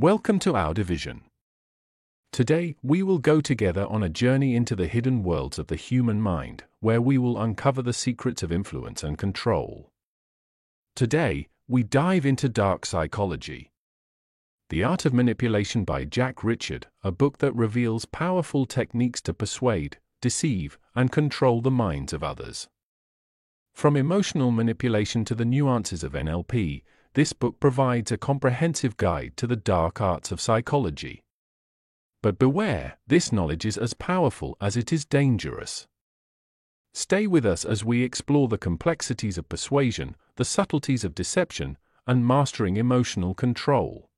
Welcome to our division. Today, we will go together on a journey into the hidden worlds of the human mind, where we will uncover the secrets of influence and control. Today, we dive into dark psychology. The Art of Manipulation by Jack Richard, a book that reveals powerful techniques to persuade, deceive, and control the minds of others. From emotional manipulation to the nuances of NLP, this book provides a comprehensive guide to the dark arts of psychology. But beware, this knowledge is as powerful as it is dangerous. Stay with us as we explore the complexities of persuasion, the subtleties of deception, and mastering emotional control.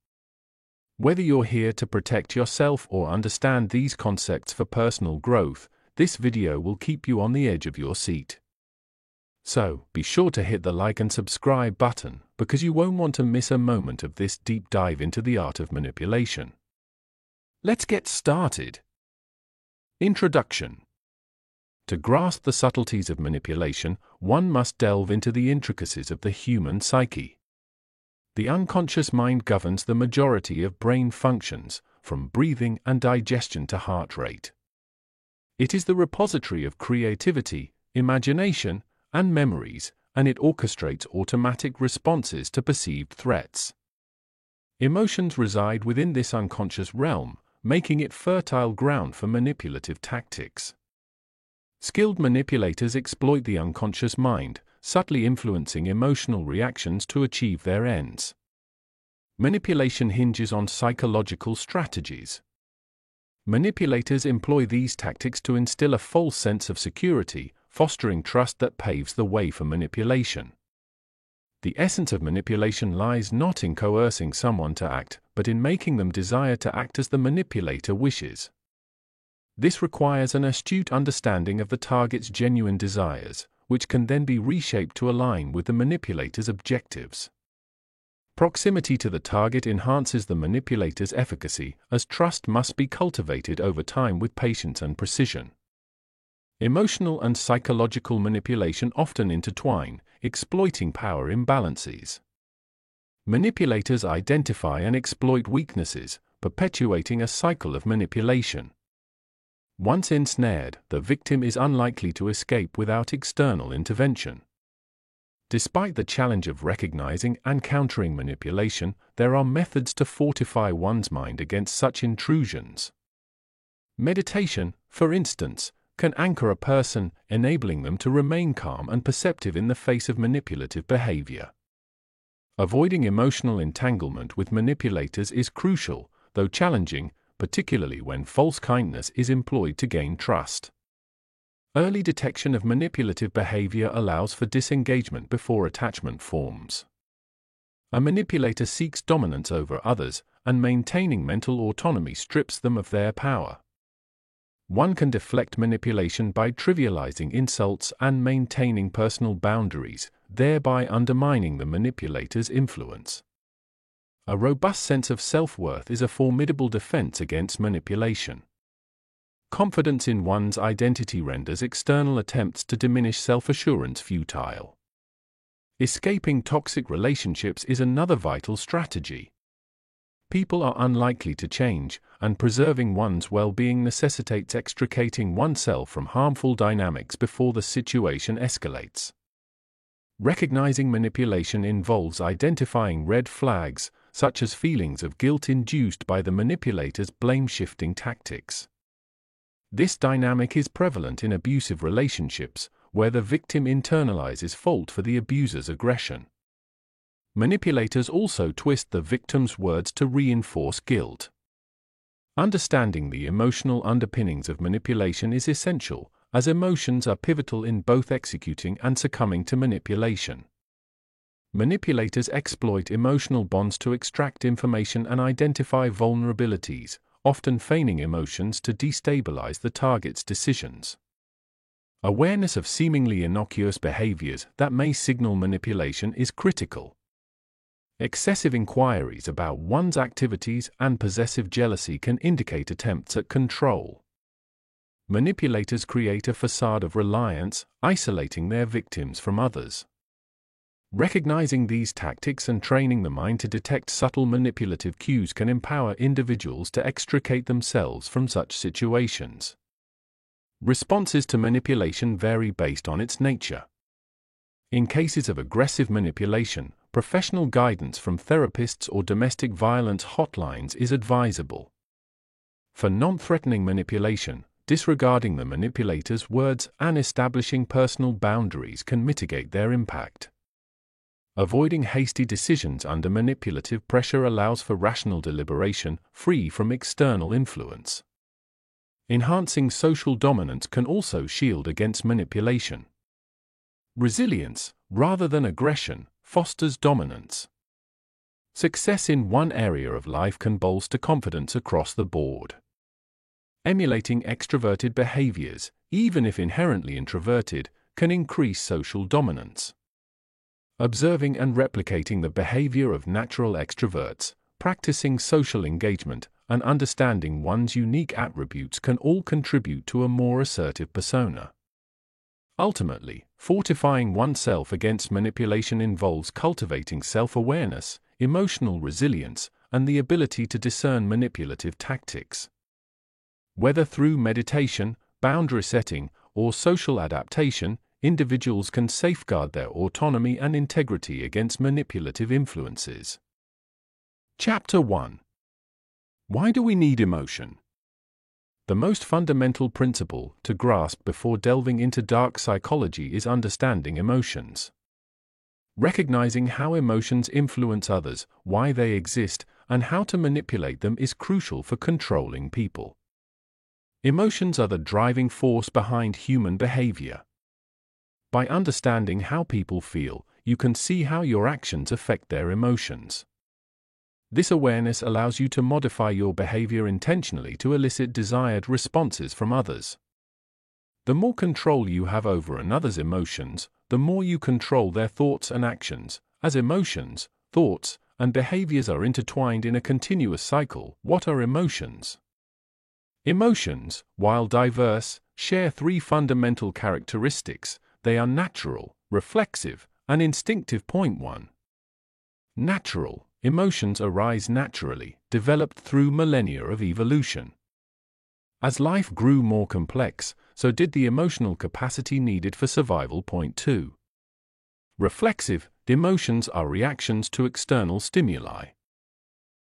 Whether you're here to protect yourself or understand these concepts for personal growth, this video will keep you on the edge of your seat. So, be sure to hit the like and subscribe button, because you won't want to miss a moment of this deep dive into the art of manipulation. Let's get started. Introduction To grasp the subtleties of manipulation, one must delve into the intricacies of the human psyche. The unconscious mind governs the majority of brain functions, from breathing and digestion to heart rate. It is the repository of creativity, imagination, and memories, and it orchestrates automatic responses to perceived threats. Emotions reside within this unconscious realm, making it fertile ground for manipulative tactics. Skilled manipulators exploit the unconscious mind, subtly influencing emotional reactions to achieve their ends. Manipulation hinges on psychological strategies. Manipulators employ these tactics to instill a false sense of security, fostering trust that paves the way for manipulation. The essence of manipulation lies not in coercing someone to act, but in making them desire to act as the manipulator wishes. This requires an astute understanding of the target's genuine desires, which can then be reshaped to align with the manipulator's objectives. Proximity to the target enhances the manipulator's efficacy, as trust must be cultivated over time with patience and precision. Emotional and psychological manipulation often intertwine, exploiting power imbalances. Manipulators identify and exploit weaknesses, perpetuating a cycle of manipulation. Once ensnared, the victim is unlikely to escape without external intervention. Despite the challenge of recognizing and countering manipulation, there are methods to fortify one's mind against such intrusions. Meditation, for instance, can anchor a person, enabling them to remain calm and perceptive in the face of manipulative behavior. Avoiding emotional entanglement with manipulators is crucial, though challenging, particularly when false kindness is employed to gain trust. Early detection of manipulative behavior allows for disengagement before attachment forms. A manipulator seeks dominance over others, and maintaining mental autonomy strips them of their power. One can deflect manipulation by trivializing insults and maintaining personal boundaries, thereby undermining the manipulator's influence. A robust sense of self worth is a formidable defense against manipulation. Confidence in one's identity renders external attempts to diminish self assurance futile. Escaping toxic relationships is another vital strategy people are unlikely to change, and preserving one's well being necessitates extricating oneself from harmful dynamics before the situation escalates. Recognizing manipulation involves identifying red flags, such as feelings of guilt induced by the manipulator's blame shifting tactics. This dynamic is prevalent in abusive relationships, where the victim internalizes fault for the abuser's aggression. Manipulators also twist the victim's words to reinforce guilt. Understanding the emotional underpinnings of manipulation is essential, as emotions are pivotal in both executing and succumbing to manipulation. Manipulators exploit emotional bonds to extract information and identify vulnerabilities, often feigning emotions to destabilize the target's decisions. Awareness of seemingly innocuous behaviors that may signal manipulation is critical. Excessive inquiries about one's activities and possessive jealousy can indicate attempts at control. Manipulators create a facade of reliance, isolating their victims from others. Recognizing these tactics and training the mind to detect subtle manipulative cues can empower individuals to extricate themselves from such situations. Responses to manipulation vary based on its nature. In cases of aggressive manipulation, professional guidance from therapists or domestic violence hotlines is advisable. For non threatening manipulation, disregarding the manipulator's words and establishing personal boundaries can mitigate their impact. Avoiding hasty decisions under manipulative pressure allows for rational deliberation, free from external influence. Enhancing social dominance can also shield against manipulation. Resilience, rather than aggression, fosters dominance. Success in one area of life can bolster confidence across the board. Emulating extroverted behaviors, even if inherently introverted, can increase social dominance. Observing and replicating the behavior of natural extroverts, practicing social engagement, and understanding one's unique attributes can all contribute to a more assertive persona. Ultimately, fortifying oneself against manipulation involves cultivating self awareness, emotional resilience, and the ability to discern manipulative tactics. Whether through meditation, boundary setting, or social adaptation, individuals can safeguard their autonomy and integrity against manipulative influences. Chapter 1 Why do we need emotion? The most fundamental principle to grasp before delving into dark psychology is understanding emotions. Recognizing how emotions influence others, why they exist, and how to manipulate them is crucial for controlling people. Emotions are the driving force behind human behavior. By understanding how people feel, you can see how your actions affect their emotions. This awareness allows you to modify your behavior intentionally to elicit desired responses from others. The more control you have over another's emotions, the more you control their thoughts and actions, as emotions, thoughts, and behaviors are intertwined in a continuous cycle. What are emotions? Emotions, while diverse, share three fundamental characteristics they are natural, reflexive, and instinctive. Point 1. Natural, Emotions arise naturally, developed through millennia of evolution. As life grew more complex, so did the emotional capacity needed for survival. Point 2. Reflexive, emotions are reactions to external stimuli.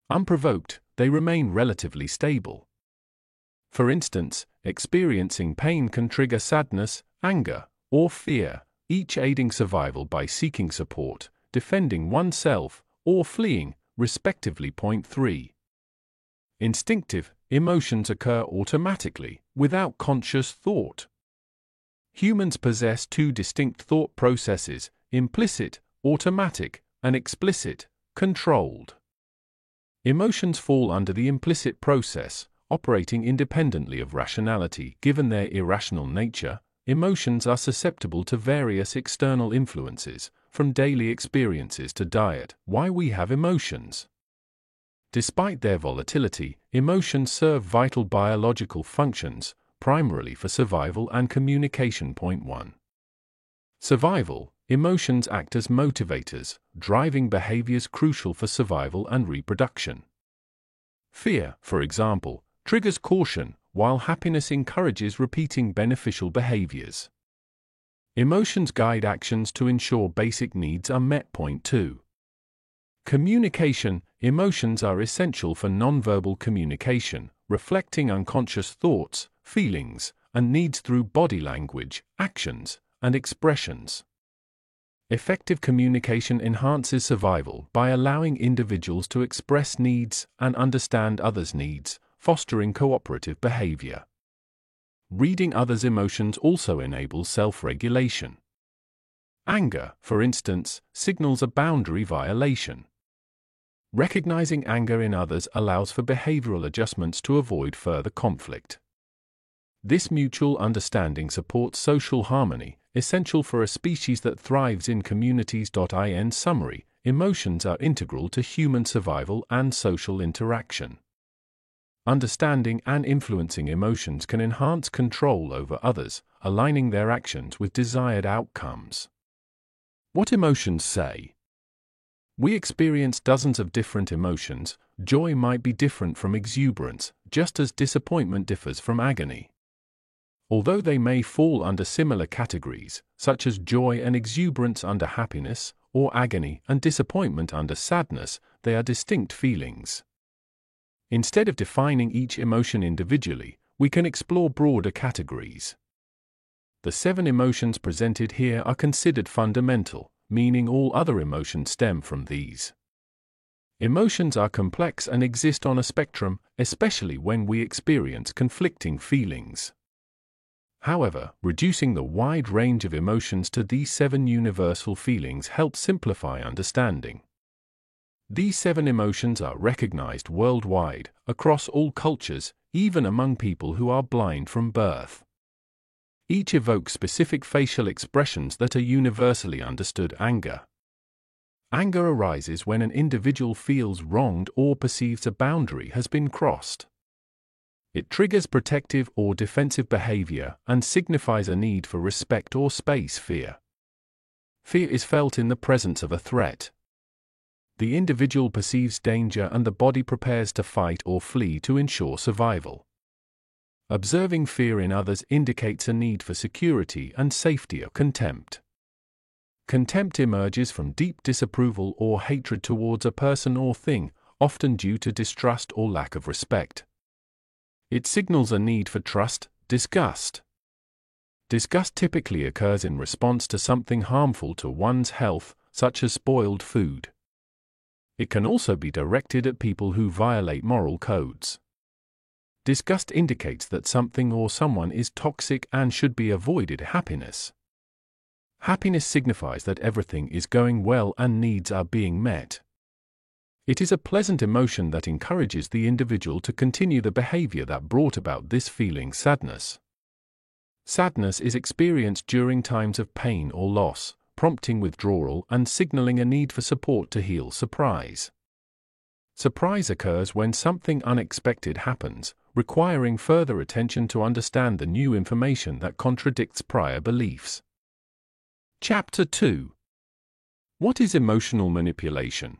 Unprovoked, they remain relatively stable. For instance, experiencing pain can trigger sadness, anger, or fear, each aiding survival by seeking support, defending oneself, or fleeing, respectively. Point 3. Instinctive emotions occur automatically, without conscious thought. Humans possess two distinct thought processes implicit, automatic, and explicit, controlled. Emotions fall under the implicit process, operating independently of rationality. Given their irrational nature, emotions are susceptible to various external influences, from daily experiences to diet, why we have emotions. Despite their volatility, emotions serve vital biological functions, primarily for survival and communication. Point 1. Survival Emotions act as motivators, driving behaviors crucial for survival and reproduction. Fear, for example, triggers caution, while happiness encourages repeating beneficial behaviors. Emotions guide actions to ensure basic needs are met. Point 2. Communication Emotions are essential for nonverbal communication, reflecting unconscious thoughts, feelings, and needs through body language, actions, and expressions. Effective communication enhances survival by allowing individuals to express needs and understand others' needs, fostering cooperative behavior. Reading others' emotions also enables self regulation. Anger, for instance, signals a boundary violation. Recognizing anger in others allows for behavioral adjustments to avoid further conflict. This mutual understanding supports social harmony, essential for a species that thrives in communities. In summary, emotions are integral to human survival and social interaction. Understanding and influencing emotions can enhance control over others, aligning their actions with desired outcomes. What emotions say? We experience dozens of different emotions. Joy might be different from exuberance, just as disappointment differs from agony. Although they may fall under similar categories, such as joy and exuberance under happiness, or agony and disappointment under sadness, they are distinct feelings. Instead of defining each emotion individually, we can explore broader categories. The seven emotions presented here are considered fundamental, meaning all other emotions stem from these. Emotions are complex and exist on a spectrum, especially when we experience conflicting feelings. However, reducing the wide range of emotions to these seven universal feelings helps simplify understanding. These seven emotions are recognized worldwide, across all cultures, even among people who are blind from birth. Each evokes specific facial expressions that are universally understood anger. Anger arises when an individual feels wronged or perceives a boundary has been crossed. It triggers protective or defensive behavior and signifies a need for respect or space fear. Fear is felt in the presence of a threat. The individual perceives danger and the body prepares to fight or flee to ensure survival. Observing fear in others indicates a need for security and safety or contempt. Contempt emerges from deep disapproval or hatred towards a person or thing, often due to distrust or lack of respect. It signals a need for trust, disgust. Disgust typically occurs in response to something harmful to one's health, such as spoiled food. It can also be directed at people who violate moral codes. Disgust indicates that something or someone is toxic and should be avoided. Happiness. Happiness signifies that everything is going well and needs are being met. It is a pleasant emotion that encourages the individual to continue the behavior that brought about this feeling sadness. Sadness is experienced during times of pain or loss, prompting withdrawal and signaling a need for support to heal surprise. Surprise occurs when something unexpected happens, requiring further attention to understand the new information that contradicts prior beliefs. Chapter 2 What is emotional manipulation?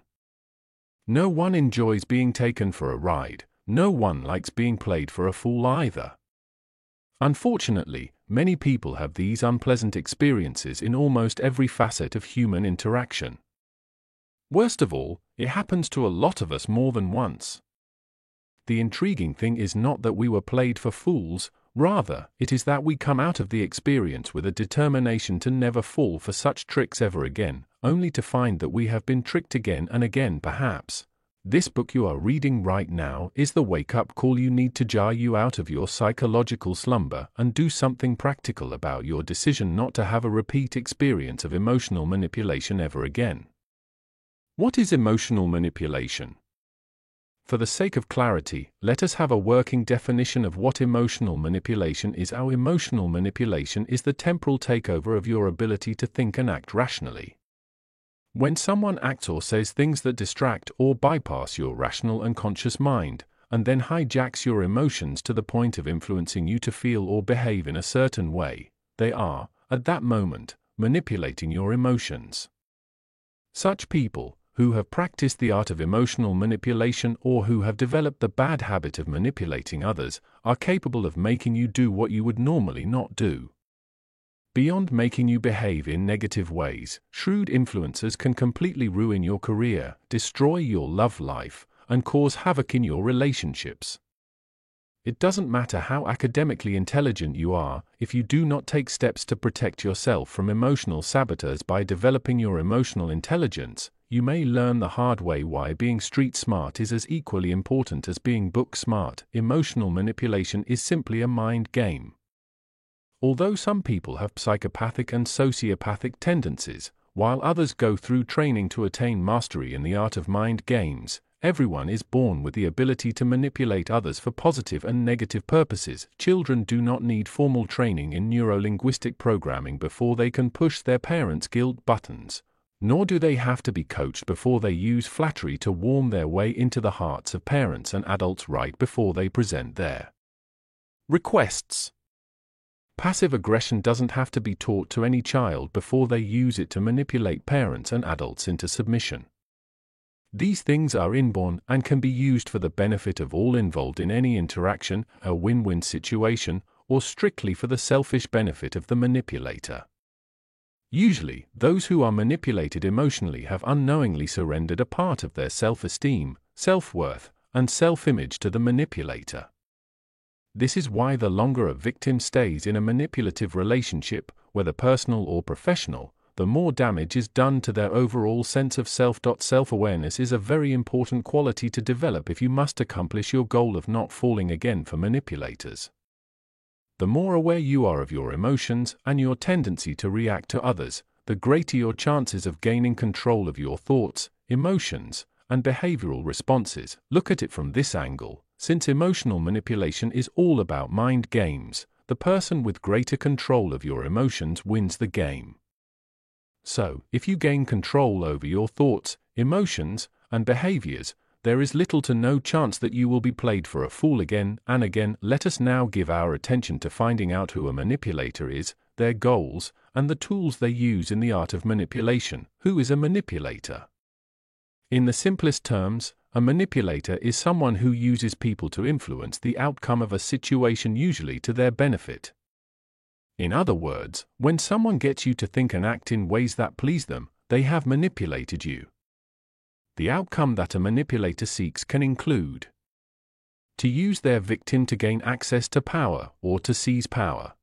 No one enjoys being taken for a ride, no one likes being played for a fool either. Unfortunately, many people have these unpleasant experiences in almost every facet of human interaction. Worst of all, it happens to a lot of us more than once. The intriguing thing is not that we were played for fools, rather, it is that we come out of the experience with a determination to never fall for such tricks ever again, only to find that we have been tricked again and again perhaps. This book you are reading right now is the wake up call you need to jar you out of your psychological slumber and do something practical about your decision not to have a repeat experience of emotional manipulation ever again. What is emotional manipulation? For the sake of clarity, let us have a working definition of what emotional manipulation is. Our emotional manipulation is the temporal takeover of your ability to think and act rationally. When someone acts or says things that distract or bypass your rational and conscious mind, and then hijacks your emotions to the point of influencing you to feel or behave in a certain way, they are, at that moment, manipulating your emotions. Such people, who have practiced the art of emotional manipulation or who have developed the bad habit of manipulating others, are capable of making you do what you would normally not do. Beyond making you behave in negative ways, shrewd influencers can completely ruin your career, destroy your love life, and cause havoc in your relationships. It doesn't matter how academically intelligent you are, if you do not take steps to protect yourself from emotional saboteurs by developing your emotional intelligence, you may learn the hard way why being street smart is as equally important as being book smart. Emotional manipulation is simply a mind game. Although some people have psychopathic and sociopathic tendencies, while others go through training to attain mastery in the art of mind games, everyone is born with the ability to manipulate others for positive and negative purposes. Children do not need formal training in neurolinguistic programming before they can push their parents' guilt buttons, nor do they have to be coached before they use flattery to warm their way into the hearts of parents and adults right before they present their requests. Passive aggression doesn't have to be taught to any child before they use it to manipulate parents and adults into submission. These things are inborn and can be used for the benefit of all involved in any interaction, a win win situation, or strictly for the selfish benefit of the manipulator. Usually, those who are manipulated emotionally have unknowingly surrendered a part of their self esteem, self worth, and self image to the manipulator. This is why the longer a victim stays in a manipulative relationship, whether personal or professional, the more damage is done to their overall sense of self. Self awareness is a very important quality to develop if you must accomplish your goal of not falling again for manipulators. The more aware you are of your emotions and your tendency to react to others, the greater your chances of gaining control of your thoughts, emotions, and behavioral responses. Look at it from this angle since emotional manipulation is all about mind games, the person with greater control of your emotions wins the game. So, if you gain control over your thoughts, emotions, and behaviors, there is little to no chance that you will be played for a fool again and again. Let us now give our attention to finding out who a manipulator is, their goals, and the tools they use in the art of manipulation. Who is a manipulator? In the simplest terms, a manipulator is someone who uses people to influence the outcome of a situation usually to their benefit. In other words, when someone gets you to think and act in ways that please them, they have manipulated you. The outcome that a manipulator seeks can include to use their victim to gain access to power or to seize power,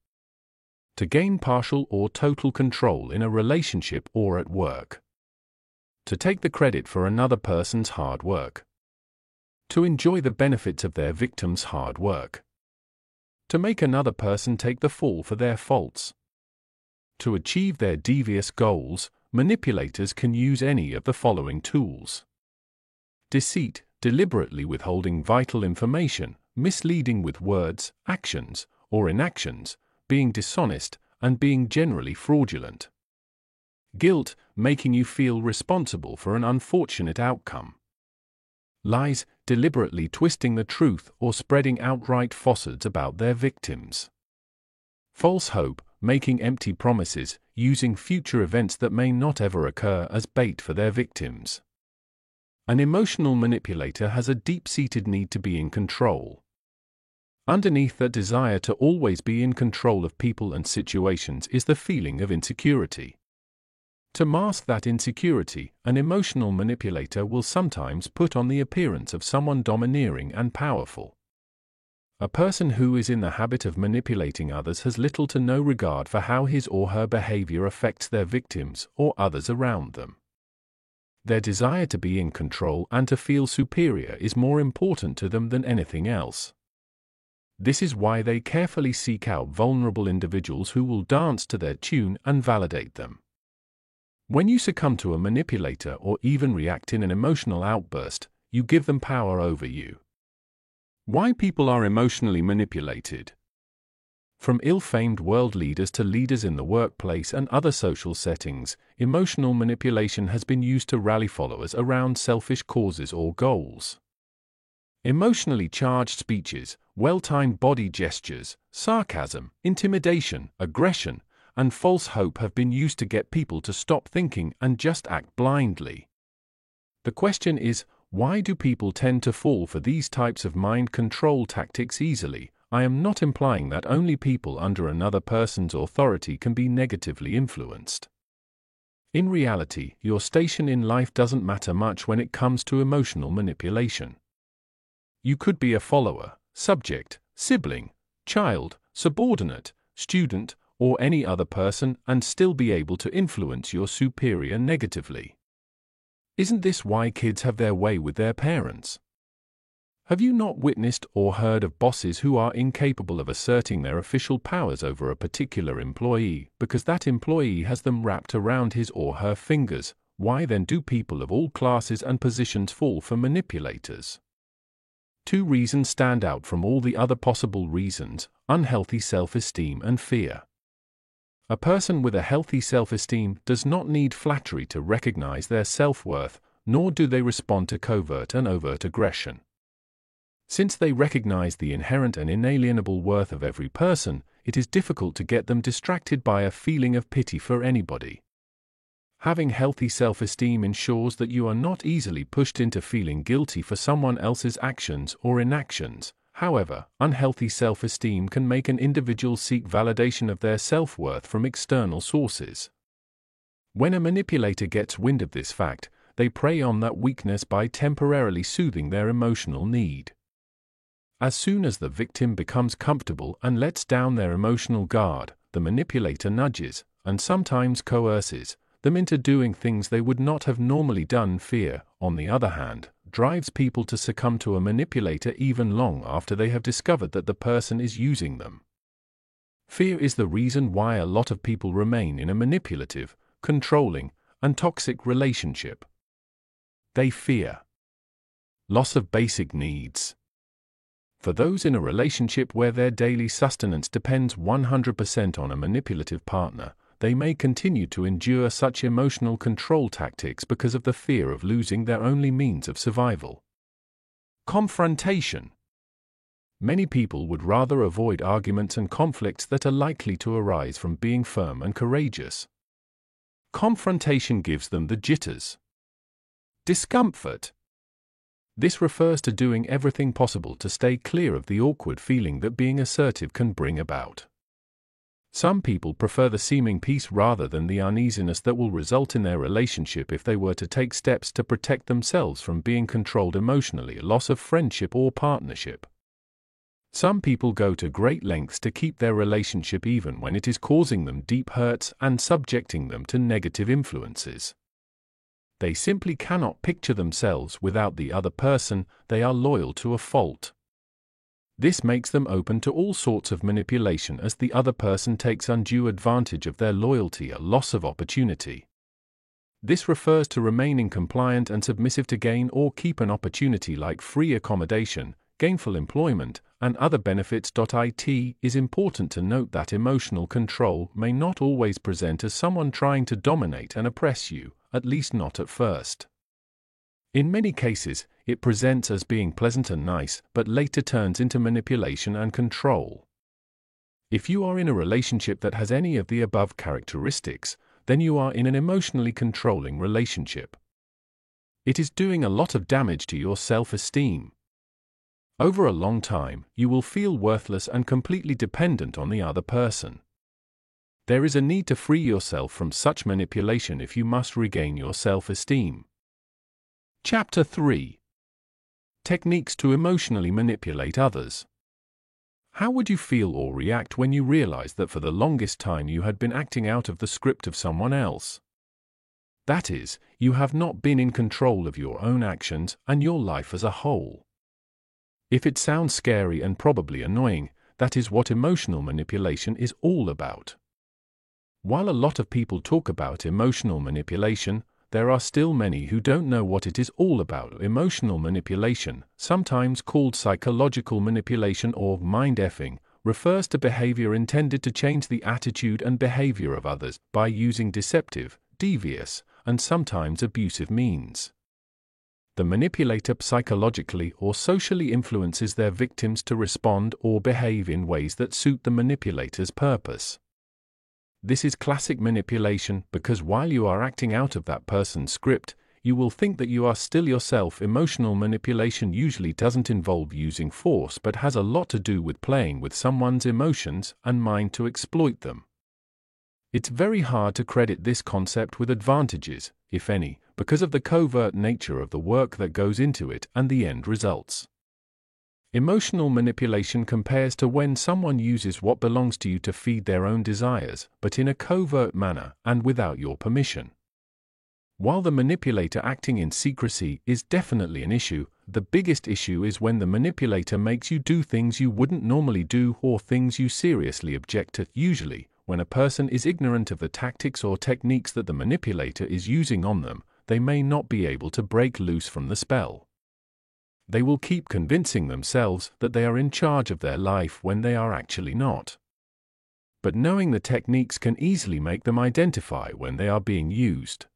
to gain partial or total control in a relationship or at work, to take the credit for another person's hard work, to enjoy the benefits of their victim's hard work, to make another person take the fall for their faults. To achieve their devious goals, manipulators can use any of the following tools deceit, deliberately withholding vital information, misleading with words, actions, or inactions, being dishonest, and being generally fraudulent. Guilt, making you feel responsible for an unfortunate outcome. Lies, deliberately twisting the truth or spreading outright falsehoods about their victims. False hope, making empty promises, using future events that may not ever occur as bait for their victims. An emotional manipulator has a deep seated need to be in control. Underneath that desire to always be in control of people and situations is the feeling of insecurity. To mask that insecurity, an emotional manipulator will sometimes put on the appearance of someone domineering and powerful. A person who is in the habit of manipulating others has little to no regard for how his or her behavior affects their victims or others around them. Their desire to be in control and to feel superior is more important to them than anything else. This is why they carefully seek out vulnerable individuals who will dance to their tune and validate them. When you succumb to a manipulator or even react in an emotional outburst, you give them power over you. Why people are emotionally manipulated. From ill famed world leaders to leaders in the workplace and other social settings, emotional manipulation has been used to rally followers around selfish causes or goals. Emotionally charged speeches, well timed body gestures, sarcasm, intimidation, aggression, and false hope have been used to get people to stop thinking and just act blindly. The question is, why do people tend to fall for these types of mind control tactics easily? I am not implying that only people under another person's authority can be negatively influenced. In reality, your station in life doesn't matter much when it comes to emotional manipulation. You could be a follower, subject, sibling, child, subordinate, student, or any other person and still be able to influence your superior negatively. Isn't this why kids have their way with their parents? Have you not witnessed or heard of bosses who are incapable of asserting their official powers over a particular employee because that employee has them wrapped around his or her fingers? Why then do people of all classes and positions fall for manipulators? Two reasons stand out from all the other possible reasons unhealthy self esteem and fear. A person with a healthy self esteem does not need flattery to recognize their self worth, nor do they respond to covert and overt aggression. Since they recognize the inherent and inalienable worth of every person, it is difficult to get them distracted by a feeling of pity for anybody. Having healthy self esteem ensures that you are not easily pushed into feeling guilty for someone else's actions or inactions. However, unhealthy self esteem can make an individual seek validation of their self worth from external sources. When a manipulator gets wind of this fact, they prey on that weakness by temporarily soothing their emotional need. As soon as the victim becomes comfortable and lets down their emotional guard, the manipulator nudges, and sometimes coerces, them into doing things they would not have normally done. Fear, on the other hand, drives people to succumb to a manipulator even long after they have discovered that the person is using them. Fear is the reason why a lot of people remain in a manipulative, controlling, and toxic relationship. They fear loss of basic needs. For those in a relationship where their daily sustenance depends 100% on a manipulative partner, they may continue to endure such emotional control tactics because of the fear of losing their only means of survival. Confrontation. Many people would rather avoid arguments and conflicts that are likely to arise from being firm and courageous. Confrontation gives them the jitters. Discomfort. This refers to doing everything possible to stay clear of the awkward feeling that being assertive can bring about. Some people prefer the seeming peace rather than the uneasiness that will result in their relationship if they were to take steps to protect themselves from being controlled emotionally, loss of friendship or partnership. Some people go to great lengths to keep their relationship even when it is causing them deep hurts and subjecting them to negative influences. They simply cannot picture themselves without the other person, they are loyal to a fault. This makes them open to all sorts of manipulation as the other person takes undue advantage of their loyalty, a loss of opportunity. This refers to remaining compliant and submissive to gain or keep an opportunity like free accommodation, gainful employment, and other benefits. It is important to note that emotional control may not always present as someone trying to dominate and oppress you, at least not at first. In many cases, it presents as being pleasant and nice, but later turns into manipulation and control. If you are in a relationship that has any of the above characteristics, then you are in an emotionally controlling relationship. It is doing a lot of damage to your self esteem. Over a long time, you will feel worthless and completely dependent on the other person. There is a need to free yourself from such manipulation if you must regain your self esteem. Chapter 3 Techniques to emotionally manipulate others. How would you feel or react when you realized that for the longest time you had been acting out of the script of someone else? That is, you have not been in control of your own actions and your life as a whole. If it sounds scary and probably annoying, that is what emotional manipulation is all about. While a lot of people talk about emotional manipulation, there are still many who don't know what it is all about. Emotional manipulation, sometimes called psychological manipulation or mind effing, refers to behavior intended to change the attitude and behavior of others by using deceptive, devious, and sometimes abusive means. The manipulator psychologically or socially influences their victims to respond or behave in ways that suit the manipulator's purpose. This is classic manipulation because while you are acting out of that person's script, you will think that you are still yourself. Emotional manipulation usually doesn't involve using force but has a lot to do with playing with someone's emotions and mind to exploit them. It's very hard to credit this concept with advantages, if any, because of the covert nature of the work that goes into it and the end results. Emotional manipulation compares to when someone uses what belongs to you to feed their own desires, but in a covert manner and without your permission. While the manipulator acting in secrecy is definitely an issue, the biggest issue is when the manipulator makes you do things you wouldn't normally do or things you seriously object to. Usually, when a person is ignorant of the tactics or techniques that the manipulator is using on them, they may not be able to break loose from the spell they will keep convincing themselves that they are in charge of their life when they are actually not. But knowing the techniques can easily make them identify when they are being used.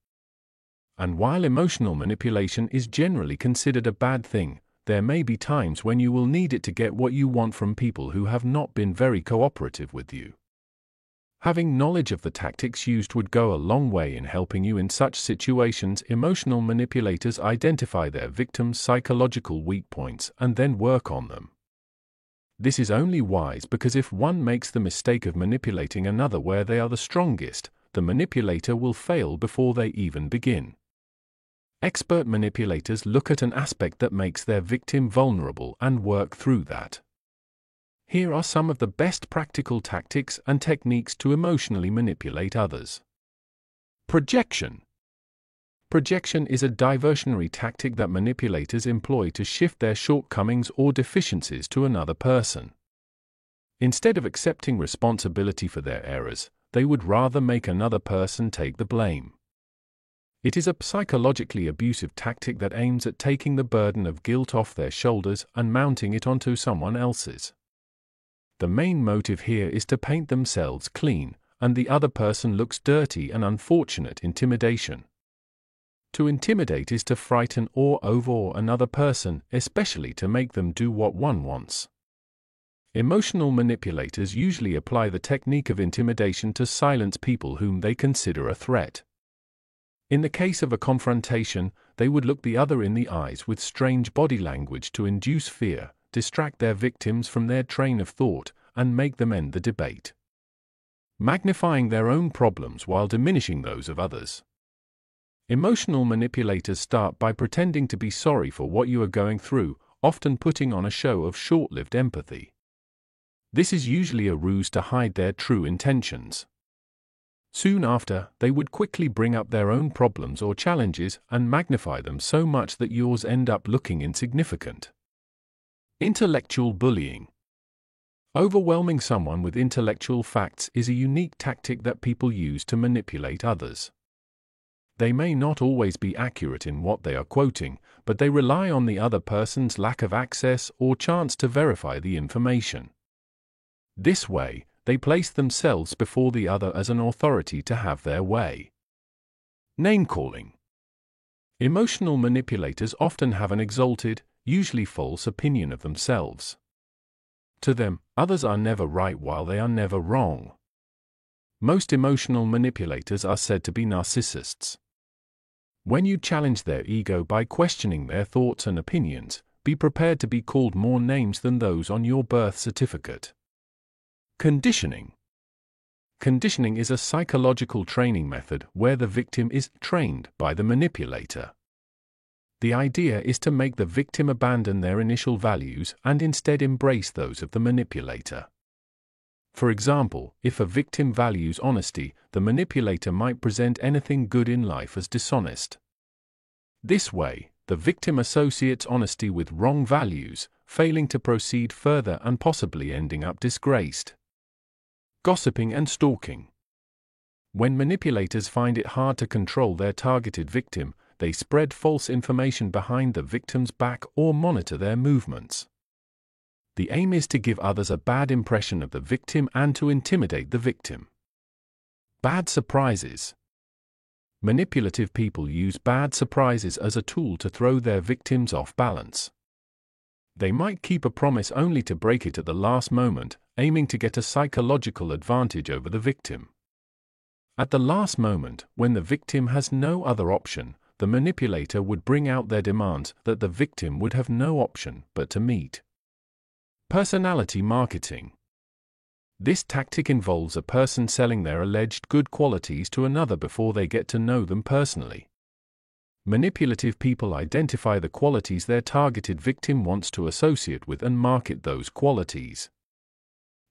And while emotional manipulation is generally considered a bad thing, there may be times when you will need it to get what you want from people who have not been very cooperative with you. Having knowledge of the tactics used would go a long way in helping you in such situations. Emotional manipulators identify their victims' psychological weak points and then work on them. This is only wise because if one makes the mistake of manipulating another where they are the strongest, the manipulator will fail before they even begin. Expert manipulators look at an aspect that makes their victim vulnerable and work through that. Here are some of the best practical tactics and techniques to emotionally manipulate others. Projection Projection is a diversionary tactic that manipulators employ to shift their shortcomings or deficiencies to another person. Instead of accepting responsibility for their errors, they would rather make another person take the blame. It is a psychologically abusive tactic that aims at taking the burden of guilt off their shoulders and mounting it onto someone else's. The main motive here is to paint themselves clean, and the other person looks dirty and unfortunate intimidation. To intimidate is to frighten or overawe another person, especially to make them do what one wants. Emotional manipulators usually apply the technique of intimidation to silence people whom they consider a threat. In the case of a confrontation, they would look the other in the eyes with strange body language to induce fear, distract their victims from their train of thought, and make them end the debate. Magnifying their own problems while diminishing those of others. Emotional manipulators start by pretending to be sorry for what you are going through, often putting on a show of short lived empathy. This is usually a ruse to hide their true intentions. Soon after, they would quickly bring up their own problems or challenges and magnify them so much that yours end up looking insignificant. Intellectual bullying. Overwhelming someone with intellectual facts is a unique tactic that people use to manipulate others. They may not always be accurate in what they are quoting, but they rely on the other person's lack of access or chance to verify the information. This way, they place themselves before the other as an authority to have their way. Name calling. Emotional manipulators often have an exalted, usually false opinion of themselves. To them, others are never right while they are never wrong. Most emotional manipulators are said to be narcissists. When you challenge their ego by questioning their thoughts and opinions, be prepared to be called more names than those on your birth certificate. Conditioning Conditioning is a psychological training method where the victim is trained by the manipulator. The idea is to make the victim abandon their initial values and instead embrace those of the manipulator. For example, if a victim values honesty, the manipulator might present anything good in life as dishonest. This way, the victim associates honesty with wrong values, failing to proceed further and possibly ending up disgraced. Gossiping and stalking. When manipulators find it hard to control their targeted victim, they spread false information behind the victim's back or monitor their movements. The aim is to give others a bad impression of the victim and to intimidate the victim. Bad surprises. Manipulative people use bad surprises as a tool to throw their victims off balance. They might keep a promise only to break it at the last moment, aiming to get a psychological advantage over the victim. At the last moment, when the victim has no other option, the manipulator would bring out their demands that the victim would have no option but to meet. Personality marketing. This tactic involves a person selling their alleged good qualities to another before they get to know them personally. Manipulative people identify the qualities their targeted victim wants to associate with and market those qualities.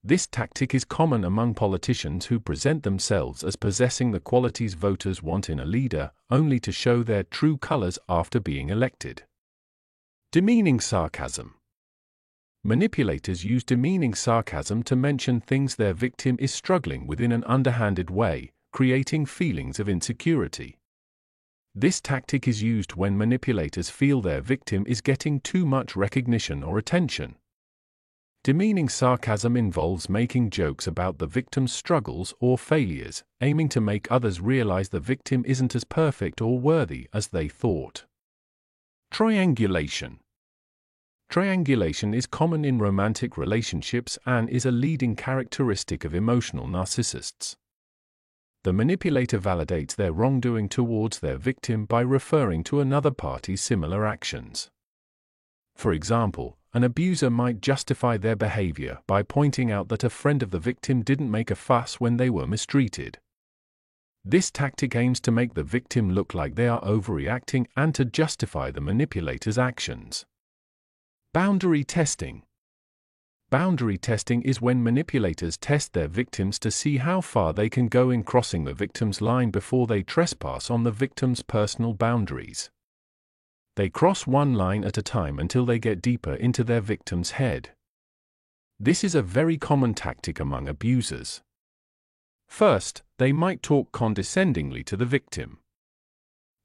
This tactic is common among politicians who present themselves as possessing the qualities voters want in a leader, only to show their true colors after being elected. Demeaning sarcasm. Manipulators use demeaning sarcasm to mention things their victim is struggling with in an underhanded way, creating feelings of insecurity. This tactic is used when manipulators feel their victim is getting too much recognition or attention. Demeaning sarcasm involves making jokes about the victim's struggles or failures, aiming to make others realize the victim isn't as perfect or worthy as they thought. Triangulation Triangulation is common in romantic relationships and is a leading characteristic of emotional narcissists. The manipulator validates their wrongdoing towards their victim by referring to another party's similar actions. For example, an abuser might justify their behavior by pointing out that a friend of the victim didn't make a fuss when they were mistreated. This tactic aims to make the victim look like they are overreacting and to justify the manipulator's actions. Boundary testing. Boundary testing is when manipulators test their victims to see how far they can go in crossing the victim's line before they trespass on the victim's personal boundaries. They cross one line at a time until they get deeper into their victim's head. This is a very common tactic among abusers. First, they might talk condescendingly to the victim.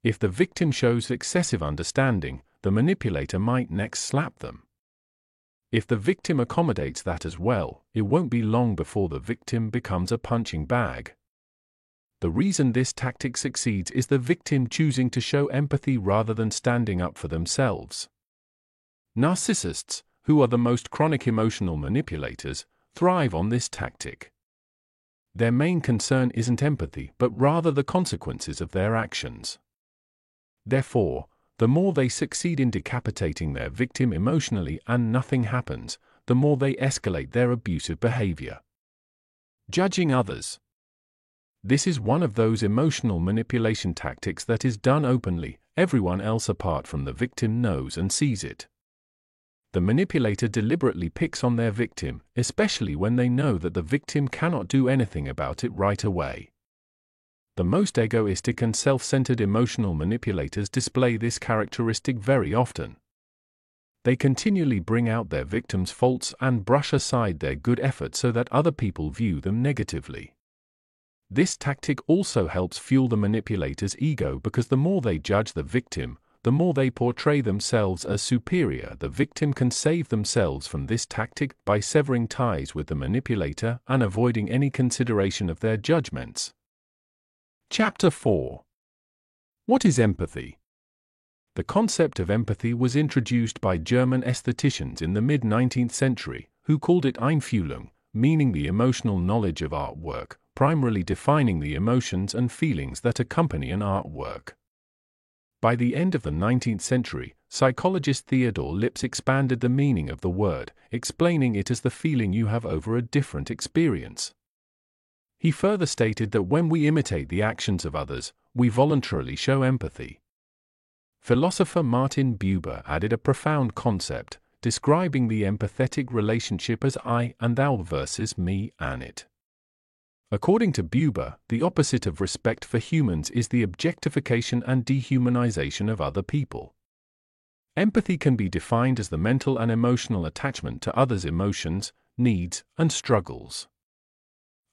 If the victim shows excessive understanding, the manipulator might next slap them. If the victim accommodates that as well, it won't be long before the victim becomes a punching bag. The reason this tactic succeeds is the victim choosing to show empathy rather than standing up for themselves. Narcissists, who are the most chronic emotional manipulators, thrive on this tactic. Their main concern isn't empathy, but rather the consequences of their actions. Therefore, the more they succeed in decapitating their victim emotionally and nothing happens, the more they escalate their abusive behavior. Judging others. This is one of those emotional manipulation tactics that is done openly, everyone else apart from the victim knows and sees it. The manipulator deliberately picks on their victim, especially when they know that the victim cannot do anything about it right away. The most egoistic and self centered emotional manipulators display this characteristic very often. They continually bring out their victim's faults and brush aside their good efforts so that other people view them negatively. This tactic also helps fuel the manipulator's ego because the more they judge the victim, the more they portray themselves as superior, the victim can save themselves from this tactic by severing ties with the manipulator and avoiding any consideration of their judgments. Chapter 4 What is empathy? The concept of empathy was introduced by German aestheticians in the mid 19th century, who called it Einfühlung, meaning the emotional knowledge of artwork, primarily defining the emotions and feelings that accompany an artwork. By the end of the 19th century, psychologist Theodore Lipps expanded the meaning of the word, explaining it as the feeling you have over a different experience. He further stated that when we imitate the actions of others, we voluntarily show empathy. Philosopher Martin Buber added a profound concept, describing the empathetic relationship as I and thou versus me and it. According to Buber, the opposite of respect for humans is the objectification and dehumanization of other people. Empathy can be defined as the mental and emotional attachment to others' emotions, needs, and struggles.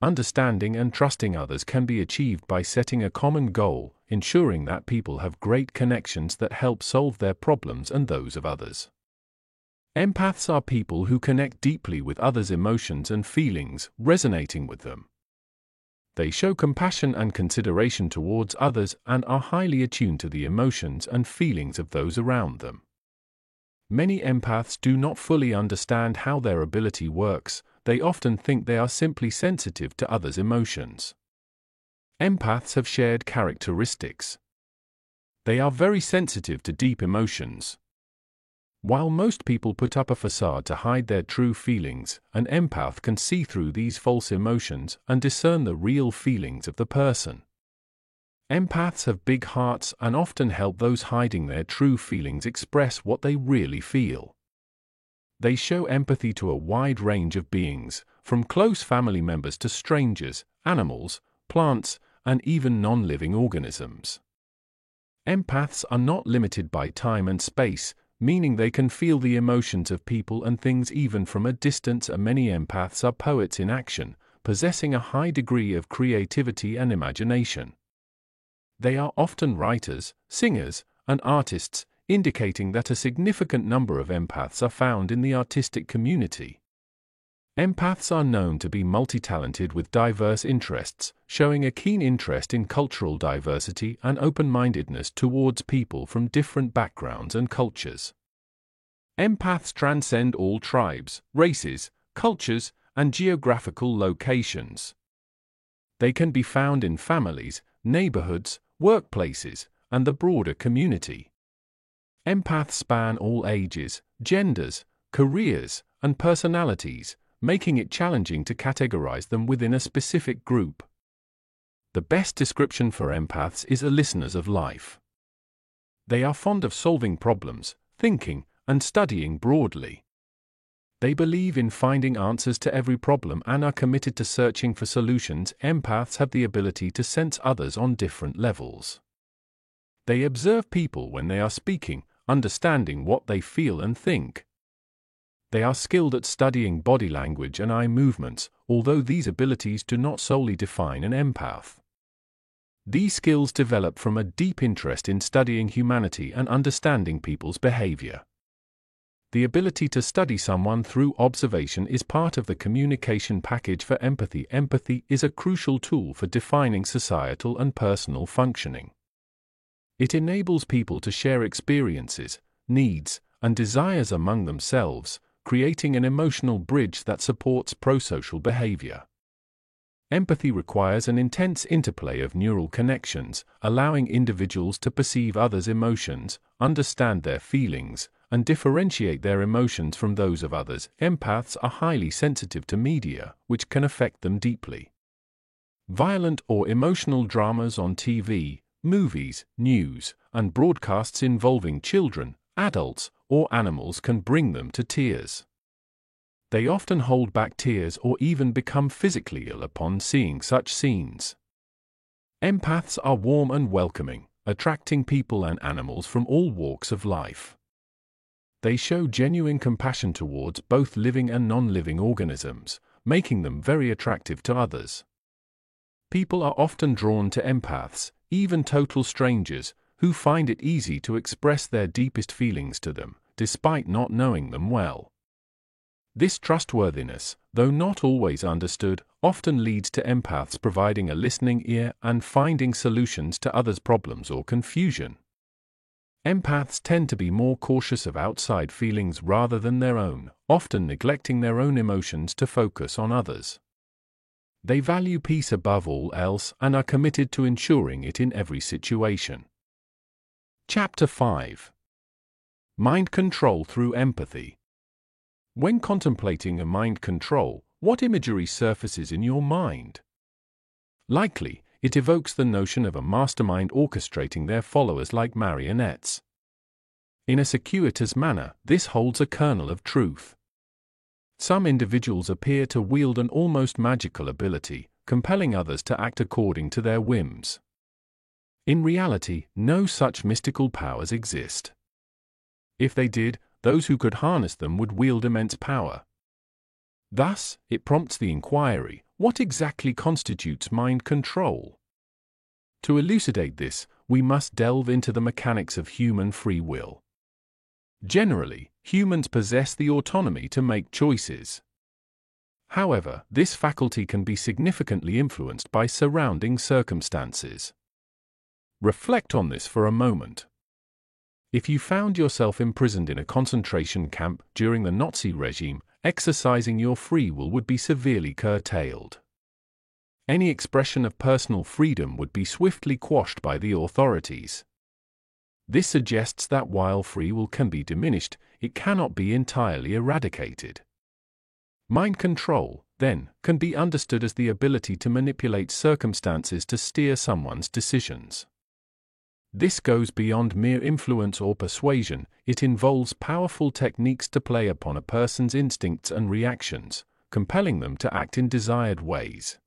Understanding and trusting others can be achieved by setting a common goal, ensuring that people have great connections that help solve their problems and those of others. Empaths are people who connect deeply with others' emotions and feelings, resonating with them. They show compassion and consideration towards others and are highly attuned to the emotions and feelings of those around them. Many empaths do not fully understand how their ability works, they often think they are simply sensitive to others' emotions. Empaths have shared characteristics. They are very sensitive to deep emotions. While most people put up a facade to hide their true feelings, an empath can see through these false emotions and discern the real feelings of the person. Empaths have big hearts and often help those hiding their true feelings express what they really feel. They show empathy to a wide range of beings, from close family members to strangers, animals, plants, and even non living organisms. Empaths are not limited by time and space, meaning they can feel the emotions of people and things even from a distance. And many empaths are poets in action, possessing a high degree of creativity and imagination. They are often writers, singers, and artists, indicating that a significant number of empaths are found in the artistic community. Empaths are known to be multi-talented with diverse interests, showing a keen interest in cultural diversity and open-mindedness towards people from different backgrounds and cultures. Empaths transcend all tribes, races, cultures, and geographical locations. They can be found in families, neighborhoods, workplaces, and the broader community. Empaths span all ages, genders, careers, and personalities, making it challenging to categorize them within a specific group. The best description for empaths is a listeners of life. They are fond of solving problems, thinking, and studying broadly. They believe in finding answers to every problem and are committed to searching for solutions. Empaths have the ability to sense others on different levels. They observe people when they are speaking, understanding what they feel and think. They are skilled at studying body language and eye movements, although these abilities do not solely define an empath. These skills develop from a deep interest in studying humanity and understanding people's behavior. The ability to study someone through observation is part of the communication package for empathy. Empathy is a crucial tool for defining societal and personal functioning. It enables people to share experiences, needs, and desires among themselves, creating an emotional bridge that supports prosocial behavior. Empathy requires an intense interplay of neural connections, allowing individuals to perceive others' emotions, understand their feelings, and differentiate their emotions from those of others. Empaths are highly sensitive to media, which can affect them deeply. Violent or emotional dramas on TV, movies, news, and broadcasts involving children, adults, or animals can bring them to tears. They often hold back tears or even become physically ill upon seeing such scenes. Empaths are warm and welcoming, attracting people and animals from all walks of life. They show genuine compassion towards both living and non-living organisms, making them very attractive to others. People are often drawn to empaths, even total strangers, who find it easy to express their deepest feelings to them, despite not knowing them well. This trustworthiness, though not always understood, often leads to empaths providing a listening ear and finding solutions to others' problems or confusion. Empaths tend to be more cautious of outside feelings rather than their own, often neglecting their own emotions to focus on others. They value peace above all else and are committed to ensuring it in every situation. Chapter 5 Mind Control Through Empathy When contemplating a mind control, what imagery surfaces in your mind? Likely, it evokes the notion of a mastermind orchestrating their followers like marionettes. In a circuitous manner, this holds a kernel of truth. Some individuals appear to wield an almost magical ability, compelling others to act according to their whims. In reality, no such mystical powers exist. If they did, those who could harness them would wield immense power. Thus, it prompts the inquiry what exactly constitutes mind control? To elucidate this, we must delve into the mechanics of human free will. Generally, humans possess the autonomy to make choices. However, this faculty can be significantly influenced by surrounding circumstances. Reflect on this for a moment. If you found yourself imprisoned in a concentration camp during the Nazi regime, exercising your free will would be severely curtailed. Any expression of personal freedom would be swiftly quashed by the authorities. This suggests that while free will can be diminished, it cannot be entirely eradicated. Mind control, then, can be understood as the ability to manipulate circumstances to steer someone's decisions. This goes beyond mere influence or persuasion, it involves powerful techniques to play upon a person's instincts and reactions, compelling them to act in desired ways.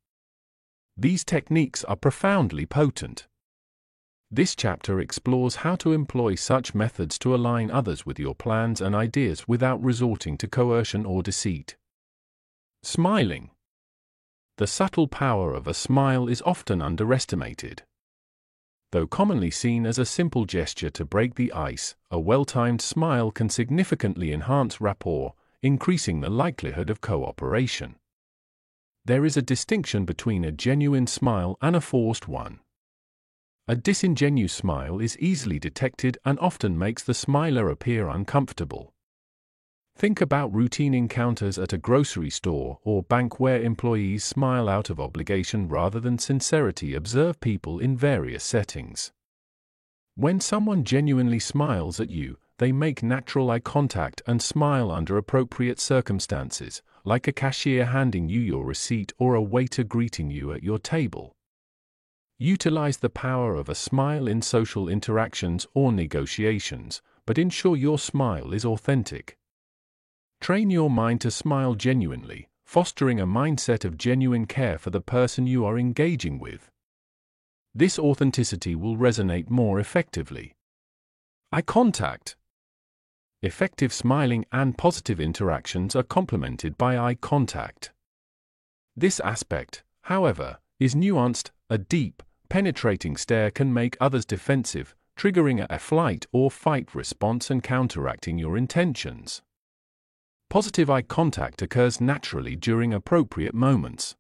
These techniques are profoundly potent. This chapter explores how to employ such methods to align others with your plans and ideas without resorting to coercion or deceit. Smiling. The subtle power of a smile is often underestimated. Though commonly seen as a simple gesture to break the ice, a well-timed smile can significantly enhance rapport, increasing the likelihood of cooperation. There is a distinction between a genuine smile and a forced one. A disingenuous smile is easily detected and often makes the smiler appear uncomfortable. Think about routine encounters at a grocery store or bank where employees smile out of obligation rather than sincerity. Observe people in various settings. When someone genuinely smiles at you, they make natural eye contact and smile under appropriate circumstances, like a cashier handing you your receipt or a waiter greeting you at your table. Utilize the power of a smile in social interactions or negotiations, but ensure your smile is authentic. Train your mind to smile genuinely, fostering a mindset of genuine care for the person you are engaging with. This authenticity will resonate more effectively. Eye contact. Effective smiling and positive interactions are complemented by eye contact. This aspect, however, is nuanced. A deep, penetrating stare can make others defensive, triggering a flight or fight response and counteracting your intentions. Positive eye contact occurs naturally during appropriate moments.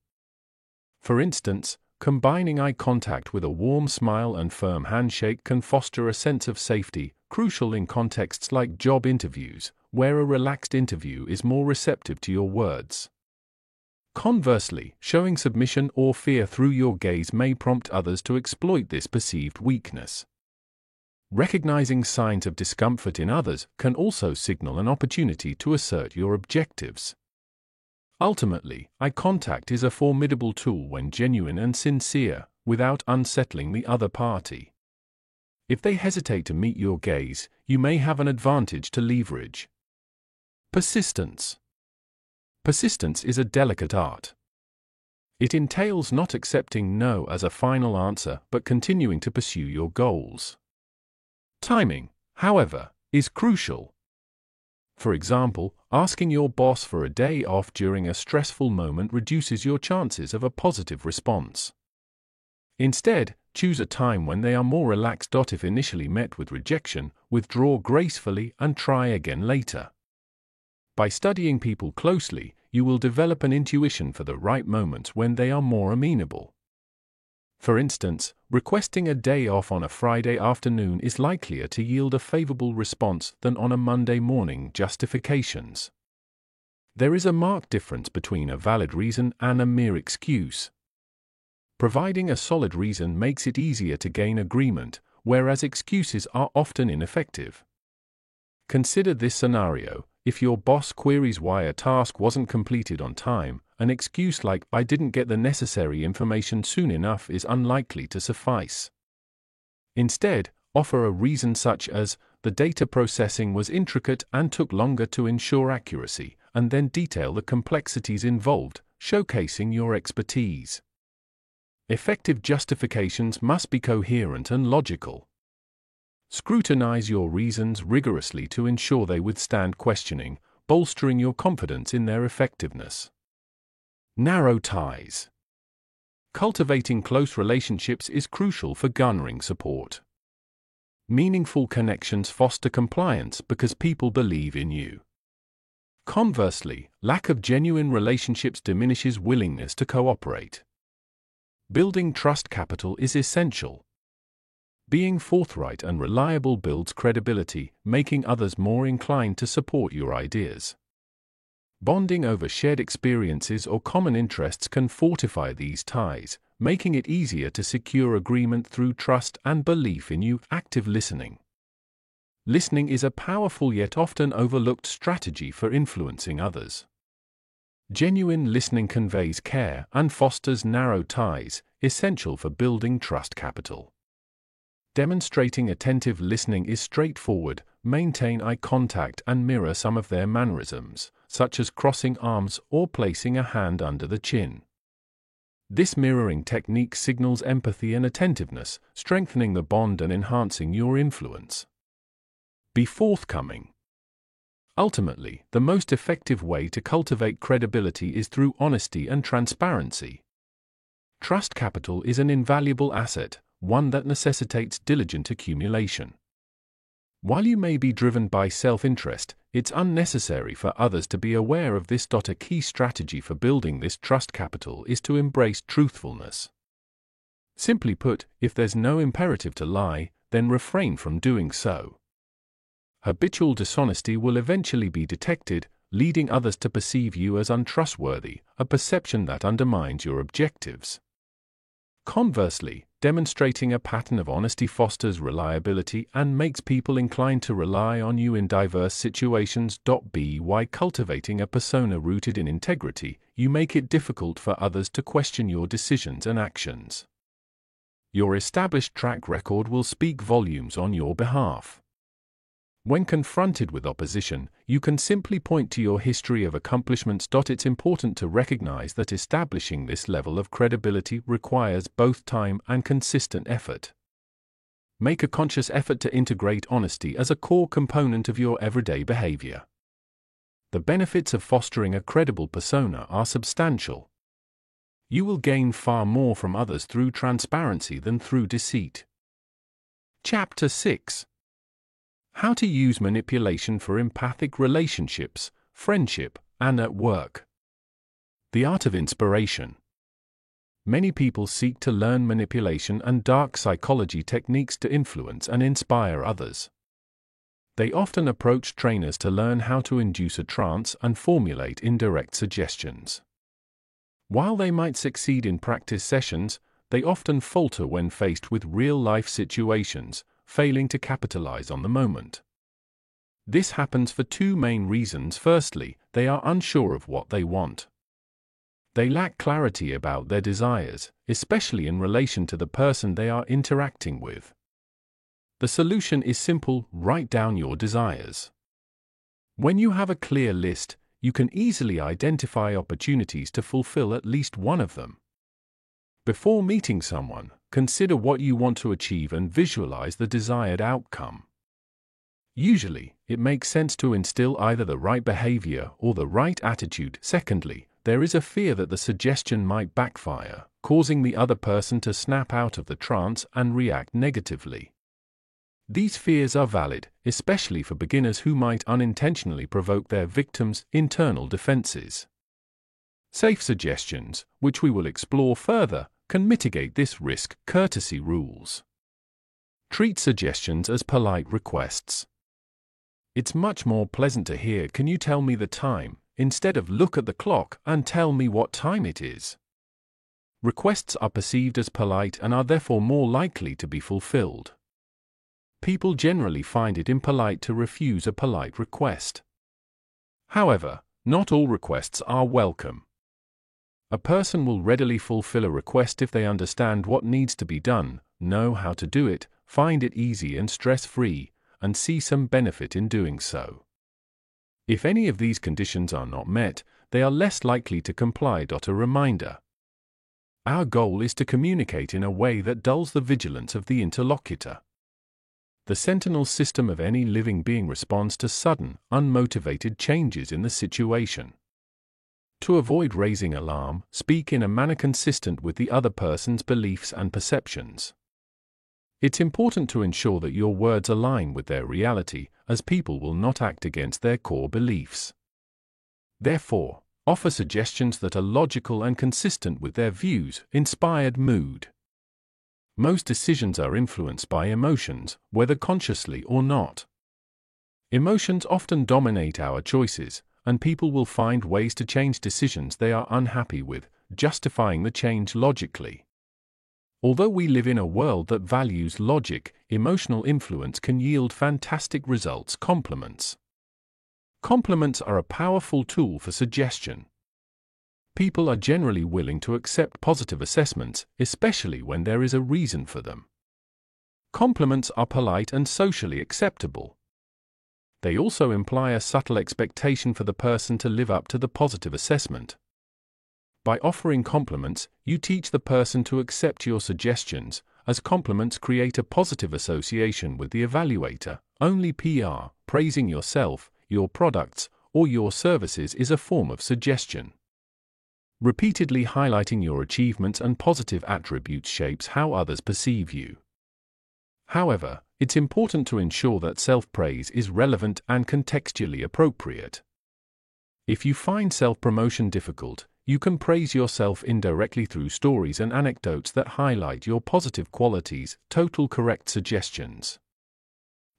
For instance, combining eye contact with a warm smile and firm handshake can foster a sense of safety, crucial in contexts like job interviews, where a relaxed interview is more receptive to your words. Conversely, showing submission or fear through your gaze may prompt others to exploit this perceived weakness. Recognizing signs of discomfort in others can also signal an opportunity to assert your objectives. Ultimately, eye contact is a formidable tool when genuine and sincere, without unsettling the other party. If they hesitate to meet your gaze, you may have an advantage to leverage. Persistence. Persistence is a delicate art. It entails not accepting no as a final answer but continuing to pursue your goals. Timing, however, is crucial. For example, asking your boss for a day off during a stressful moment reduces your chances of a positive response. Instead, choose a time when they are more relaxed. If initially met with rejection, withdraw gracefully and try again later. By studying people closely, you will develop an intuition for the right moments when they are more amenable. For instance, requesting a day off on a Friday afternoon is likelier to yield a favorable response than on a Monday morning justifications. There is a marked difference between a valid reason and a mere excuse. Providing a solid reason makes it easier to gain agreement, whereas excuses are often ineffective. Consider this scenario if your boss queries why a task wasn't completed on time, an excuse like, I didn't get the necessary information soon enough is unlikely to suffice. Instead, offer a reason such as, the data processing was intricate and took longer to ensure accuracy, and then detail the complexities involved, showcasing your expertise. Effective justifications must be coherent and logical. Scrutinize your reasons rigorously to ensure they withstand questioning, bolstering your confidence in their effectiveness. Narrow ties. Cultivating close relationships is crucial for garnering support. Meaningful connections foster compliance because people believe in you. Conversely, lack of genuine relationships diminishes willingness to cooperate. Building trust capital is essential. Being forthright and reliable builds credibility, making others more inclined to support your ideas. Bonding over shared experiences or common interests can fortify these ties, making it easier to secure agreement through trust and belief in you. Active listening. Listening is a powerful yet often overlooked strategy for influencing others. Genuine listening conveys care and fosters narrow ties, essential for building trust capital. Demonstrating attentive listening is straightforward, maintain eye contact and mirror some of their mannerisms, such as crossing arms or placing a hand under the chin. This mirroring technique signals empathy and attentiveness, strengthening the bond and enhancing your influence. Be forthcoming. Ultimately, the most effective way to cultivate credibility is through honesty and transparency. Trust capital is an invaluable asset, one that necessitates diligent accumulation. While you may be driven by self interest, it's unnecessary for others to be aware of this. A key strategy for building this trust capital is to embrace truthfulness. Simply put, if there's no imperative to lie, then refrain from doing so. Habitual dishonesty will eventually be detected, leading others to perceive you as untrustworthy, a perception that undermines your objectives. Conversely, demonstrating a pattern of honesty fosters reliability and makes people inclined to rely on you in diverse situations. By cultivating a persona rooted in integrity, you make it difficult for others to question your decisions and actions. Your established track record will speak volumes on your behalf. When confronted with opposition, you can simply point to your history of accomplishments. It's important to recognize that establishing this level of credibility requires both time and consistent effort. Make a conscious effort to integrate honesty as a core component of your everyday behavior. The benefits of fostering a credible persona are substantial. You will gain far more from others through transparency than through deceit. Chapter 6 how to use manipulation for empathic relationships, friendship, and at work. The art of inspiration. Many people seek to learn manipulation and dark psychology techniques to influence and inspire others. They often approach trainers to learn how to induce a trance and formulate indirect suggestions. While they might succeed in practice sessions, they often falter when faced with real life situations, failing to capitalize on the moment. This happens for two main reasons. Firstly, they are unsure of what they want. They lack clarity about their desires, especially in relation to the person they are interacting with. The solution is simple write down your desires. When you have a clear list, you can easily identify opportunities to fulfill at least one of them. Before meeting someone, consider what you want to achieve and visualize the desired outcome. Usually, it makes sense to instill either the right behavior or the right attitude. Secondly, there is a fear that the suggestion might backfire, causing the other person to snap out of the trance and react negatively. These fears are valid, especially for beginners who might unintentionally provoke their victims' internal defenses. Safe suggestions, which we will explore further, can mitigate this risk courtesy rules. Treat suggestions as polite requests. It's much more pleasant to hear, Can you tell me the time, instead of look at the clock and tell me what time it is. Requests are perceived as polite and are therefore more likely to be fulfilled. People generally find it impolite to refuse a polite request. However, not all requests are welcome. A person will readily fulfill a request if they understand what needs to be done, know how to do it, find it easy and stress free, and see some benefit in doing so. If any of these conditions are not met, they are less likely to comply. A reminder Our goal is to communicate in a way that dulls the vigilance of the interlocutor. The sentinel system of any living being responds to sudden, unmotivated changes in the situation. To avoid raising alarm, speak in a manner consistent with the other person's beliefs and perceptions. It's important to ensure that your words align with their reality, as people will not act against their core beliefs. Therefore, offer suggestions that are logical and consistent with their views, inspired mood. Most decisions are influenced by emotions, whether consciously or not. Emotions often dominate our choices, and people will find ways to change decisions they are unhappy with, justifying the change logically. Although we live in a world that values logic, emotional influence can yield fantastic results. Compliments. Compliments are a powerful tool for suggestion. People are generally willing to accept positive assessments, especially when there is a reason for them. Compliments are polite and socially acceptable. They also imply a subtle expectation for the person to live up to the positive assessment. By offering compliments, you teach the person to accept your suggestions, as compliments create a positive association with the evaluator. Only PR, praising yourself, your products, or your services is a form of suggestion. Repeatedly highlighting your achievements and positive attributes shapes how others perceive you. However, it's important to ensure that self praise is relevant and contextually appropriate. If you find self promotion difficult, you can praise yourself indirectly through stories and anecdotes that highlight your positive qualities, total correct suggestions.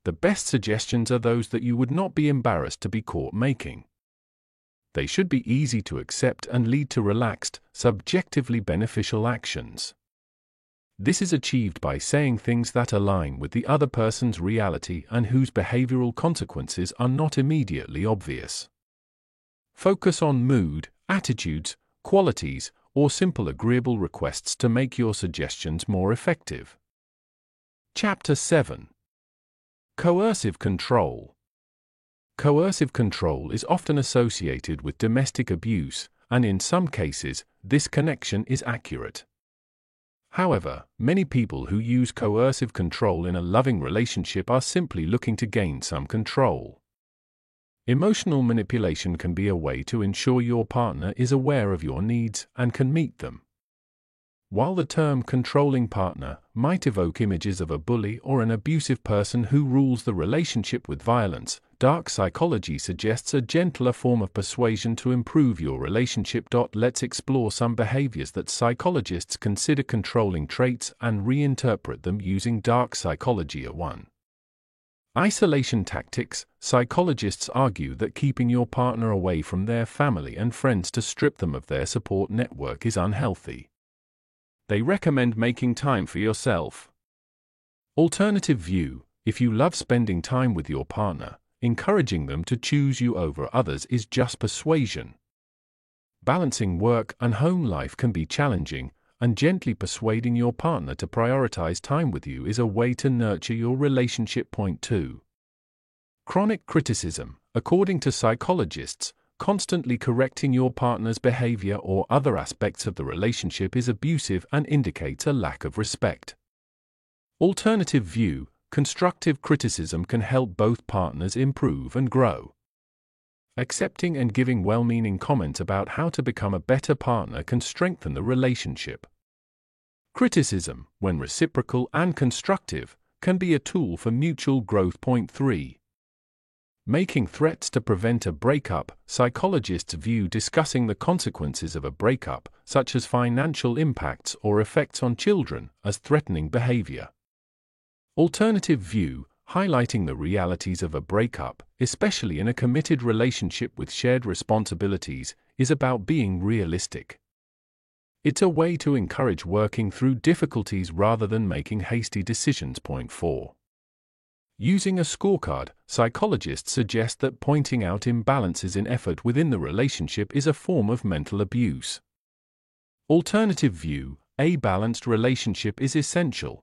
The best suggestions are those that you would not be embarrassed to be caught making. They should be easy to accept and lead to relaxed, subjectively beneficial actions. This is achieved by saying things that align with the other person's reality and whose behavioral consequences are not immediately obvious. Focus on mood, attitudes, qualities, or simple agreeable requests to make your suggestions more effective. Chapter 7 Coercive Control Coercive control is often associated with domestic abuse, and in some cases, this connection is accurate. However, many people who use coercive control in a loving relationship are simply looking to gain some control. Emotional manipulation can be a way to ensure your partner is aware of your needs and can meet them. While the term controlling partner might evoke images of a bully or an abusive person who rules the relationship with violence, dark psychology suggests a gentler form of persuasion to improve your relationship. Let's explore some behaviors that psychologists consider controlling traits and reinterpret them using dark psychology. 1. Isolation tactics Psychologists argue that keeping your partner away from their family and friends to strip them of their support network is unhealthy. They recommend making time for yourself. Alternative view If you love spending time with your partner, encouraging them to choose you over others is just persuasion. Balancing work and home life can be challenging, and gently persuading your partner to prioritize time with you is a way to nurture your relationship. Point 2. Chronic criticism, according to psychologists, constantly correcting your partner's behavior or other aspects of the relationship is abusive and indicates a lack of respect. Alternative view constructive criticism can help both partners improve and grow. Accepting and giving well meaning comments about how to become a better partner can strengthen the relationship. Criticism, when reciprocal and constructive, can be a tool for mutual growth. Point 3. Making threats to prevent a breakup, psychologists view discussing the consequences of a breakup, such as financial impacts or effects on children, as threatening behavior. Alternative view, highlighting the realities of a breakup, especially in a committed relationship with shared responsibilities, is about being realistic. It's a way to encourage working through difficulties rather than making hasty decisions. Point 4. Using a scorecard, psychologists suggest that pointing out imbalances in effort within the relationship is a form of mental abuse. Alternative view A balanced relationship is essential.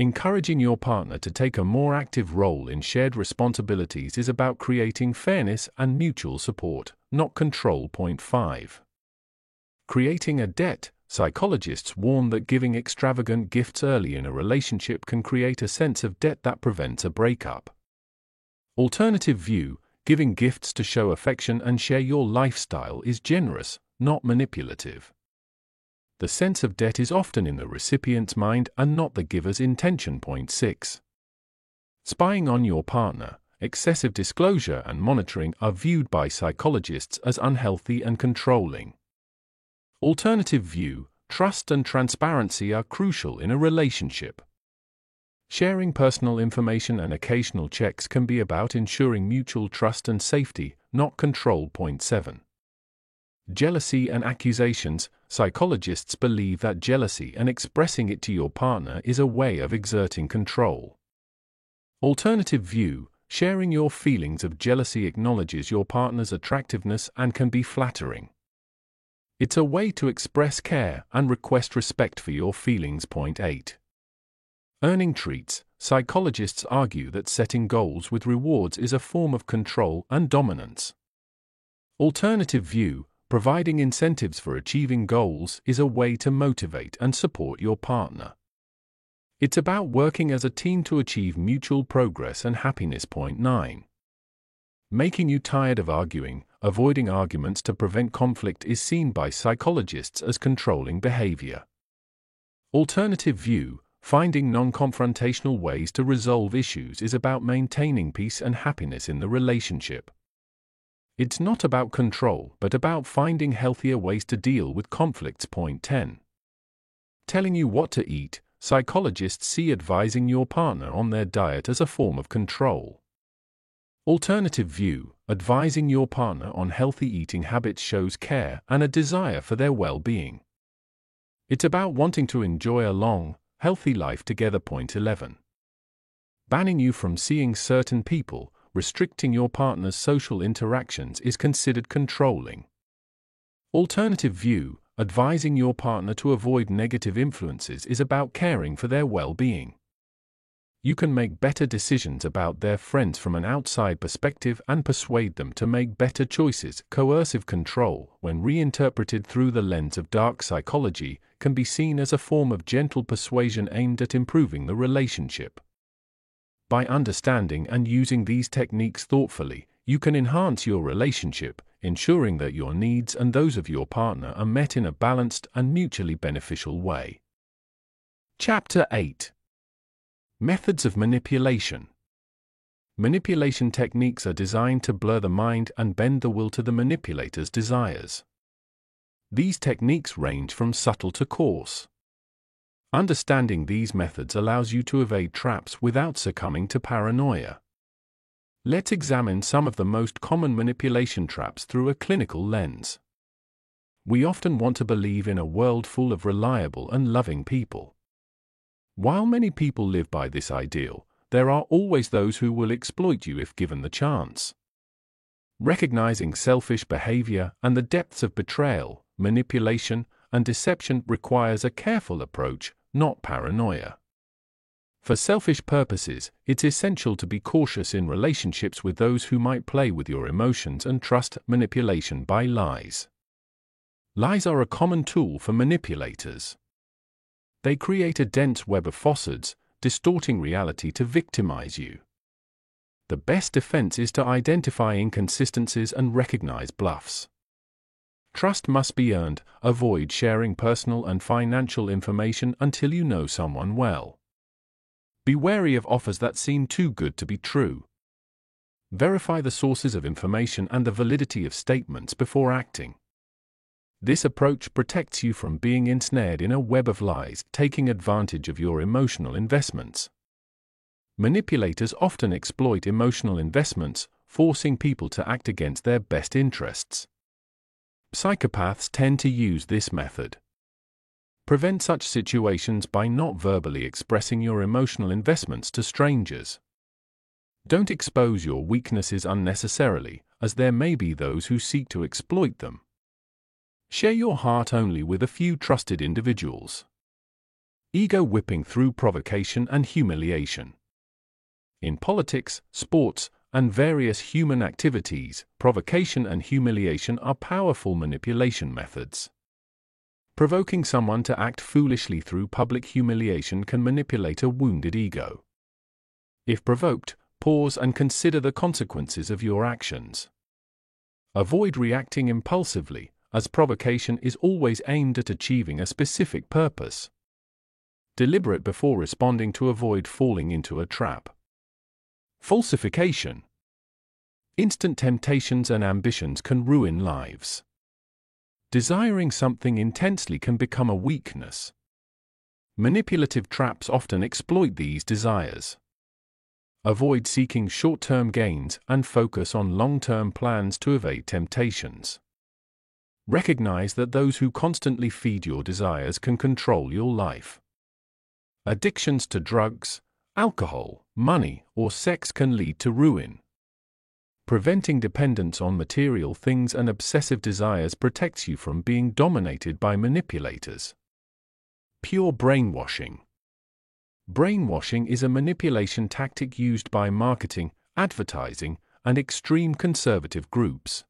Encouraging your partner to take a more active role in shared responsibilities is about creating fairness and mutual support, not control. Point 5. Creating a debt Psychologists warn that giving extravagant gifts early in a relationship can create a sense of debt that prevents a breakup. Alternative view giving gifts to show affection and share your lifestyle is generous, not manipulative. The sense of debt is often in the recipient's mind and not the giver's intention. Point 6. Spying on your partner, excessive disclosure and monitoring are viewed by psychologists as unhealthy and controlling. Alternative view trust and transparency are crucial in a relationship. Sharing personal information and occasional checks can be about ensuring mutual trust and safety, not control. Point 7. Jealousy and accusations Psychologists believe that jealousy and expressing it to your partner is a way of exerting control. Alternative view sharing your feelings of jealousy acknowledges your partner's attractiveness and can be flattering. It's a way to express care and request respect for your feelings. Point 8. Earning treats. Psychologists argue that setting goals with rewards is a form of control and dominance. Alternative view providing incentives for achieving goals is a way to motivate and support your partner. It's about working as a team to achieve mutual progress and happiness. Point 9. Making you tired of arguing, avoiding arguments to prevent conflict is seen by psychologists as controlling behavior. Alternative view finding non confrontational ways to resolve issues is about maintaining peace and happiness in the relationship. It's not about control, but about finding healthier ways to deal with conflicts. Point 10. Telling you what to eat, psychologists see advising your partner on their diet as a form of control. Alternative view, advising your partner on healthy eating habits shows care and a desire for their well being. It's about wanting to enjoy a long, healthy life together. Point 11. Banning you from seeing certain people, restricting your partner's social interactions is considered controlling. Alternative view, advising your partner to avoid negative influences is about caring for their well being. You can make better decisions about their friends from an outside perspective and persuade them to make better choices. Coercive control, when reinterpreted through the lens of dark psychology, can be seen as a form of gentle persuasion aimed at improving the relationship. By understanding and using these techniques thoughtfully, you can enhance your relationship, ensuring that your needs and those of your partner are met in a balanced and mutually beneficial way. Chapter 8 Methods of Manipulation Manipulation techniques are designed to blur the mind and bend the will to the manipulator's desires. These techniques range from subtle to coarse. Understanding these methods allows you to evade traps without succumbing to paranoia. Let's examine some of the most common manipulation traps through a clinical lens. We often want to believe in a world full of reliable and loving people. While many people live by this ideal, there are always those who will exploit you if given the chance. Recognizing selfish behavior and the depths of betrayal, manipulation, and deception requires a careful approach, not paranoia. For selfish purposes, it's essential to be cautious in relationships with those who might play with your emotions and trust manipulation by lies. Lies are a common tool for manipulators. They create a dense web of falsehoods, distorting reality to victimize you. The best defense is to identify inconsistencies and recognize bluffs. Trust must be earned, avoid sharing personal and financial information until you know someone well. Be wary of offers that seem too good to be true. Verify the sources of information and the validity of statements before acting. This approach protects you from being ensnared in a web of lies, taking advantage of your emotional investments. Manipulators often exploit emotional investments, forcing people to act against their best interests. Psychopaths tend to use this method. Prevent such situations by not verbally expressing your emotional investments to strangers. Don't expose your weaknesses unnecessarily, as there may be those who seek to exploit them. Share your heart only with a few trusted individuals. Ego whipping through provocation and humiliation. In politics, sports, and various human activities, provocation and humiliation are powerful manipulation methods. Provoking someone to act foolishly through public humiliation can manipulate a wounded ego. If provoked, pause and consider the consequences of your actions. Avoid reacting impulsively, as provocation is always aimed at achieving a specific purpose. Deliberate before responding to avoid falling into a trap. Falsification. Instant temptations and ambitions can ruin lives. Desiring something intensely can become a weakness. Manipulative traps often exploit these desires. Avoid seeking short term gains and focus on long term plans to evade temptations. Recognize that those who constantly feed your desires can control your life. Addictions to drugs, alcohol, money, or sex can lead to ruin. Preventing dependence on material things and obsessive desires protects you from being dominated by manipulators. Pure brainwashing. Brainwashing is a manipulation tactic used by marketing, advertising, and extreme conservative groups.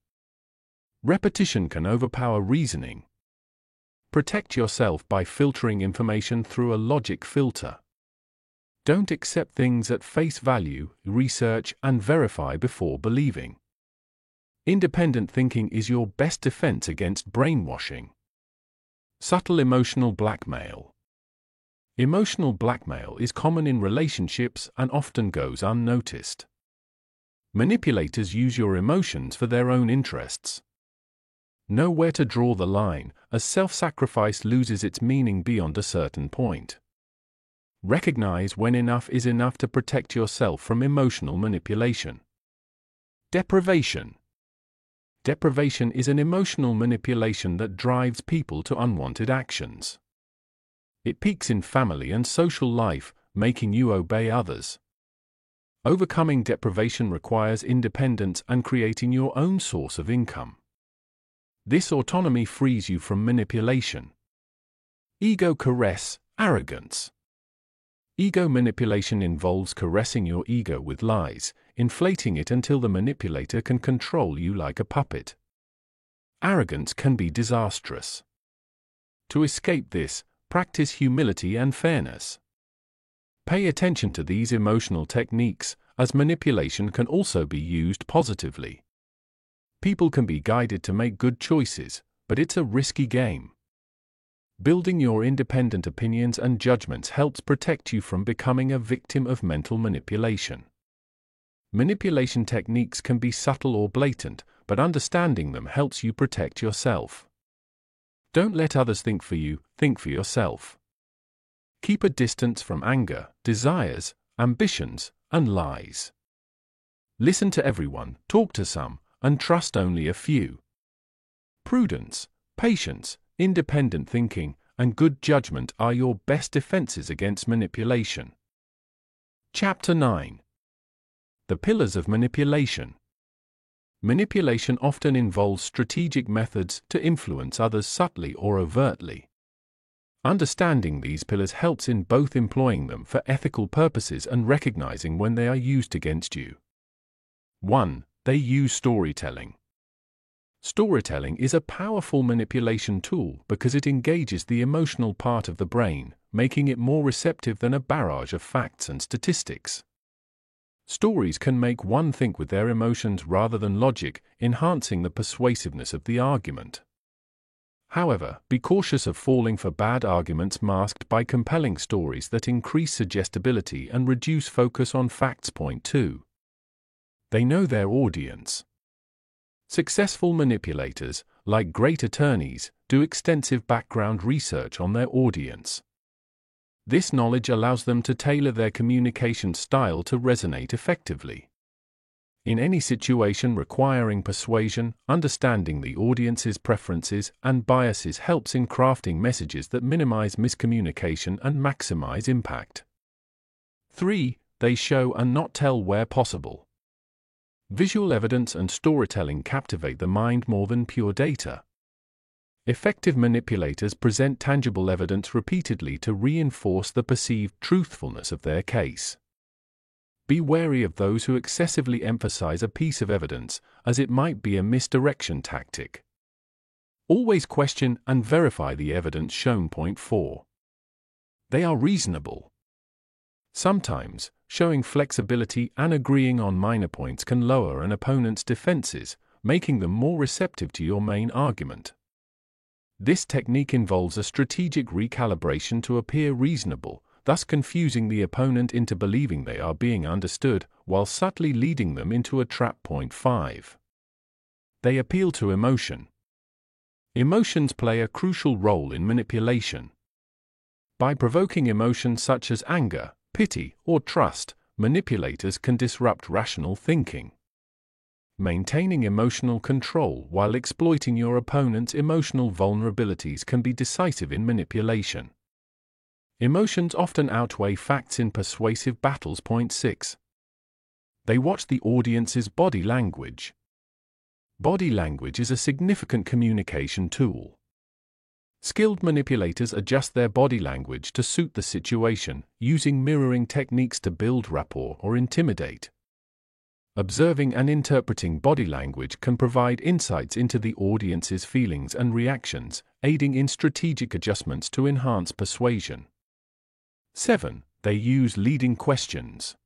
Repetition can overpower reasoning. Protect yourself by filtering information through a logic filter. Don't accept things at face value, research and verify before believing. Independent thinking is your best defense against brainwashing. Subtle emotional blackmail. Emotional blackmail is common in relationships and often goes unnoticed. Manipulators use your emotions for their own interests. Know where to draw the line, as self sacrifice loses its meaning beyond a certain point. Recognize when enough is enough to protect yourself from emotional manipulation. Deprivation. Deprivation is an emotional manipulation that drives people to unwanted actions. It peaks in family and social life, making you obey others. Overcoming deprivation requires independence and creating your own source of income. This autonomy frees you from manipulation. Ego caress, arrogance. Ego manipulation involves caressing your ego with lies, inflating it until the manipulator can control you like a puppet. Arrogance can be disastrous. To escape this, practice humility and fairness. Pay attention to these emotional techniques, as manipulation can also be used positively. People can be guided to make good choices, but it's a risky game. Building your independent opinions and judgments helps protect you from becoming a victim of mental manipulation. Manipulation techniques can be subtle or blatant, but understanding them helps you protect yourself. Don't let others think for you, think for yourself. Keep a distance from anger, desires, ambitions, and lies. Listen to everyone, talk to some, and trust only a few. Prudence, patience, independent thinking, and good judgment are your best defenses against manipulation. Chapter 9 The Pillars of Manipulation Manipulation often involves strategic methods to influence others subtly or overtly. Understanding these pillars helps in both employing them for ethical purposes and recognizing when they are used against you. 1. They use storytelling. Storytelling is a powerful manipulation tool because it engages the emotional part of the brain, making it more receptive than a barrage of facts and statistics. Stories can make one think with their emotions rather than logic, enhancing the persuasiveness of the argument. However, be cautious of falling for bad arguments masked by compelling stories that increase suggestibility and reduce focus on facts. Point 2. They know their audience. Successful manipulators, like great attorneys, do extensive background research on their audience. This knowledge allows them to tailor their communication style to resonate effectively. In any situation requiring persuasion, understanding the audience's preferences and biases helps in crafting messages that minimize miscommunication and maximize impact. 3. They show and not tell where possible. Visual evidence and storytelling captivate the mind more than pure data. Effective manipulators present tangible evidence repeatedly to reinforce the perceived truthfulness of their case. Be wary of those who excessively emphasize a piece of evidence, as it might be a misdirection tactic. Always question and verify the evidence shown. Point 4. They are reasonable. Sometimes, showing flexibility and agreeing on minor points can lower an opponent's defenses, making them more receptive to your main argument. This technique involves a strategic recalibration to appear reasonable, thus confusing the opponent into believing they are being understood, while subtly leading them into a trap. Point 5. They appeal to emotion. Emotions play a crucial role in manipulation. By provoking emotions such as anger, pity, or trust, manipulators can disrupt rational thinking. Maintaining emotional control while exploiting your opponent's emotional vulnerabilities can be decisive in manipulation. Emotions often outweigh facts in persuasive battles. Point 6. They watch the audience's body language. Body language is a significant communication tool. Skilled manipulators adjust their body language to suit the situation, using mirroring techniques to build rapport or intimidate. Observing and interpreting body language can provide insights into the audience's feelings and reactions, aiding in strategic adjustments to enhance persuasion. 7. They use leading questions.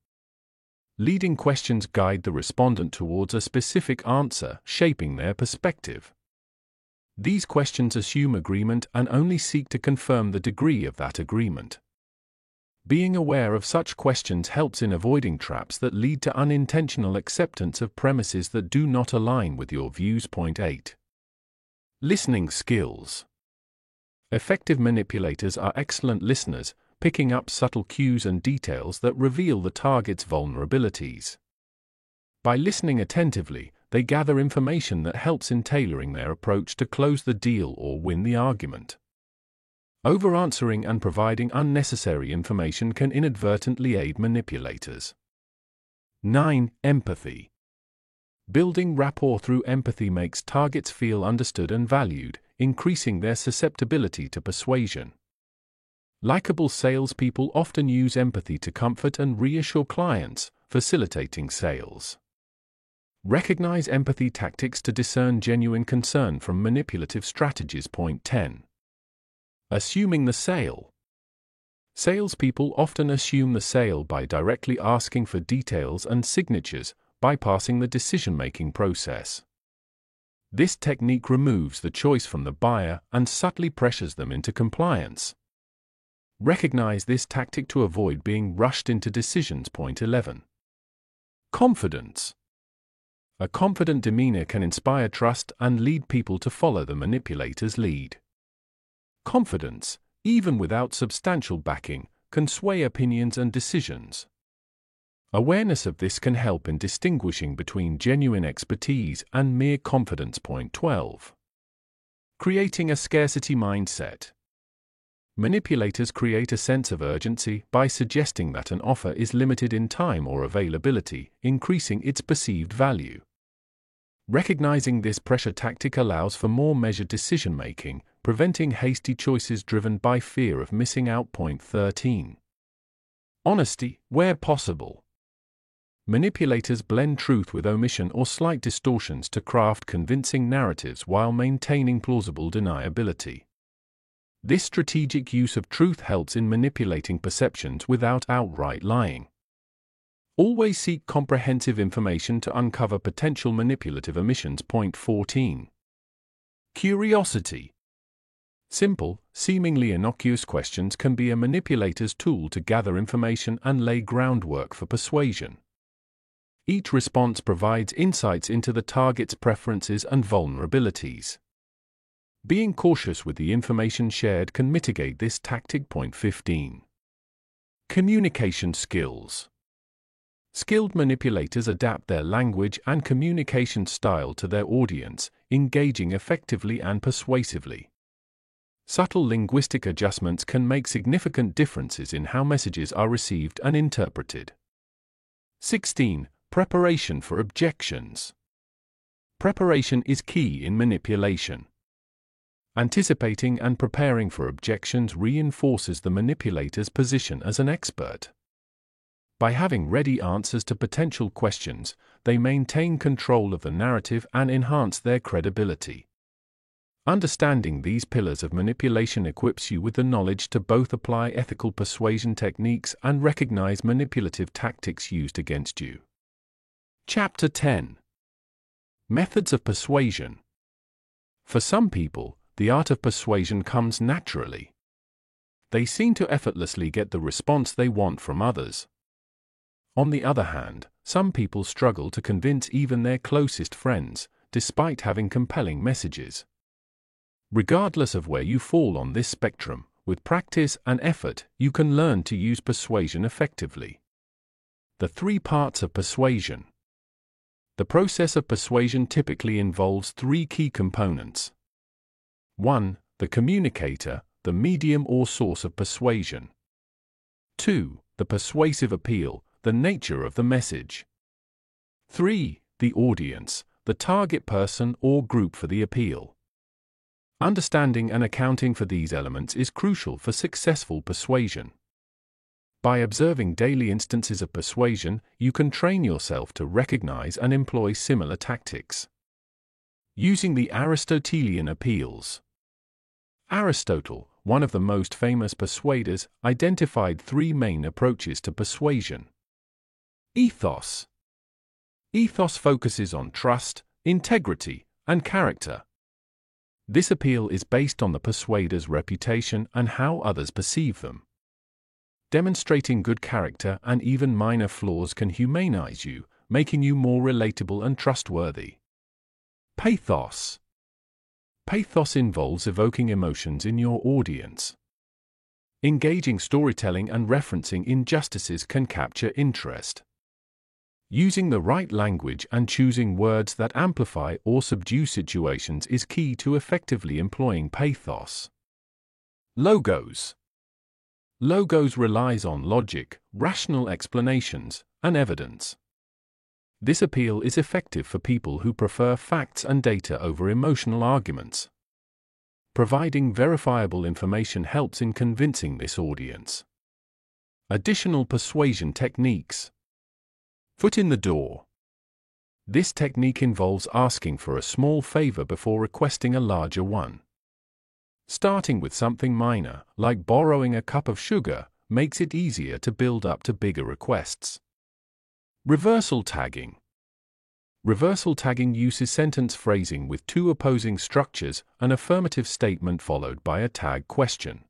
Leading questions guide the respondent towards a specific answer, shaping their perspective. These questions assume agreement and only seek to confirm the degree of that agreement. Being aware of such questions helps in avoiding traps that lead to unintentional acceptance of premises that do not align with your views. Point 8. Listening skills. Effective manipulators are excellent listeners, picking up subtle cues and details that reveal the target's vulnerabilities. By listening attentively, they gather information that helps in tailoring their approach to close the deal or win the argument. Over answering and providing unnecessary information can inadvertently aid manipulators. 9. Empathy. Building rapport through empathy makes targets feel understood and valued, increasing their susceptibility to persuasion. Likeable salespeople often use empathy to comfort and reassure clients, facilitating sales. Recognize empathy tactics to discern genuine concern from manipulative strategies. Point 10. Assuming the sale. Salespeople often assume the sale by directly asking for details and signatures, bypassing the decision making process. This technique removes the choice from the buyer and subtly pressures them into compliance. Recognize this tactic to avoid being rushed into decisions. Point 11. Confidence. A confident demeanor can inspire trust and lead people to follow the manipulator's lead. Confidence, even without substantial backing, can sway opinions and decisions. Awareness of this can help in distinguishing between genuine expertise and mere confidence. Point 12. Creating a scarcity mindset. Manipulators create a sense of urgency by suggesting that an offer is limited in time or availability, increasing its perceived value. Recognizing this pressure tactic allows for more measured decision making, preventing hasty choices driven by fear of missing out. Point 13. Honesty, where possible. Manipulators blend truth with omission or slight distortions to craft convincing narratives while maintaining plausible deniability. This strategic use of truth helps in manipulating perceptions without outright lying. Always seek comprehensive information to uncover potential manipulative omissions. Point 14. Curiosity. Simple, seemingly innocuous questions can be a manipulator's tool to gather information and lay groundwork for persuasion. Each response provides insights into the target's preferences and vulnerabilities. Being cautious with the information shared can mitigate this tactic. Point 15. Communication skills. Skilled manipulators adapt their language and communication style to their audience, engaging effectively and persuasively. Subtle linguistic adjustments can make significant differences in how messages are received and interpreted. 16. Preparation for objections. Preparation is key in manipulation. Anticipating and preparing for objections reinforces the manipulator's position as an expert. By having ready answers to potential questions, they maintain control of the narrative and enhance their credibility. Understanding these pillars of manipulation equips you with the knowledge to both apply ethical persuasion techniques and recognize manipulative tactics used against you. Chapter 10 Methods of Persuasion For some people, the art of persuasion comes naturally. They seem to effortlessly get the response they want from others. On the other hand, some people struggle to convince even their closest friends, despite having compelling messages. Regardless of where you fall on this spectrum, with practice and effort, you can learn to use persuasion effectively. The three parts of persuasion. The process of persuasion typically involves three key components 1. The communicator, the medium or source of persuasion. 2. The persuasive appeal, the nature of the message. 3. The audience, the target person or group for the appeal. Understanding and accounting for these elements is crucial for successful persuasion. By observing daily instances of persuasion, you can train yourself to recognize and employ similar tactics. Using the Aristotelian appeals. Aristotle, one of the most famous persuaders, identified three main approaches to persuasion. Ethos Ethos focuses on trust, integrity, and character. This appeal is based on the persuader's reputation and how others perceive them. Demonstrating good character and even minor flaws can humanize you, making you more relatable and trustworthy. Pathos Pathos involves evoking emotions in your audience. Engaging storytelling and referencing injustices can capture interest. Using the right language and choosing words that amplify or subdue situations is key to effectively employing pathos. Logos Logos relies on logic, rational explanations, and evidence. This appeal is effective for people who prefer facts and data over emotional arguments. Providing verifiable information helps in convincing this audience. Additional persuasion techniques. Foot in the door. This technique involves asking for a small favor before requesting a larger one. Starting with something minor, like borrowing a cup of sugar, makes it easier to build up to bigger requests. Reversal tagging. Reversal tagging uses sentence phrasing with two opposing structures, an affirmative statement followed by a tag question.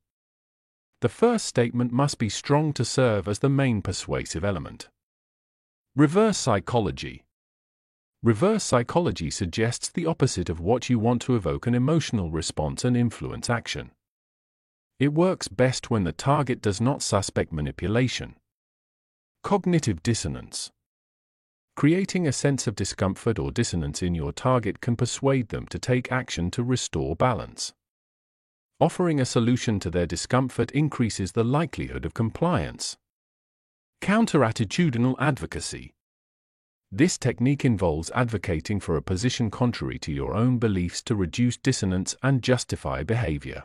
The first statement must be strong to serve as the main persuasive element. Reverse psychology. Reverse psychology suggests the opposite of what you want to evoke an emotional response and influence action. It works best when the target does not suspect manipulation. Cognitive dissonance. Creating a sense of discomfort or dissonance in your target can persuade them to take action to restore balance. Offering a solution to their discomfort increases the likelihood of compliance. Counterattitudinal advocacy. This technique involves advocating for a position contrary to your own beliefs to reduce dissonance and justify behavior.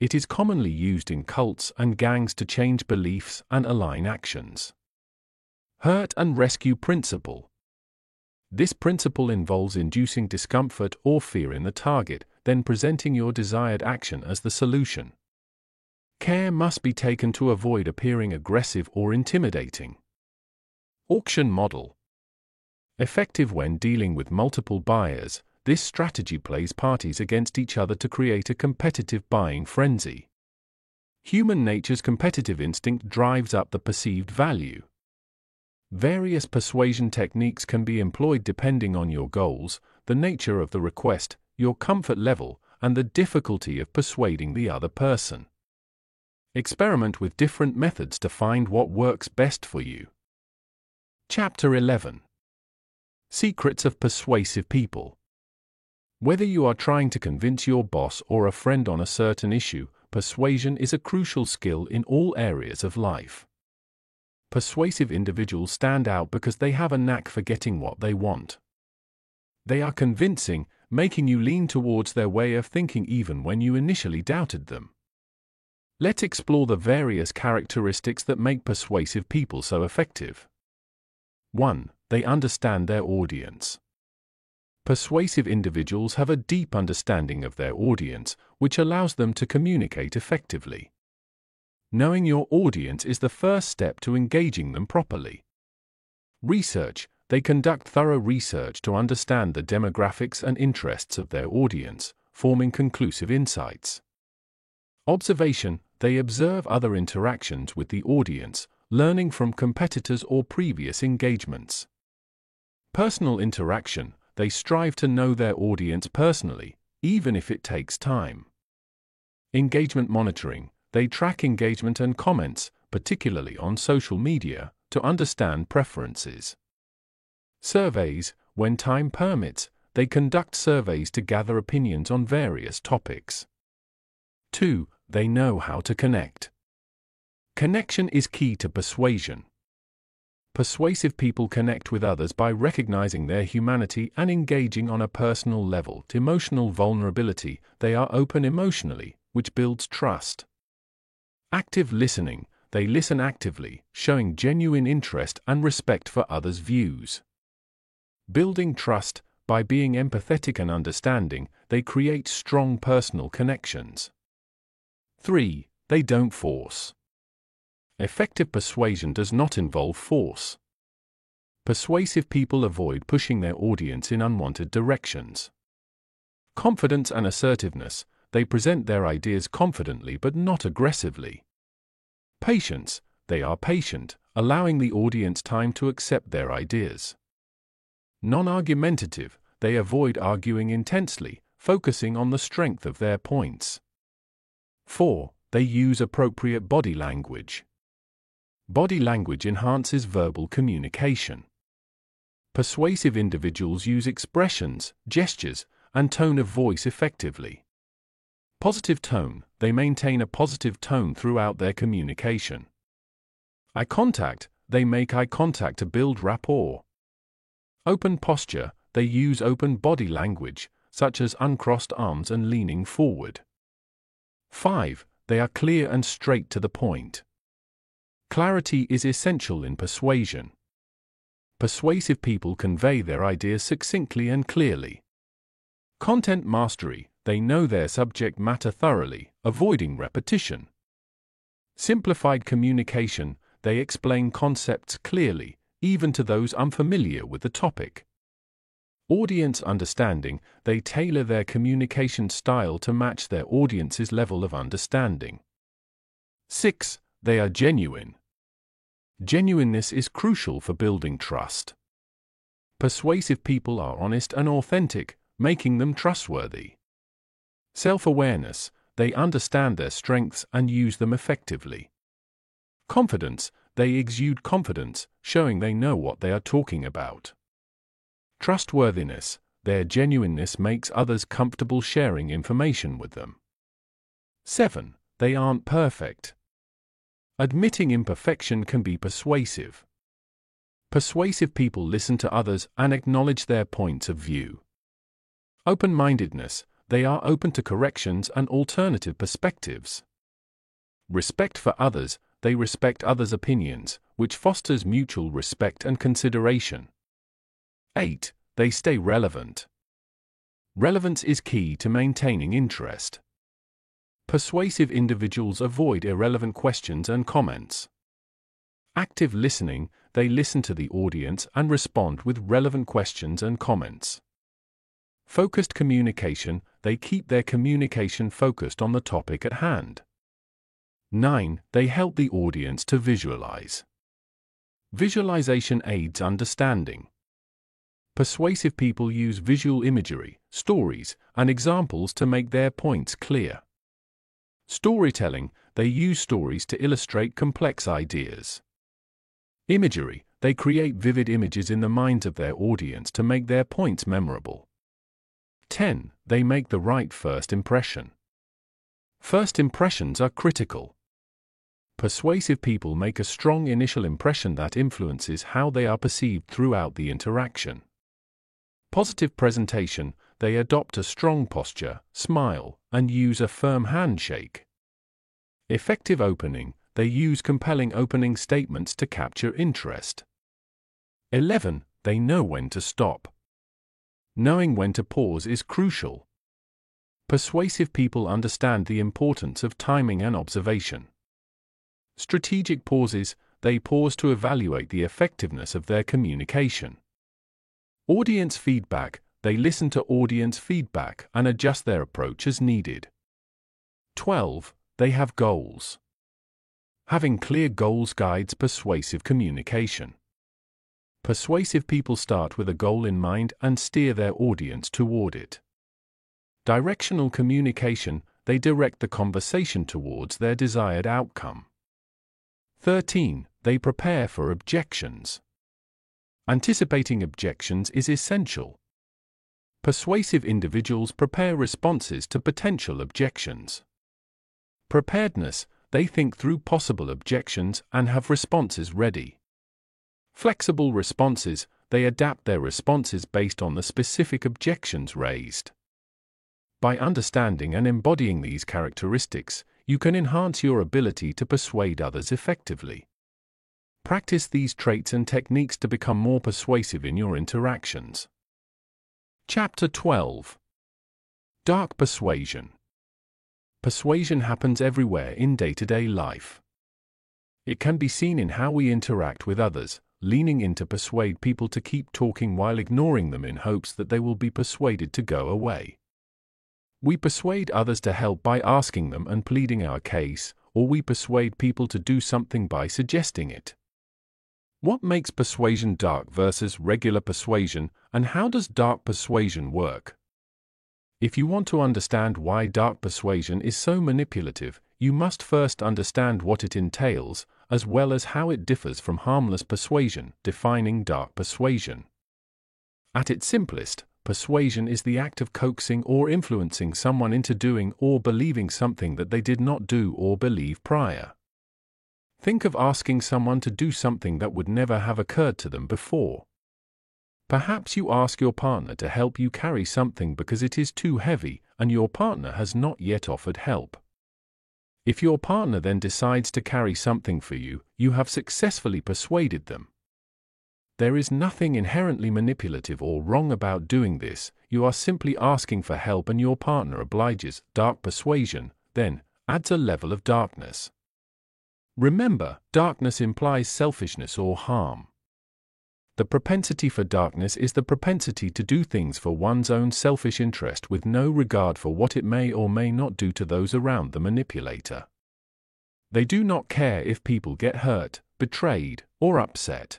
It is commonly used in cults and gangs to change beliefs and align actions. Hurt and rescue principle. This principle involves inducing discomfort or fear in the target, then presenting your desired action as the solution. Care must be taken to avoid appearing aggressive or intimidating. Auction model. Effective when dealing with multiple buyers, this strategy plays parties against each other to create a competitive buying frenzy. Human nature's competitive instinct drives up the perceived value. Various persuasion techniques can be employed depending on your goals, the nature of the request, your comfort level, and the difficulty of persuading the other person. Experiment with different methods to find what works best for you. Chapter 11 Secrets of Persuasive People. Whether you are trying to convince your boss or a friend on a certain issue, persuasion is a crucial skill in all areas of life. Persuasive individuals stand out because they have a knack for getting what they want. They are convincing, making you lean towards their way of thinking even when you initially doubted them. Let's explore the various characteristics that make persuasive people so effective. 1. They understand their audience. Persuasive individuals have a deep understanding of their audience, which allows them to communicate effectively. Knowing your audience is the first step to engaging them properly. Research They conduct thorough research to understand the demographics and interests of their audience, forming conclusive insights. Observation They observe other interactions with the audience, learning from competitors or previous engagements. Personal interaction They strive to know their audience personally, even if it takes time. Engagement monitoring They track engagement and comments, particularly on social media, to understand preferences. Surveys When time permits, they conduct surveys to gather opinions on various topics. 2 they know how to connect. Connection is key to persuasion. Persuasive people connect with others by recognizing their humanity and engaging on a personal level. To emotional vulnerability, they are open emotionally, which builds trust. Active listening, they listen actively, showing genuine interest and respect for others' views. Building trust, by being empathetic and understanding, they create strong personal connections. 3. They don't force. Effective persuasion does not involve force. Persuasive people avoid pushing their audience in unwanted directions. Confidence and assertiveness, they present their ideas confidently but not aggressively. Patience, they are patient, allowing the audience time to accept their ideas. Non argumentative, they avoid arguing intensely, focusing on the strength of their points. 4. they use appropriate body language. Body language enhances verbal communication. Persuasive individuals use expressions, gestures, and tone of voice effectively. Positive tone, they maintain a positive tone throughout their communication. Eye contact, they make eye contact to build rapport. Open posture, they use open body language, such as uncrossed arms and leaning forward. 5. They are clear and straight to the point. Clarity is essential in persuasion. Persuasive people convey their ideas succinctly and clearly. Content mastery, they know their subject matter thoroughly, avoiding repetition. Simplified communication, they explain concepts clearly, even to those unfamiliar with the topic. Audience understanding, they tailor their communication style to match their audience's level of understanding. 6. They are genuine. Genuineness is crucial for building trust. Persuasive people are honest and authentic, making them trustworthy. Self awareness, they understand their strengths and use them effectively. Confidence, they exude confidence, showing they know what they are talking about. Trustworthiness, their genuineness makes others comfortable sharing information with them. 7. They aren't perfect. Admitting imperfection can be persuasive. Persuasive people listen to others and acknowledge their points of view. Open mindedness, they are open to corrections and alternative perspectives. Respect for others, they respect others' opinions, which fosters mutual respect and consideration. 8. They stay relevant. Relevance is key to maintaining interest. Persuasive individuals avoid irrelevant questions and comments. Active listening, they listen to the audience and respond with relevant questions and comments. Focused communication, they keep their communication focused on the topic at hand. 9. They help the audience to visualize. Visualization aids understanding. Persuasive people use visual imagery, stories, and examples to make their points clear. Storytelling, they use stories to illustrate complex ideas. Imagery, they create vivid images in the minds of their audience to make their points memorable. 10. They make the right first impression. First impressions are critical. Persuasive people make a strong initial impression that influences how they are perceived throughout the interaction. Positive presentation, they adopt a strong posture, smile, and use a firm handshake. Effective opening, they use compelling opening statements to capture interest. 11. They know when to stop. Knowing when to pause is crucial. Persuasive people understand the importance of timing and observation. Strategic pauses, they pause to evaluate the effectiveness of their communication. Audience feedback, they listen to audience feedback and adjust their approach as needed. 12. They have goals. Having clear goals guides persuasive communication. Persuasive people start with a goal in mind and steer their audience toward it. Directional communication, they direct the conversation towards their desired outcome. 13. They prepare for objections. Anticipating objections is essential. Persuasive individuals prepare responses to potential objections. Preparedness, they think through possible objections and have responses ready. Flexible responses, they adapt their responses based on the specific objections raised. By understanding and embodying these characteristics, you can enhance your ability to persuade others effectively. Practice these traits and techniques to become more persuasive in your interactions. Chapter 12 Dark Persuasion Persuasion happens everywhere in day to day life. It can be seen in how we interact with others, leaning in to persuade people to keep talking while ignoring them in hopes that they will be persuaded to go away. We persuade others to help by asking them and pleading our case, or we persuade people to do something by suggesting it. What makes persuasion dark versus regular persuasion, and how does dark persuasion work? If you want to understand why dark persuasion is so manipulative, you must first understand what it entails, as well as how it differs from harmless persuasion, defining dark persuasion. At its simplest, persuasion is the act of coaxing or influencing someone into doing or believing something that they did not do or believe prior. Think of asking someone to do something that would never have occurred to them before. Perhaps you ask your partner to help you carry something because it is too heavy and your partner has not yet offered help. If your partner then decides to carry something for you, you have successfully persuaded them. There is nothing inherently manipulative or wrong about doing this, you are simply asking for help and your partner obliges. Dark persuasion, then, adds a level of darkness. Remember, darkness implies selfishness or harm. The propensity for darkness is the propensity to do things for one's own selfish interest with no regard for what it may or may not do to those around the manipulator. They do not care if people get hurt, betrayed, or upset.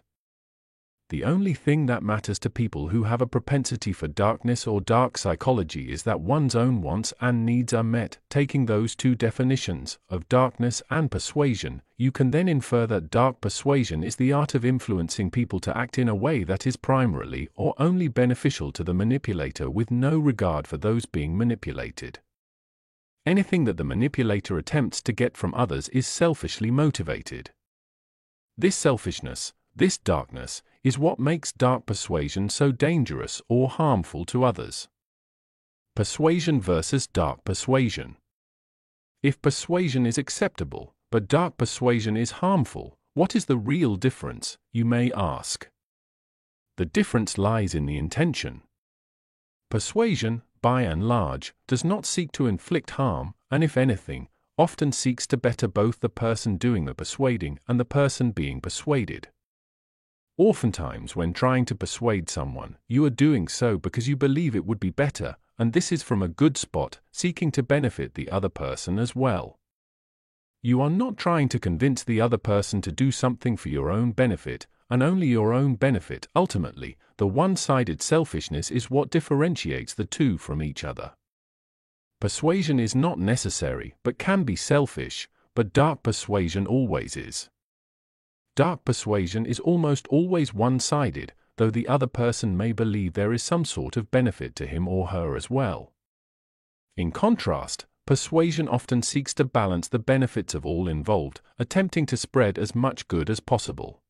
The only thing that matters to people who have a propensity for darkness or dark psychology is that one's own wants and needs are met. Taking those two definitions, of darkness and persuasion, you can then infer that dark persuasion is the art of influencing people to act in a way that is primarily or only beneficial to the manipulator with no regard for those being manipulated. Anything that the manipulator attempts to get from others is selfishly motivated. This selfishness, this darkness, is what makes dark persuasion so dangerous or harmful to others. Persuasion versus dark persuasion. If persuasion is acceptable, but dark persuasion is harmful, what is the real difference, you may ask? The difference lies in the intention. Persuasion, by and large, does not seek to inflict harm, and if anything, often seeks to better both the person doing the persuading and the person being persuaded. Oftentimes, when trying to persuade someone, you are doing so because you believe it would be better, and this is from a good spot, seeking to benefit the other person as well. You are not trying to convince the other person to do something for your own benefit, and only your own benefit. Ultimately, the one sided selfishness is what differentiates the two from each other. Persuasion is not necessary, but can be selfish, but dark persuasion always is. Dark persuasion is almost always one-sided, though the other person may believe there is some sort of benefit to him or her as well. In contrast, persuasion often seeks to balance the benefits of all involved, attempting to spread as much good as possible.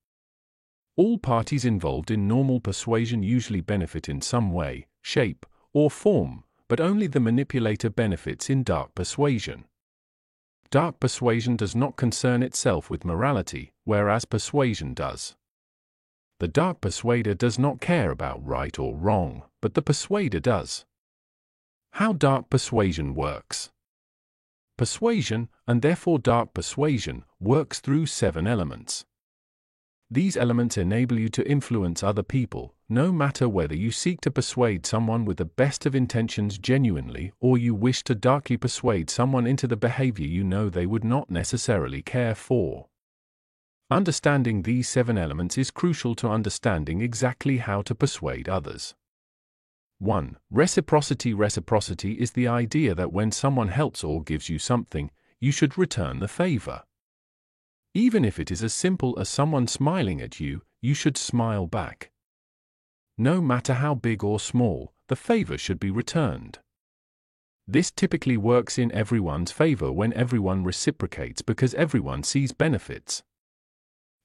All parties involved in normal persuasion usually benefit in some way, shape, or form, but only the manipulator benefits in dark persuasion. Dark persuasion does not concern itself with morality, whereas persuasion does. The dark persuader does not care about right or wrong, but the persuader does. How dark persuasion works. Persuasion, and therefore dark persuasion, works through seven elements. These elements enable you to influence other people, no matter whether you seek to persuade someone with the best of intentions genuinely or you wish to darkly persuade someone into the behavior you know they would not necessarily care for. Understanding these seven elements is crucial to understanding exactly how to persuade others. 1. Reciprocity Reciprocity is the idea that when someone helps or gives you something, you should return the favor. Even if it is as simple as someone smiling at you, you should smile back. No matter how big or small, the favor should be returned. This typically works in everyone's favor when everyone reciprocates because everyone sees benefits.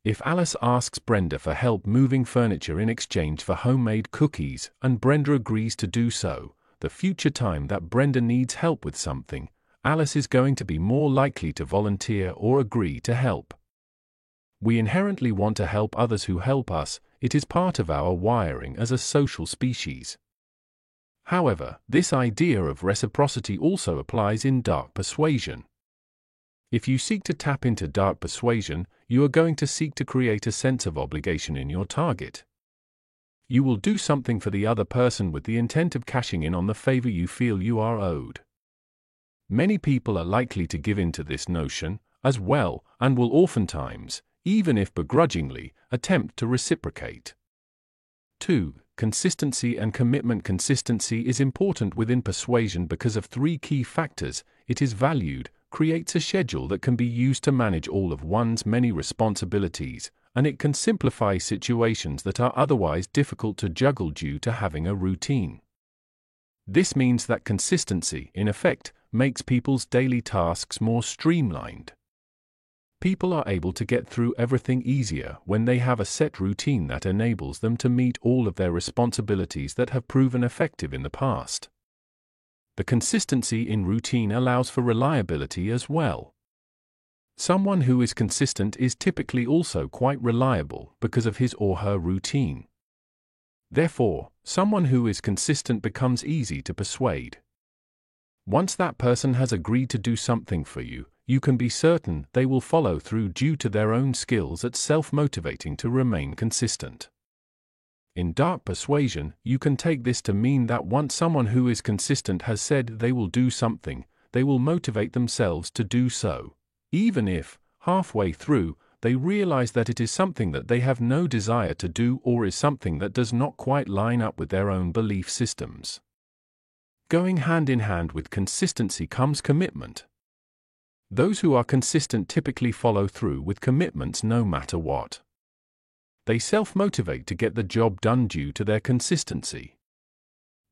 If Alice asks Brenda for help moving furniture in exchange for homemade cookies, and Brenda agrees to do so, the future time that Brenda needs help with something, Alice is going to be more likely to volunteer or agree to help. We inherently want to help others who help us, it is part of our wiring as a social species. However, this idea of reciprocity also applies in dark persuasion. If you seek to tap into dark persuasion, you are going to seek to create a sense of obligation in your target. You will do something for the other person with the intent of cashing in on the favor you feel you are owed. Many people are likely to give in to this notion, as well, and will oftentimes, even if begrudgingly, attempt to reciprocate. 2. Consistency and commitment Consistency is important within persuasion because of three key factors it is valued, creates a schedule that can be used to manage all of one's many responsibilities, and it can simplify situations that are otherwise difficult to juggle due to having a routine. This means that consistency, in effect, makes people's daily tasks more streamlined. People are able to get through everything easier when they have a set routine that enables them to meet all of their responsibilities that have proven effective in the past. The consistency in routine allows for reliability as well. Someone who is consistent is typically also quite reliable because of his or her routine. Therefore, someone who is consistent becomes easy to persuade. Once that person has agreed to do something for you, you can be certain they will follow through due to their own skills at self motivating to remain consistent. In dark persuasion, you can take this to mean that once someone who is consistent has said they will do something, they will motivate themselves to do so, even if, halfway through, they realize that it is something that they have no desire to do or is something that does not quite line up with their own belief systems. Going hand in hand with consistency comes commitment. Those who are consistent typically follow through with commitments no matter what. They self motivate to get the job done due to their consistency.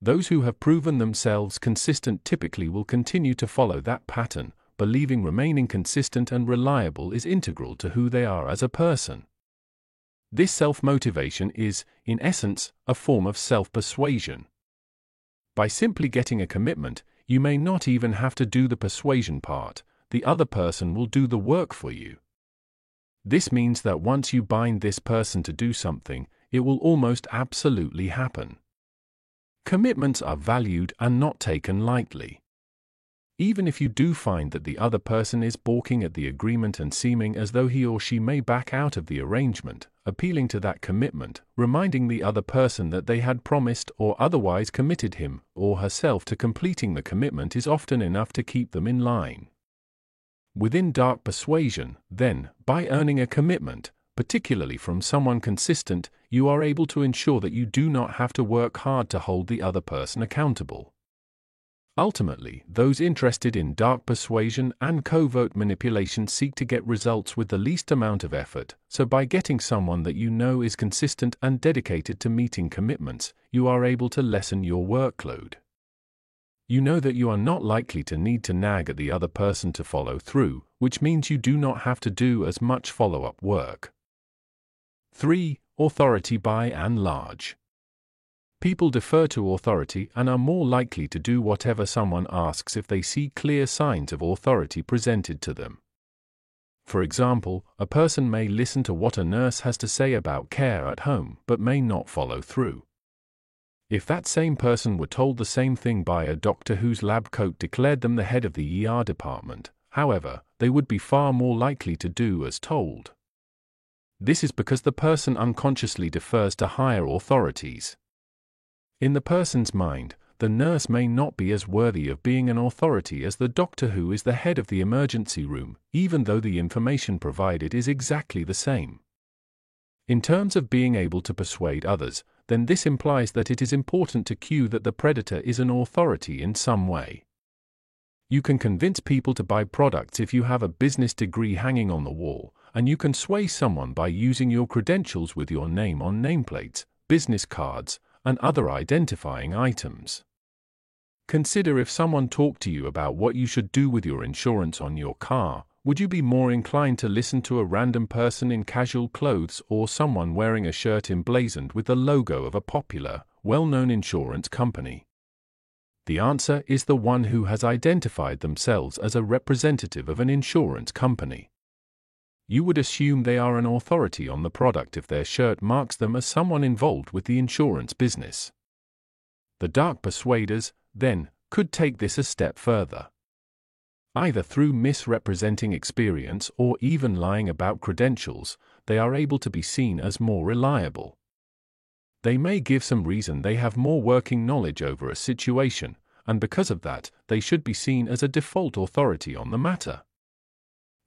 Those who have proven themselves consistent typically will continue to follow that pattern, believing remaining consistent and reliable is integral to who they are as a person. This self motivation is, in essence, a form of self persuasion. By simply getting a commitment, you may not even have to do the persuasion part, the other person will do the work for you. This means that once you bind this person to do something, it will almost absolutely happen. Commitments are valued and not taken lightly. Even if you do find that the other person is balking at the agreement and seeming as though he or she may back out of the arrangement, appealing to that commitment, reminding the other person that they had promised or otherwise committed him or herself to completing the commitment is often enough to keep them in line. Within dark persuasion, then, by earning a commitment, particularly from someone consistent, you are able to ensure that you do not have to work hard to hold the other person accountable. Ultimately, those interested in dark persuasion and covert manipulation seek to get results with the least amount of effort, so by getting someone that you know is consistent and dedicated to meeting commitments, you are able to lessen your workload. You know that you are not likely to need to nag at the other person to follow through, which means you do not have to do as much follow up work. 3. Authority by and large. People defer to authority and are more likely to do whatever someone asks if they see clear signs of authority presented to them. For example, a person may listen to what a nurse has to say about care at home but may not follow through. If that same person were told the same thing by a doctor whose lab coat declared them the head of the ER department, however, they would be far more likely to do as told. This is because the person unconsciously defers to higher authorities. In the person's mind, the nurse may not be as worthy of being an authority as the doctor who is the head of the emergency room, even though the information provided is exactly the same. In terms of being able to persuade others, then this implies that it is important to cue that the predator is an authority in some way. You can convince people to buy products if you have a business degree hanging on the wall, and you can sway someone by using your credentials with your name on nameplates, business cards, and other identifying items. Consider if someone talked to you about what you should do with your insurance on your car, would you be more inclined to listen to a random person in casual clothes or someone wearing a shirt emblazoned with the logo of a popular, well known insurance company? The answer is the one who has identified themselves as a representative of an insurance company. You would assume they are an authority on the product if their shirt marks them as someone involved with the insurance business. The dark persuaders, then, could take this a step further either through misrepresenting experience or even lying about credentials, they are able to be seen as more reliable. They may give some reason they have more working knowledge over a situation, and because of that, they should be seen as a default authority on the matter.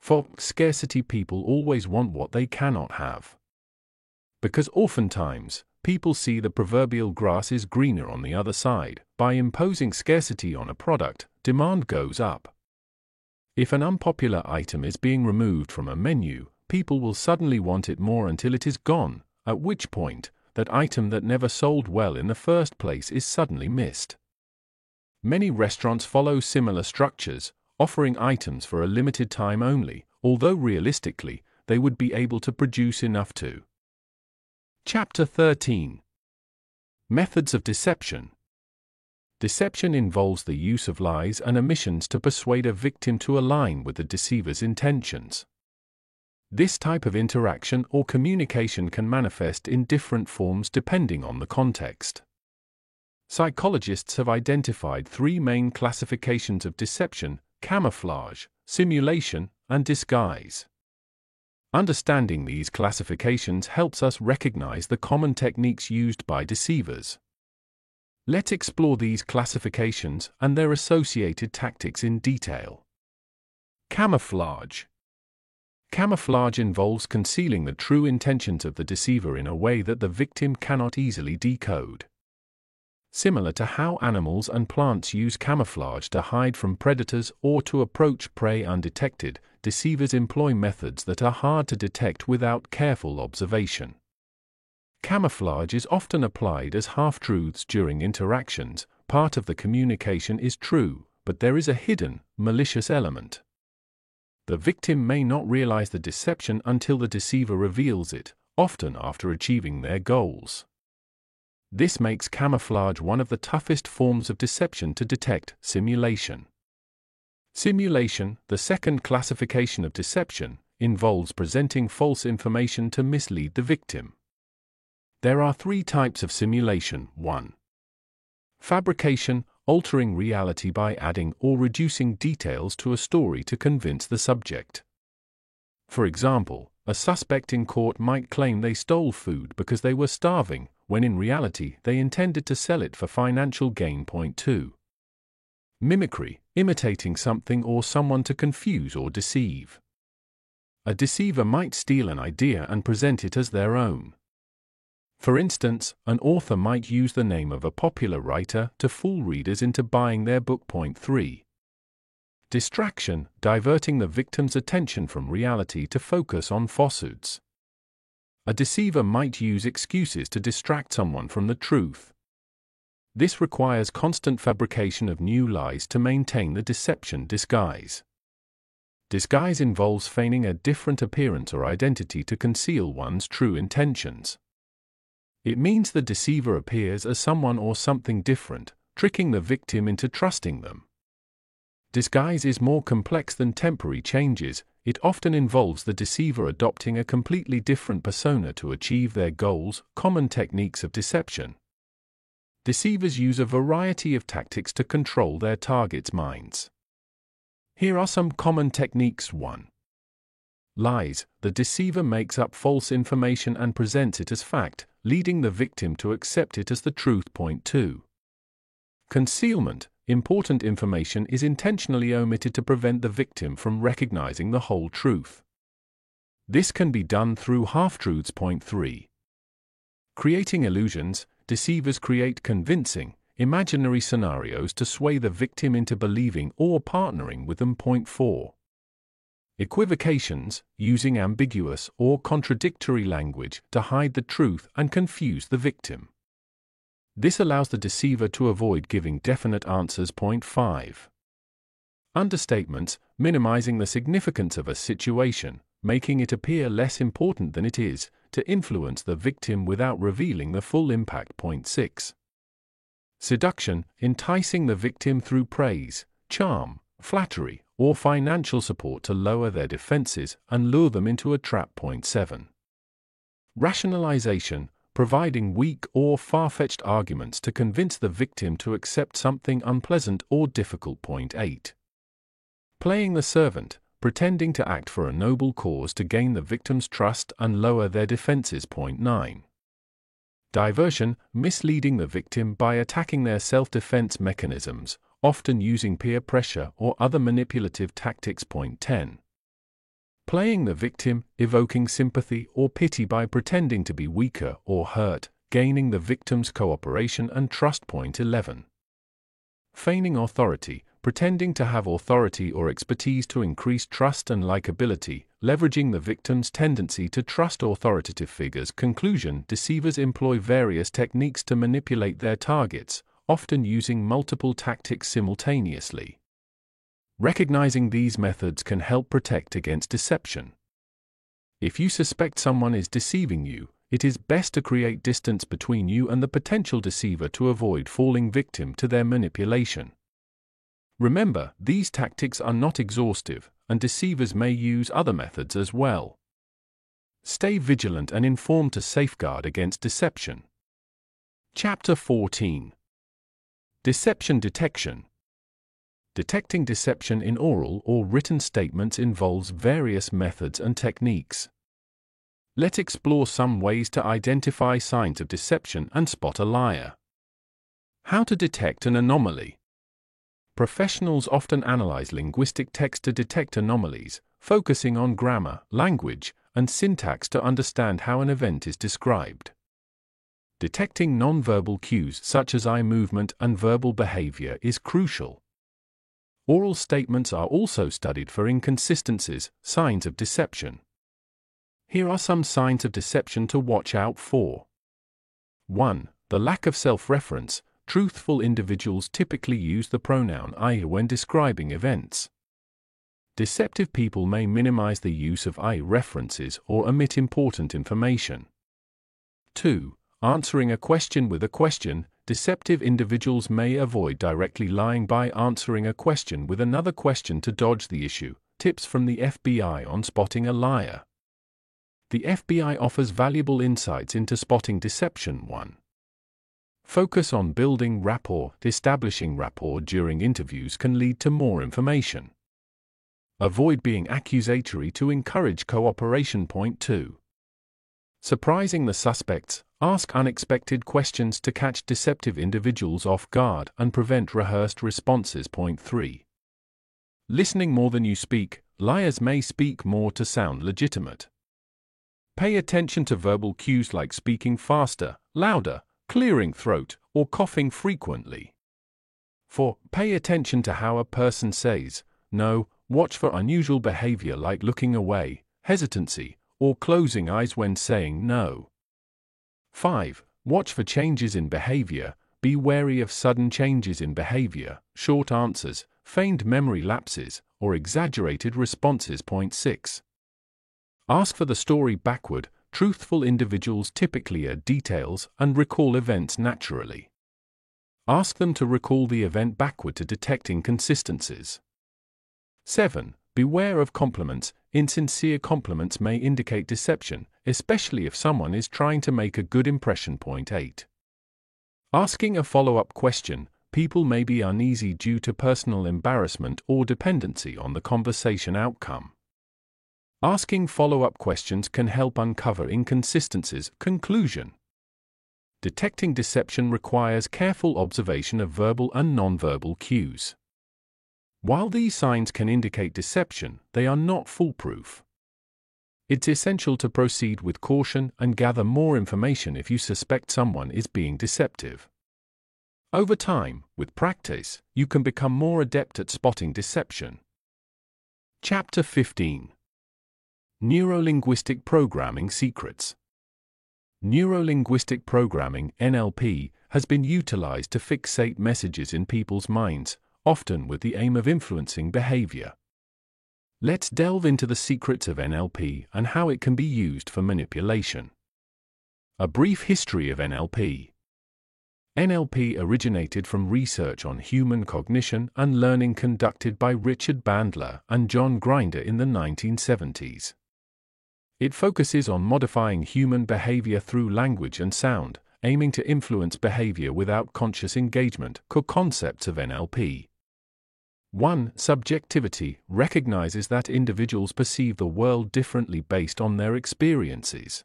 For scarcity people always want what they cannot have. Because oftentimes, people see the proverbial grass is greener on the other side, by imposing scarcity on a product, demand goes up. If an unpopular item is being removed from a menu, people will suddenly want it more until it is gone, at which point, that item that never sold well in the first place is suddenly missed. Many restaurants follow similar structures, offering items for a limited time only, although realistically, they would be able to produce enough to. Chapter 13 Methods of Deception Deception involves the use of lies and omissions to persuade a victim to align with the deceiver's intentions. This type of interaction or communication can manifest in different forms depending on the context. Psychologists have identified three main classifications of deception camouflage, simulation, and disguise. Understanding these classifications helps us recognize the common techniques used by deceivers. Let's explore these classifications and their associated tactics in detail. Camouflage Camouflage involves concealing the true intentions of the deceiver in a way that the victim cannot easily decode. Similar to how animals and plants use camouflage to hide from predators or to approach prey undetected, deceivers employ methods that are hard to detect without careful observation. Camouflage is often applied as half truths during interactions, part of the communication is true, but there is a hidden, malicious element. The victim may not realize the deception until the deceiver reveals it, often after achieving their goals. This makes camouflage one of the toughest forms of deception to detect simulation. Simulation, the second classification of deception, involves presenting false information to mislead the victim. There are three types of simulation 1. Fabrication, altering reality by adding or reducing details to a story to convince the subject. For example, a suspect in court might claim they stole food because they were starving, when in reality they intended to sell it for financial gain. Point 2. Mimicry, imitating something or someone to confuse or deceive. A deceiver might steal an idea and present it as their own. For instance, an author might use the name of a popular writer to fool readers into buying their book. Point 3. Distraction, diverting the victim's attention from reality to focus on falsehoods. A deceiver might use excuses to distract someone from the truth. This requires constant fabrication of new lies to maintain the deception disguise. Disguise involves feigning a different appearance or identity to conceal one's true intentions. It means the deceiver appears as someone or something different, tricking the victim into trusting them. Disguise is more complex than temporary changes, it often involves the deceiver adopting a completely different persona to achieve their goals, common techniques of deception. Deceivers use a variety of tactics to control their targets' minds. Here are some common techniques 1. Lies The deceiver makes up false information and presents it as fact, leading the victim to accept it as the truth. Point 2. Concealment Important information is intentionally omitted to prevent the victim from recognizing the whole truth. This can be done through half truths. Point 3. Creating illusions, deceivers create convincing, imaginary scenarios to sway the victim into believing or partnering with them. Point 4. Equivocations, using ambiguous or contradictory language to hide the truth and confuse the victim. This allows the deceiver to avoid giving definite answers. Point 5. Understatements, minimizing the significance of a situation, making it appear less important than it is, to influence the victim without revealing the full impact. Point 6. Seduction, enticing the victim through praise, charm, flattery, or financial support to lower their defenses and lure them into a trap. Point 7. Rationalization, providing weak or far fetched arguments to convince the victim to accept something unpleasant or difficult. Point 8. Playing the servant, pretending to act for a noble cause to gain the victim's trust and lower their defenses. Point 9. Diversion, misleading the victim by attacking their self defense mechanisms, often using peer pressure or other manipulative tactics. Point 10. Playing the victim, evoking sympathy or pity by pretending to be weaker or hurt, gaining the victim's cooperation and trust. Point 11. Feigning authority, pretending to have authority or expertise to increase trust and likability, leveraging the victim's tendency to trust authoritative figures. Conclusion Deceivers employ various techniques to manipulate their targets, often using multiple tactics simultaneously. Recognizing these methods can help protect against deception. If you suspect someone is deceiving you, it is best to create distance between you and the potential deceiver to avoid falling victim to their manipulation. Remember, these tactics are not exhaustive, and deceivers may use other methods as well. Stay vigilant and informed to safeguard against deception. Chapter 14 Deception Detection Detecting deception in oral or written statements involves various methods and techniques. Let's explore some ways to identify signs of deception and spot a liar. How to detect an anomaly. Professionals often analyze linguistic text to detect anomalies, focusing on grammar, language, and syntax to understand how an event is described. Detecting nonverbal cues such as eye movement and verbal behavior is crucial. Oral statements are also studied for inconsistencies, signs of deception. Here are some signs of deception to watch out for. 1. The lack of self reference, truthful individuals typically use the pronoun I when describing events. Deceptive people may minimize the use of I references or omit important information. 2. Answering a question with a question, deceptive individuals may avoid directly lying by answering a question with another question to dodge the issue. Tips from the FBI on spotting a liar. The FBI offers valuable insights into spotting deception. 1. Focus on building rapport. Establishing rapport during interviews can lead to more information. Avoid being accusatory to encourage cooperation. Point 2. Surprising the suspects, ask unexpected questions to catch deceptive individuals off guard and prevent rehearsed responses. Point 3. Listening more than you speak, liars may speak more to sound legitimate. Pay attention to verbal cues like speaking faster, louder, clearing throat, or coughing frequently. 4. Pay attention to how a person says, no, watch for unusual behavior like looking away, hesitancy, or closing eyes when saying no. 5. Watch for changes in behavior, be wary of sudden changes in behavior, short answers, feigned memory lapses, or exaggerated responses. Point 6. Ask for the story backward, truthful individuals typically add details and recall events naturally. Ask them to recall the event backward to detect inconsistencies. 7. Beware of compliments. Insincere compliments may indicate deception, especially if someone is trying to make a good impression. Point 8. Asking a follow up question. People may be uneasy due to personal embarrassment or dependency on the conversation outcome. Asking follow up questions can help uncover inconsistencies. Conclusion Detecting deception requires careful observation of verbal and nonverbal cues. While these signs can indicate deception, they are not foolproof. It's essential to proceed with caution and gather more information if you suspect someone is being deceptive. Over time, with practice, you can become more adept at spotting deception. Chapter 15 Neurolinguistic Programming Secrets Neurolinguistic programming NLP has been utilized to fixate messages in people's minds, often with the aim of influencing behavior. Let's delve into the secrets of NLP and how it can be used for manipulation. A brief history of NLP. NLP originated from research on human cognition and learning conducted by Richard Bandler and John Grinder in the 1970s. It focuses on modifying human behavior through language and sound, aiming to influence behavior without conscious engagement. Core concepts of NLP. 1. Subjectivity recognizes that individuals perceive the world differently based on their experiences.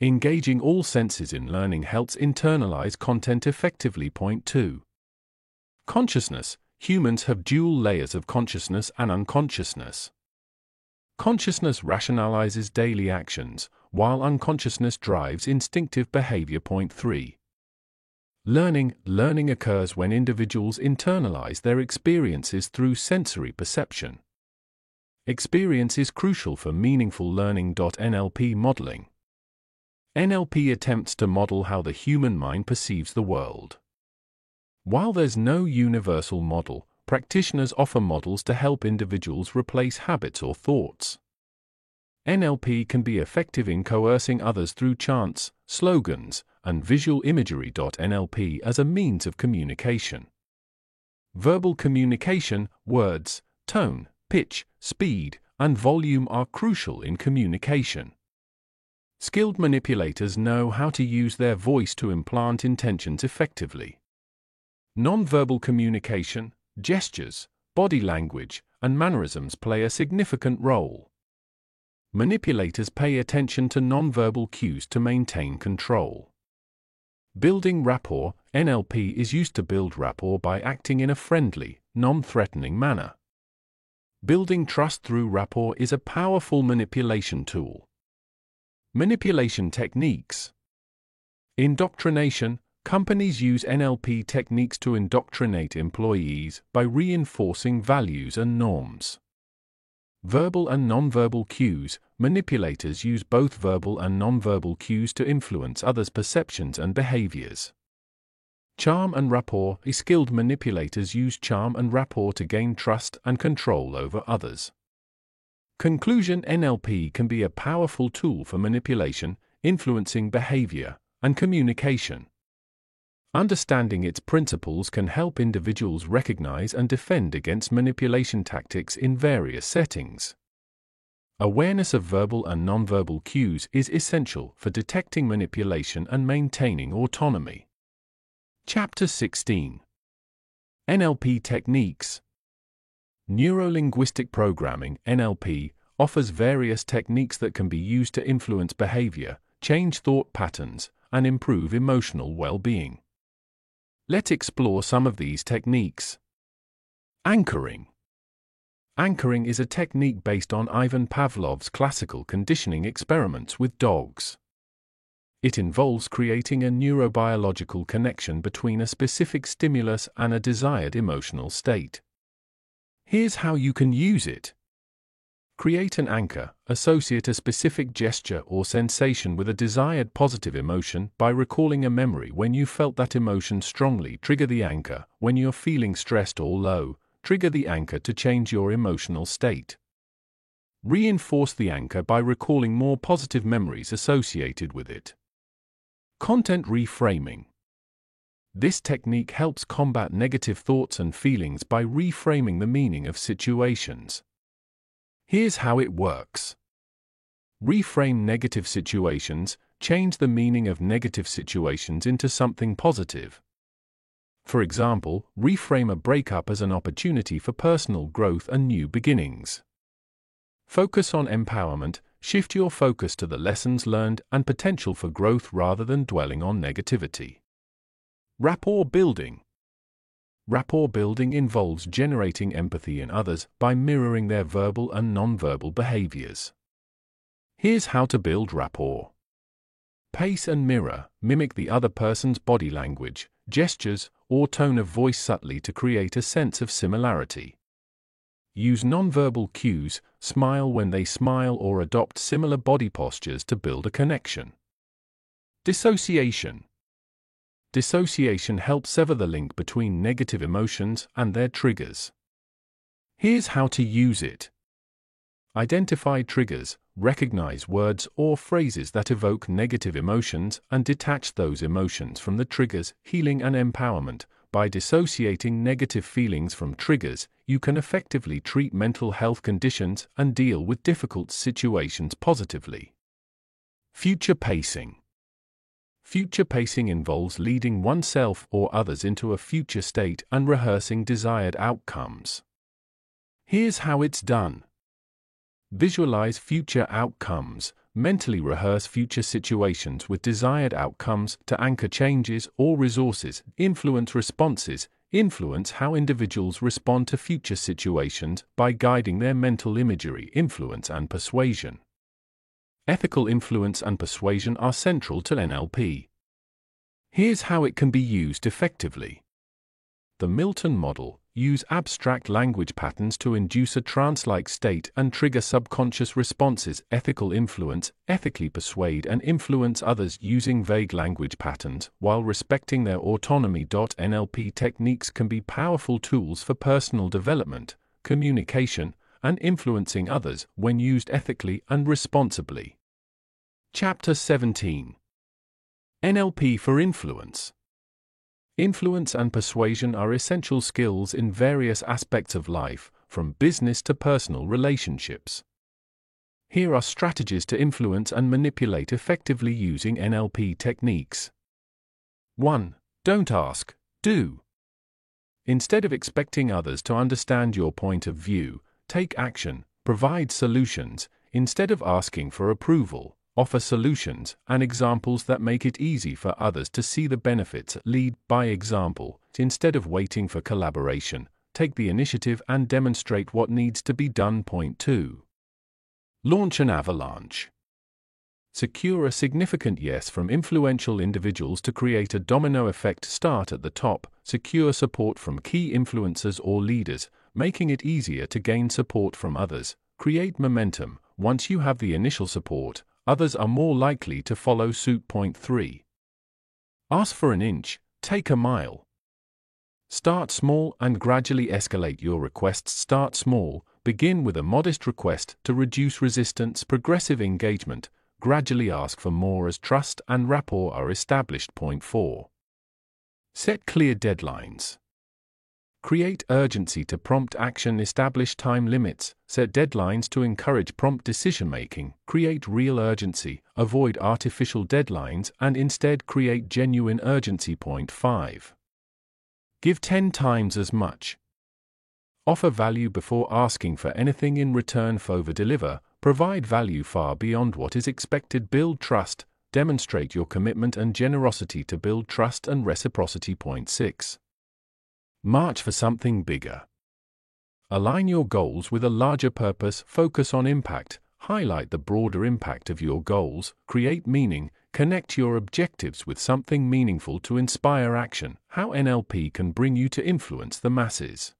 Engaging all senses in learning helps internalize content effectively. Point 2. Consciousness humans have dual layers of consciousness and unconsciousness. Consciousness rationalizes daily actions, while unconsciousness drives instinctive behavior. Point 3. Learning Learning occurs when individuals internalize their experiences through sensory perception. Experience is crucial for meaningful learning. NLP modeling. NLP attempts to model how the human mind perceives the world. While there's no universal model, practitioners offer models to help individuals replace habits or thoughts. NLP can be effective in coercing others through chants, slogans, and visual imagery. NLP as a means of communication. Verbal communication, words, tone, pitch, speed, and volume are crucial in communication. Skilled manipulators know how to use their voice to implant intentions effectively. Nonverbal communication, gestures, body language, and mannerisms play a significant role. Manipulators pay attention to nonverbal cues to maintain control. Building rapport, NLP is used to build rapport by acting in a friendly, non-threatening manner. Building trust through rapport is a powerful manipulation tool. Manipulation techniques. Indoctrination, companies use NLP techniques to indoctrinate employees by reinforcing values and norms. Verbal and nonverbal cues, manipulators use both verbal and nonverbal cues to influence others' perceptions and behaviors. Charm and rapport, skilled manipulators use charm and rapport to gain trust and control over others. Conclusion NLP can be a powerful tool for manipulation, influencing behavior, and communication. Understanding its principles can help individuals recognize and defend against manipulation tactics in various settings. Awareness of verbal and nonverbal cues is essential for detecting manipulation and maintaining autonomy. Chapter 16 NLP Techniques Neurolinguistic Programming NLP offers various techniques that can be used to influence behavior, change thought patterns, and improve emotional well being. Let's explore some of these techniques. Anchoring. Anchoring is a technique based on Ivan Pavlov's classical conditioning experiments with dogs. It involves creating a neurobiological connection between a specific stimulus and a desired emotional state. Here's how you can use it. Create an anchor, associate a specific gesture or sensation with a desired positive emotion by recalling a memory when you felt that emotion strongly. Trigger the anchor when you're feeling stressed or low, trigger the anchor to change your emotional state. Reinforce the anchor by recalling more positive memories associated with it. Content reframing. This technique helps combat negative thoughts and feelings by reframing the meaning of situations. Here's how it works. Reframe negative situations, change the meaning of negative situations into something positive. For example, reframe a breakup as an opportunity for personal growth and new beginnings. Focus on empowerment, shift your focus to the lessons learned and potential for growth rather than dwelling on negativity. Rapport building. Rapport building involves generating empathy in others by mirroring their verbal and nonverbal behaviors. Here's how to build rapport. Pace and mirror, mimic the other person's body language, gestures, or tone of voice subtly to create a sense of similarity. Use nonverbal cues, smile when they smile or adopt similar body postures to build a connection. Dissociation Dissociation helps sever the link between negative emotions and their triggers. Here's how to use it. Identify triggers, recognize words or phrases that evoke negative emotions, and detach those emotions from the triggers, healing and empowerment. By dissociating negative feelings from triggers, you can effectively treat mental health conditions and deal with difficult situations positively. Future pacing. Future pacing involves leading oneself or others into a future state and rehearsing desired outcomes. Here's how it's done. Visualize future outcomes, mentally rehearse future situations with desired outcomes to anchor changes or resources, influence responses, influence how individuals respond to future situations by guiding their mental imagery, influence, and persuasion. Ethical influence and persuasion are central to NLP. Here's how it can be used effectively. The Milton model use abstract language patterns to induce a trance-like state and trigger subconscious responses ethical influence ethically persuade and influence others using vague language patterns while respecting their autonomy nlp techniques can be powerful tools for personal development communication and influencing others when used ethically and responsibly chapter 17 nlp for influence Influence and persuasion are essential skills in various aspects of life, from business to personal relationships. Here are strategies to influence and manipulate effectively using NLP techniques. 1. Don't ask, do. Instead of expecting others to understand your point of view, take action, provide solutions, instead of asking for approval offer solutions and examples that make it easy for others to see the benefits. Lead by example, instead of waiting for collaboration. Take the initiative and demonstrate what needs to be done. Point 2. Launch an avalanche. Secure a significant yes from influential individuals to create a domino effect. Start at the top, secure support from key influencers or leaders, making it easier to gain support from others. Create momentum. Once you have the initial support, others are more likely to follow suit. Point 3. Ask for an inch, take a mile. Start small and gradually escalate your requests. Start small, begin with a modest request to reduce resistance, progressive engagement, gradually ask for more as trust and rapport are established. Point 4. Set clear deadlines. Create urgency to prompt action, establish time limits, set deadlines to encourage prompt decision making, create real urgency, avoid artificial deadlines, and instead create genuine urgency. Point 5. Give 10 times as much. Offer value before asking for anything in return. Over deliver, provide value far beyond what is expected. Build trust, demonstrate your commitment and generosity to build trust and reciprocity. Point 6. March for something bigger. Align your goals with a larger purpose, focus on impact, highlight the broader impact of your goals, create meaning, connect your objectives with something meaningful to inspire action. How NLP can bring you to influence the masses.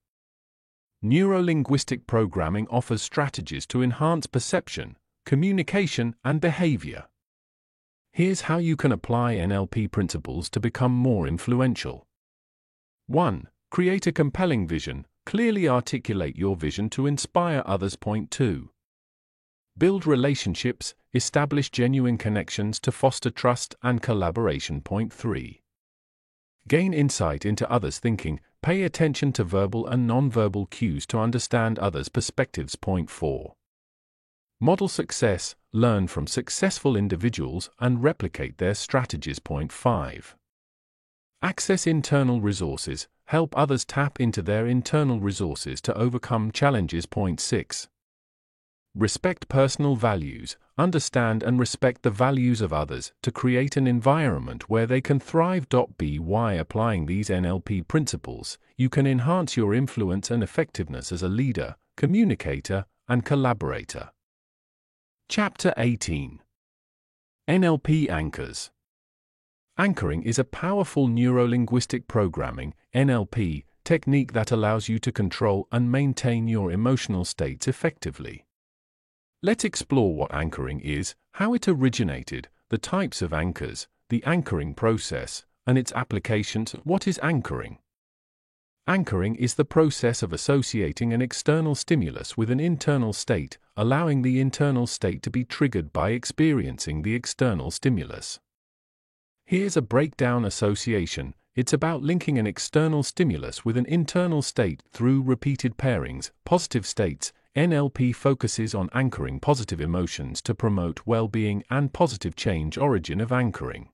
Neurolinguistic programming offers strategies to enhance perception, communication, and behavior. Here's how you can apply NLP principles to become more influential. 1. Create a compelling vision, clearly articulate your vision to inspire others. Point 2. Build relationships, establish genuine connections to foster trust and collaboration. Point 3. Gain insight into others' thinking, pay attention to verbal and nonverbal cues to understand others' perspectives. Point 4. Model success, learn from successful individuals and replicate their strategies. Point 5. Access internal resources, help others tap into their internal resources to overcome challenges. Point 6. Respect personal values, understand and respect the values of others to create an environment where they can thrive. By applying these NLP principles, you can enhance your influence and effectiveness as a leader, communicator, and collaborator. Chapter 18 NLP Anchors Anchoring is a powerful neurolinguistic programming NLP technique that allows you to control and maintain your emotional states effectively. Let's explore what anchoring is, how it originated, the types of anchors, the anchoring process, and its applications. What is anchoring? Anchoring is the process of associating an external stimulus with an internal state, allowing the internal state to be triggered by experiencing the external stimulus. Here's a breakdown association. It's about linking an external stimulus with an internal state through repeated pairings, positive states. NLP focuses on anchoring positive emotions to promote well being and positive change. Origin of anchoring.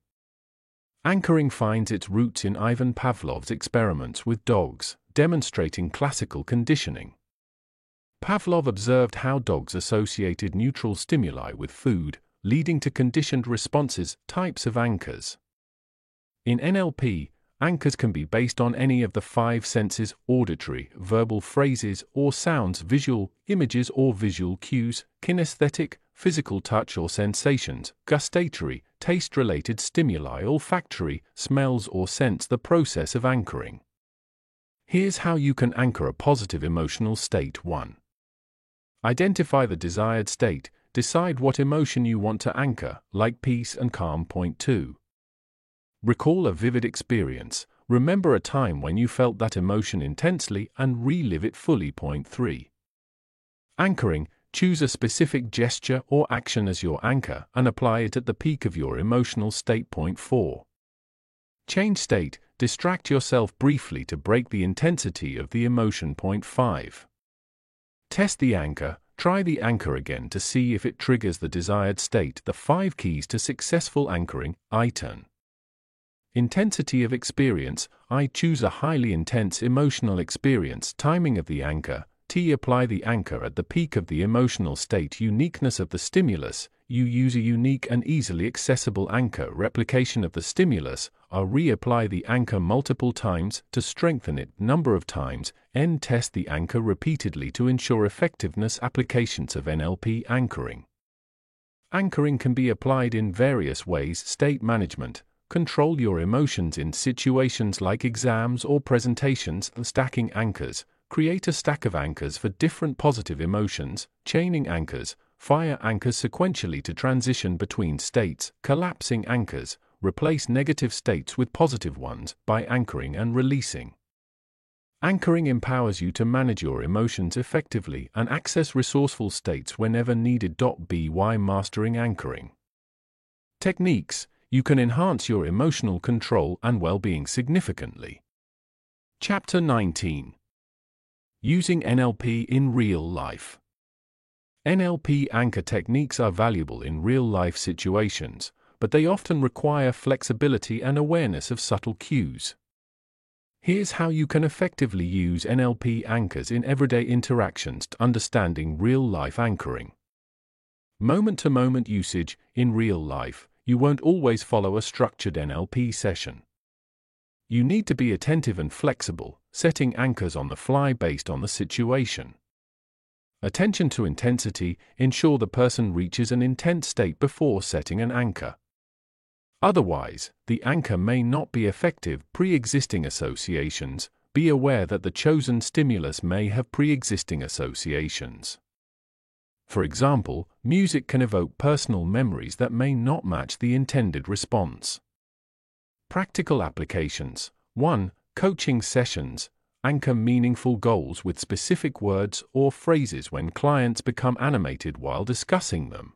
Anchoring finds its roots in Ivan Pavlov's experiments with dogs, demonstrating classical conditioning. Pavlov observed how dogs associated neutral stimuli with food, leading to conditioned responses, types of anchors. In NLP, anchors can be based on any of the five senses auditory, verbal phrases or sounds, visual, images or visual cues, kinesthetic, physical touch or sensations, gustatory, taste related stimuli, olfactory, smells or scents, the process of anchoring. Here's how you can anchor a positive emotional state 1. Identify the desired state, decide what emotion you want to anchor, like peace and calm. Point 2. Recall a vivid experience, remember a time when you felt that emotion intensely and relive it fully. Point 3. Anchoring, choose a specific gesture or action as your anchor and apply it at the peak of your emotional state. Point 4. Change state, distract yourself briefly to break the intensity of the emotion. Point 5. Test the anchor, try the anchor again to see if it triggers the desired state. The 5 keys to successful anchoring, I turn. Intensity of experience, I choose a highly intense emotional experience. Timing of the anchor, T. Apply the anchor at the peak of the emotional state. Uniqueness of the stimulus, you use a unique and easily accessible anchor. Replication of the stimulus, R. Reapply the anchor multiple times to strengthen it. Number of times, N. Test the anchor repeatedly to ensure effectiveness. Applications of NLP anchoring. Anchoring can be applied in various ways. State management, Control your emotions in situations like exams or presentations, stacking anchors. Create a stack of anchors for different positive emotions, chaining anchors, fire anchors sequentially to transition between states, collapsing anchors, replace negative states with positive ones by anchoring and releasing. Anchoring empowers you to manage your emotions effectively and access resourceful states whenever needed. By mastering anchoring. Techniques you can enhance your emotional control and well being significantly. Chapter 19 Using NLP in Real Life NLP anchor techniques are valuable in real life situations, but they often require flexibility and awareness of subtle cues. Here's how you can effectively use NLP anchors in everyday interactions to understanding real life anchoring. Moment to moment usage in real life you won't always follow a structured NLP session. You need to be attentive and flexible, setting anchors on the fly based on the situation. Attention to intensity, ensure the person reaches an intense state before setting an anchor. Otherwise, the anchor may not be effective. Pre existing associations, be aware that the chosen stimulus may have pre existing associations. For example, music can evoke personal memories that may not match the intended response. Practical applications 1. Coaching sessions anchor meaningful goals with specific words or phrases when clients become animated while discussing them.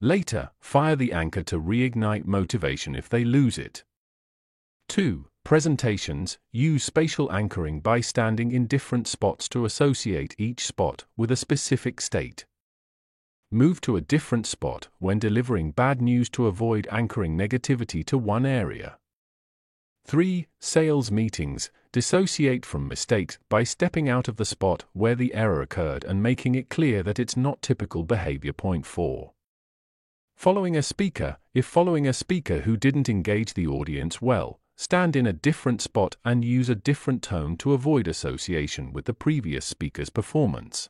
Later, fire the anchor to reignite motivation if they lose it. 2. Presentations use spatial anchoring by standing in different spots to associate each spot with a specific state. Move to a different spot when delivering bad news to avoid anchoring negativity to one area. 3. Sales meetings dissociate from mistakes by stepping out of the spot where the error occurred and making it clear that it's not typical behavior. Point 4. Following a speaker, if following a speaker who didn't engage the audience well, stand in a different spot and use a different tone to avoid association with the previous speaker's performance.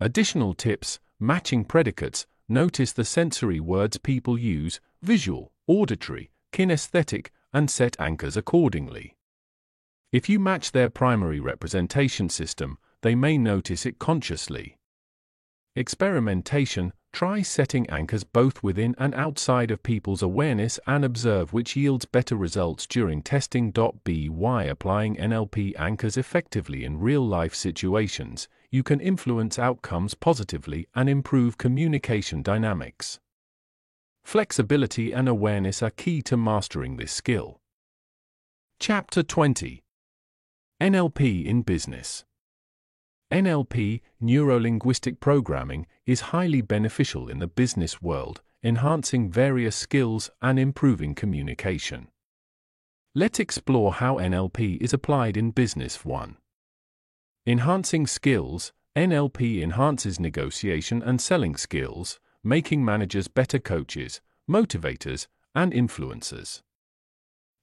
Additional tips matching predicates, notice the sensory words people use, visual, auditory, kinesthetic, and set anchors accordingly. If you match their primary representation system, they may notice it consciously. Experimentation Try setting anchors both within and outside of people's awareness and observe which yields better results during testing. By applying NLP anchors effectively in real life situations, you can influence outcomes positively and improve communication dynamics. Flexibility and awareness are key to mastering this skill. Chapter 20 NLP in Business NLP, neuro-linguistic programming, is highly beneficial in the business world, enhancing various skills and improving communication. Let's explore how NLP is applied in business 1. Enhancing skills, NLP enhances negotiation and selling skills, making managers better coaches, motivators, and influencers.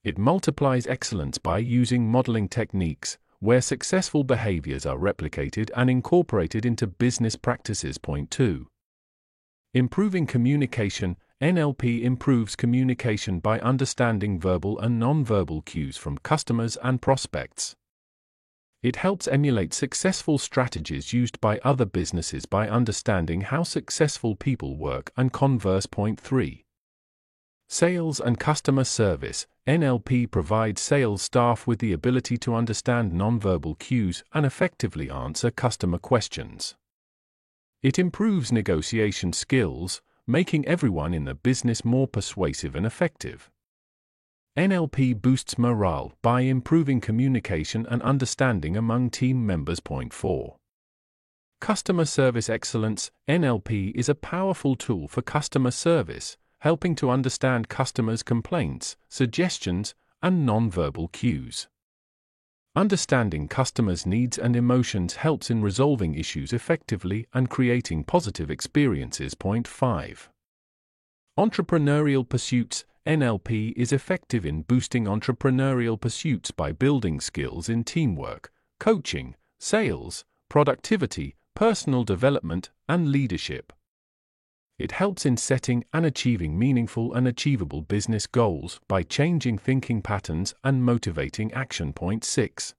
It multiplies excellence by using modeling techniques, where successful behaviors are replicated and incorporated into business practices. Point 2. Improving communication NLP improves communication by understanding verbal and nonverbal cues from customers and prospects. It helps emulate successful strategies used by other businesses by understanding how successful people work and converse. Point 3. Sales and customer service NLP provides sales staff with the ability to understand nonverbal cues and effectively answer customer questions. It improves negotiation skills, making everyone in the business more persuasive and effective. NLP boosts morale by improving communication and understanding among team members. Point 4. Customer service excellence NLP is a powerful tool for customer service, helping to understand customers' complaints, suggestions, and nonverbal cues. Understanding customers' needs and emotions helps in resolving issues effectively and creating positive experiences. Point 5. Entrepreneurial pursuits NLP is effective in boosting entrepreneurial pursuits by building skills in teamwork, coaching, sales, productivity, personal development, and leadership. It helps in setting and achieving meaningful and achievable business goals by changing thinking patterns and motivating action. Point 6.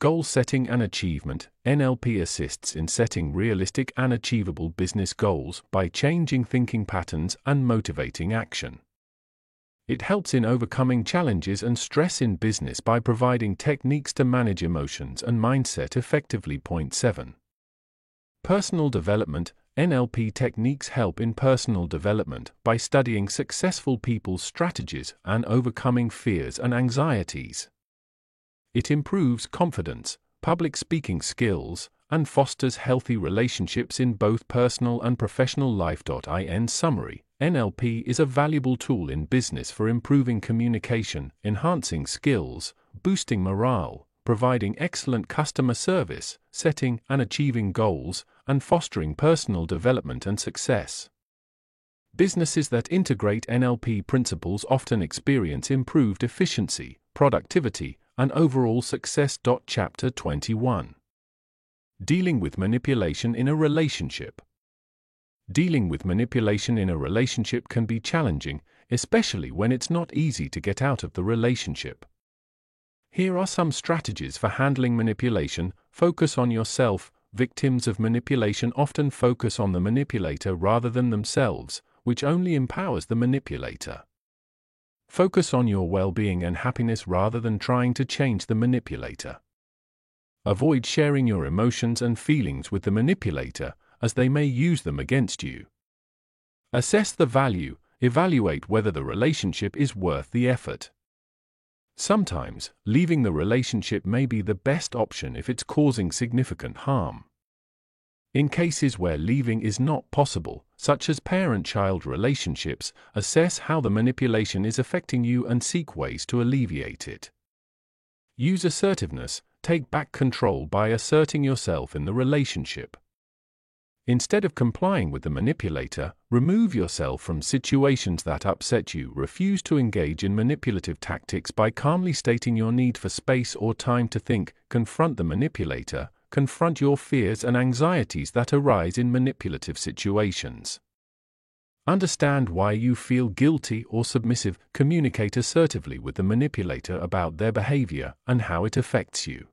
Goal setting and achievement NLP assists in setting realistic and achievable business goals by changing thinking patterns and motivating action. It helps in overcoming challenges and stress in business by providing techniques to manage emotions and mindset effectively. Point 7. Personal development NLP techniques help in personal development by studying successful people's strategies and overcoming fears and anxieties. It improves confidence, public speaking skills, and fosters healthy relationships in both personal and professional life. In summary, NLP is a valuable tool in business for improving communication, enhancing skills, boosting morale, providing excellent customer service, setting and achieving goals, and fostering personal development and success. Businesses that integrate NLP principles often experience improved efficiency, productivity, and overall success. Chapter 21 Dealing with manipulation in a relationship. Dealing with manipulation in a relationship can be challenging, especially when it's not easy to get out of the relationship. Here are some strategies for handling manipulation focus on yourself. Victims of manipulation often focus on the manipulator rather than themselves, which only empowers the manipulator. Focus on your well being and happiness rather than trying to change the manipulator. Avoid sharing your emotions and feelings with the manipulator, as they may use them against you. Assess the value, evaluate whether the relationship is worth the effort. Sometimes, leaving the relationship may be the best option if it's causing significant harm. In cases where leaving is not possible, such as parent child relationships, assess how the manipulation is affecting you and seek ways to alleviate it. Use assertiveness, take back control by asserting yourself in the relationship. Instead of complying with the manipulator, remove yourself from situations that upset you. Refuse to engage in manipulative tactics by calmly stating your need for space or time to think. Confront the manipulator. Confront your fears and anxieties that arise in manipulative situations. Understand why you feel guilty or submissive. Communicate assertively with the manipulator about their behavior and how it affects you.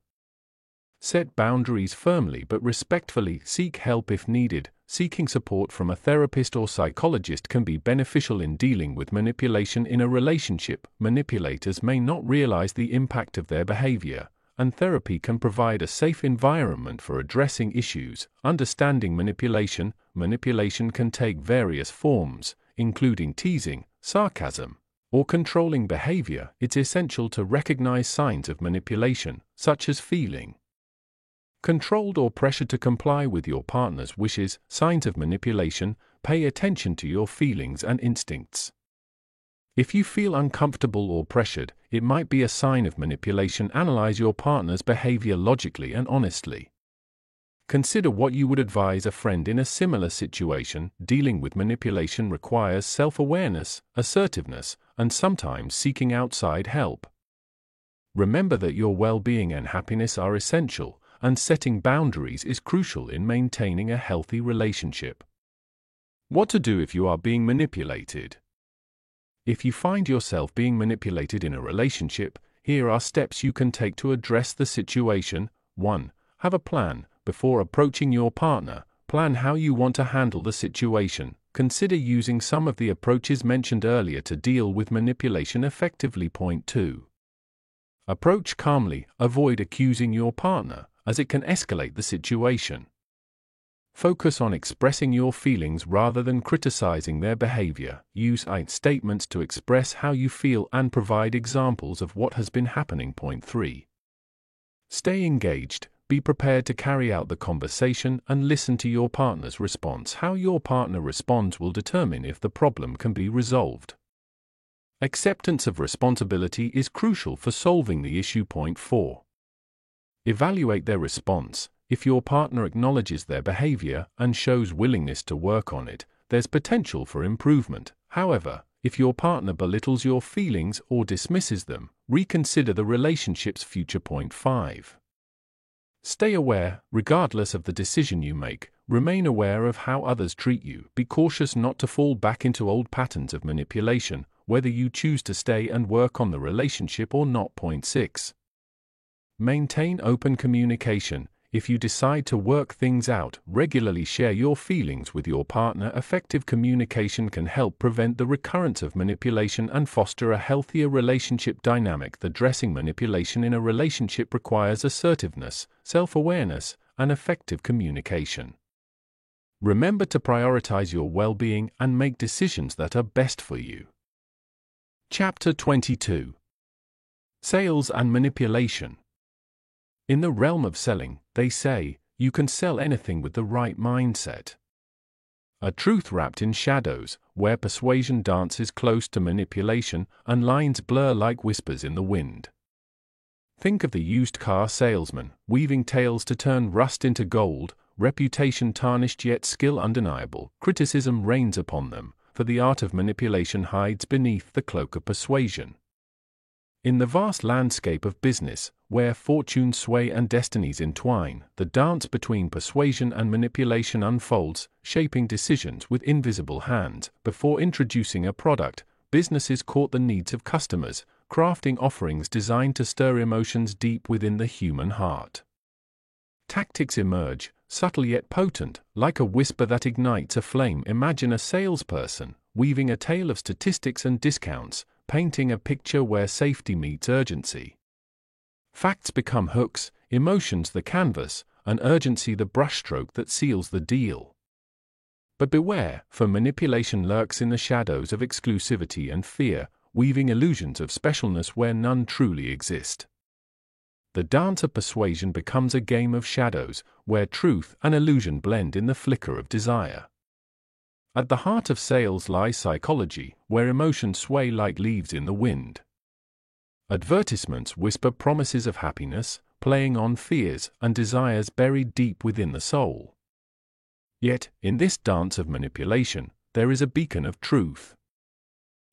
Set boundaries firmly but respectfully. Seek help if needed. Seeking support from a therapist or psychologist can be beneficial in dealing with manipulation in a relationship. Manipulators may not realize the impact of their behavior, and therapy can provide a safe environment for addressing issues. Understanding manipulation Manipulation can take various forms, including teasing, sarcasm, or controlling behavior. It's essential to recognize signs of manipulation, such as feeling controlled or pressured to comply with your partner's wishes, signs of manipulation, pay attention to your feelings and instincts. If you feel uncomfortable or pressured, it might be a sign of manipulation. Analyze your partner's behavior logically and honestly. Consider what you would advise a friend in a similar situation. Dealing with manipulation requires self awareness, assertiveness, and sometimes seeking outside help. Remember that your well being and happiness are essential, and setting boundaries is crucial in maintaining a healthy relationship. What to do if you are being manipulated? If you find yourself being manipulated in a relationship, here are steps you can take to address the situation. 1. Have a plan. Before approaching your partner, plan how you want to handle the situation. Consider using some of the approaches mentioned earlier to deal with manipulation effectively. Point 2. Approach calmly, avoid accusing your partner, as it can escalate the situation. Focus on expressing your feelings rather than criticizing their behavior. Use I statements to express how you feel and provide examples of what has been happening. Point 3. Stay engaged. Be prepared to carry out the conversation and listen to your partner's response. How your partner responds will determine if the problem can be resolved. Acceptance of responsibility is crucial for solving the issue. Point 4. Evaluate their response if your partner acknowledges their behavior and shows willingness to work on it, there's potential for improvement. However, if your partner belittles your feelings or dismisses them, reconsider the relationship's future. Point 5. Stay aware, regardless of the decision you make, remain aware of how others treat you. Be cautious not to fall back into old patterns of manipulation, whether you choose to stay and work on the relationship or not. Point 6. Maintain open communication if you decide to work things out, regularly share your feelings with your partner. Effective communication can help prevent the recurrence of manipulation and foster a healthier relationship dynamic. The dressing manipulation in a relationship requires assertiveness, self awareness, and effective communication. Remember to prioritize your well being and make decisions that are best for you. Chapter 22 Sales and Manipulation in the realm of selling, they say, you can sell anything with the right mindset. A truth wrapped in shadows, where persuasion dances close to manipulation and lines blur like whispers in the wind. Think of the used car salesman, weaving tales to turn rust into gold, reputation tarnished yet skill undeniable. Criticism rains upon them, for the art of manipulation hides beneath the cloak of persuasion. In the vast landscape of business, where fortunes sway and destinies entwine, the dance between persuasion and manipulation unfolds, shaping decisions with invisible hands. Before introducing a product, businesses court the needs of customers, crafting offerings designed to stir emotions deep within the human heart. Tactics emerge, subtle yet potent, like a whisper that ignites a flame. Imagine a salesperson, weaving a tale of statistics and discounts, painting a picture where safety meets urgency. Facts become hooks, emotions the canvas, and urgency the brushstroke that seals the deal. But beware, for manipulation lurks in the shadows of exclusivity and fear, weaving illusions of specialness where none truly exist. The dance of persuasion becomes a game of shadows, where truth and illusion blend in the flicker of desire. At the heart of sales lies psychology, where emotions sway like leaves in the wind. Advertisements whisper promises of happiness, playing on fears and desires buried deep within the soul. Yet, in this dance of manipulation, there is a beacon of truth.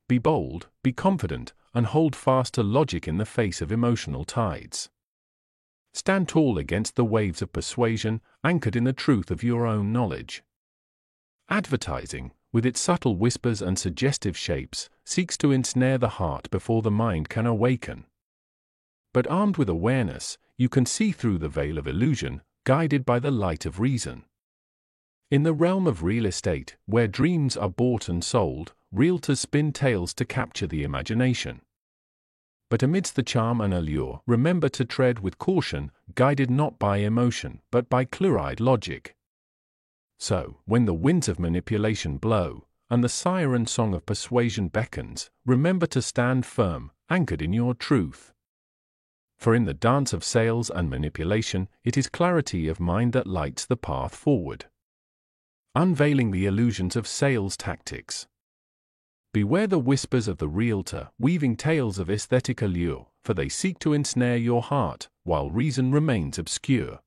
Be bold, be confident, and hold fast to logic in the face of emotional tides. Stand tall against the waves of persuasion, anchored in the truth of your own knowledge. Advertising, with its subtle whispers and suggestive shapes, seeks to ensnare the heart before the mind can awaken. But armed with awareness, you can see through the veil of illusion, guided by the light of reason. In the realm of real estate, where dreams are bought and sold, realtors spin tales to capture the imagination. But amidst the charm and allure, remember to tread with caution, guided not by emotion, but by clear eyed logic. So, when the winds of manipulation blow, and the siren song of persuasion beckons, remember to stand firm, anchored in your truth. For in the dance of sales and manipulation, it is clarity of mind that lights the path forward. Unveiling the illusions of sales tactics. Beware the whispers of the realtor, weaving tales of aesthetic allure, for they seek to ensnare your heart, while reason remains obscure.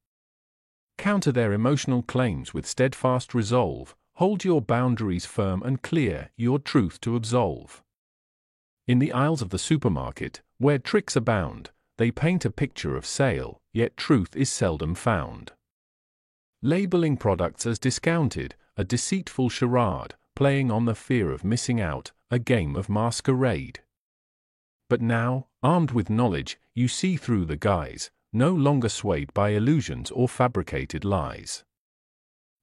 Counter their emotional claims with steadfast resolve, hold your boundaries firm and clear, your truth to absolve. In the aisles of the supermarket, where tricks abound, they paint a picture of sale, yet truth is seldom found. Labeling products as discounted, a deceitful charade, playing on the fear of missing out, a game of masquerade. But now, armed with knowledge, you see through the guise, no longer swayed by illusions or fabricated lies.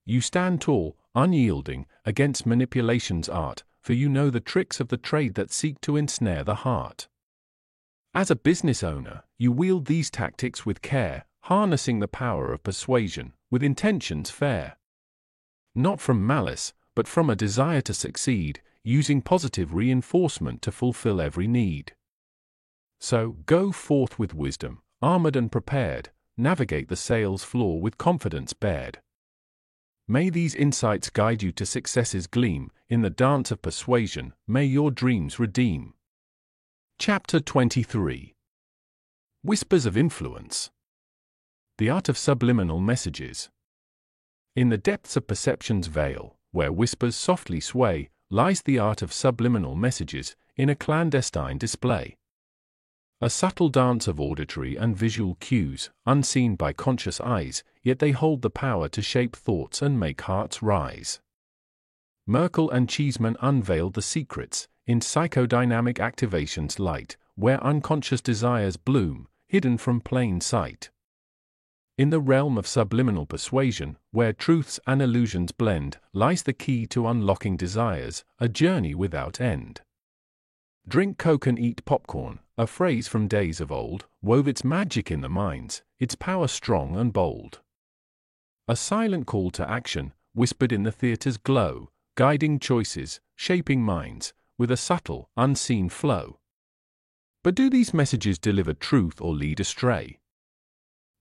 You stand tall, unyielding, against manipulation's art, for you know the tricks of the trade that seek to ensnare the heart. As a business owner, you wield these tactics with care, harnessing the power of persuasion, with intentions fair. Not from malice, but from a desire to succeed, using positive reinforcement to fulfill every need. So, go forth with wisdom, armored and prepared, navigate the sales floor with confidence bared. May these insights guide you to success's gleam, in the dance of persuasion, may your dreams redeem. Chapter 23 Whispers of Influence The Art of Subliminal Messages. In the depths of perception's veil, where whispers softly sway, lies the art of subliminal messages, in a clandestine display. A subtle dance of auditory and visual cues, unseen by conscious eyes, yet they hold the power to shape thoughts and make hearts rise. Merikle and Cheesman unveiled the secrets, in psychodynamic activation's light, where unconscious desires bloom, hidden from plain sight. In the realm of subliminal persuasion, where truths and illusions blend, lies the key to unlocking desires, a journey without end. Drink Coke and eat popcorn, a phrase from days of old, wove its magic in the minds, its power strong and bold. A silent call to action, whispered in the theatre's glow, guiding choices, shaping minds, with a subtle, unseen flow. But do these messages deliver truth or lead astray?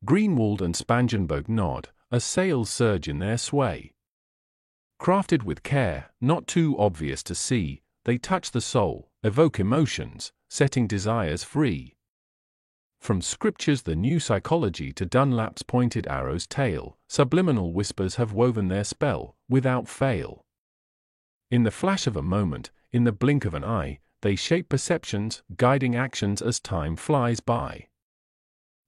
Greenwald and Spangenberg nod, as sales surge in their sway. Crafted with care, not too obvious to see, they touch the soul, evoke emotions, setting desires free. From Scripture's the new psychology to Dunlap's pointed arrow's tail, subliminal whispers have woven their spell, without fail. In the flash of a moment, in the blink of an eye, they shape perceptions, guiding actions as time flies by.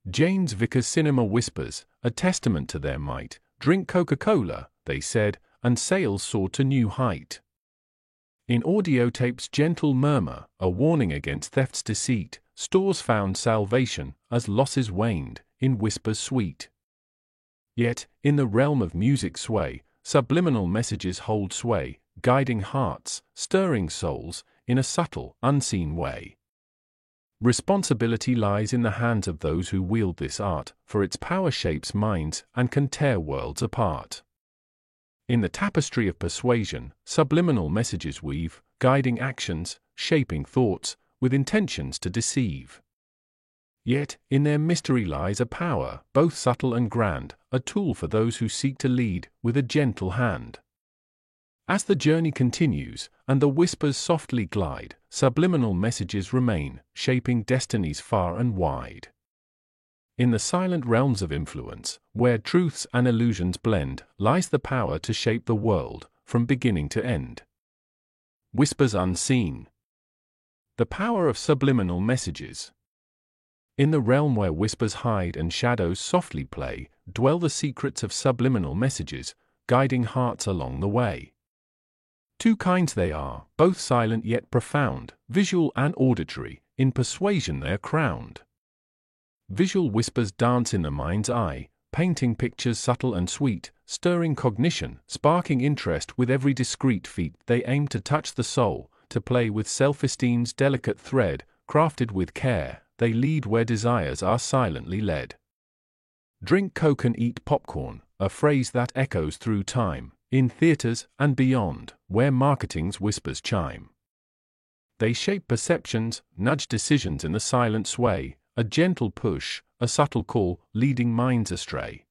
James Vicary's Cinema whispers, a testament to their might, drink Coca-Cola, they said, and sales soared to new height. In audiotape's gentle murmur, a warning against theft's deceit, stores found salvation as losses waned, in whispers sweet. Yet, in the realm of music sway, subliminal messages hold sway, guiding hearts, stirring souls, in a subtle, unseen way. Responsibility lies in the hands of those who wield this art, for its power shapes minds and can tear worlds apart. In the tapestry of persuasion, subliminal messages weave, guiding actions, shaping thoughts, with intentions to deceive. Yet, in their mystery lies a power, both subtle and grand, a tool for those who seek to lead, with a gentle hand. As the journey continues, and the whispers softly glide, subliminal messages remain, shaping destinies far and wide. In the silent realms of influence, where truths and illusions blend, lies the power to shape the world, from beginning to end. Whispers Unseen The power of subliminal messages. In the realm where whispers hide and shadows softly play, dwell the secrets of subliminal messages, guiding hearts along the way. Two kinds they are, both silent yet profound, visual and auditory, in persuasion they're crowned. Visual whispers dance in the mind's eye, painting pictures subtle and sweet, stirring cognition, sparking interest with every discreet feat. They aim to touch the soul, to play with self-esteem's delicate thread, crafted with care, they lead where desires are silently led. Drink Coke and eat popcorn, a phrase that echoes through time, in theaters and beyond, where marketing's whispers chime. They shape perceptions, nudge decisions in the silent sway, a gentle push, a subtle call, leading minds astray.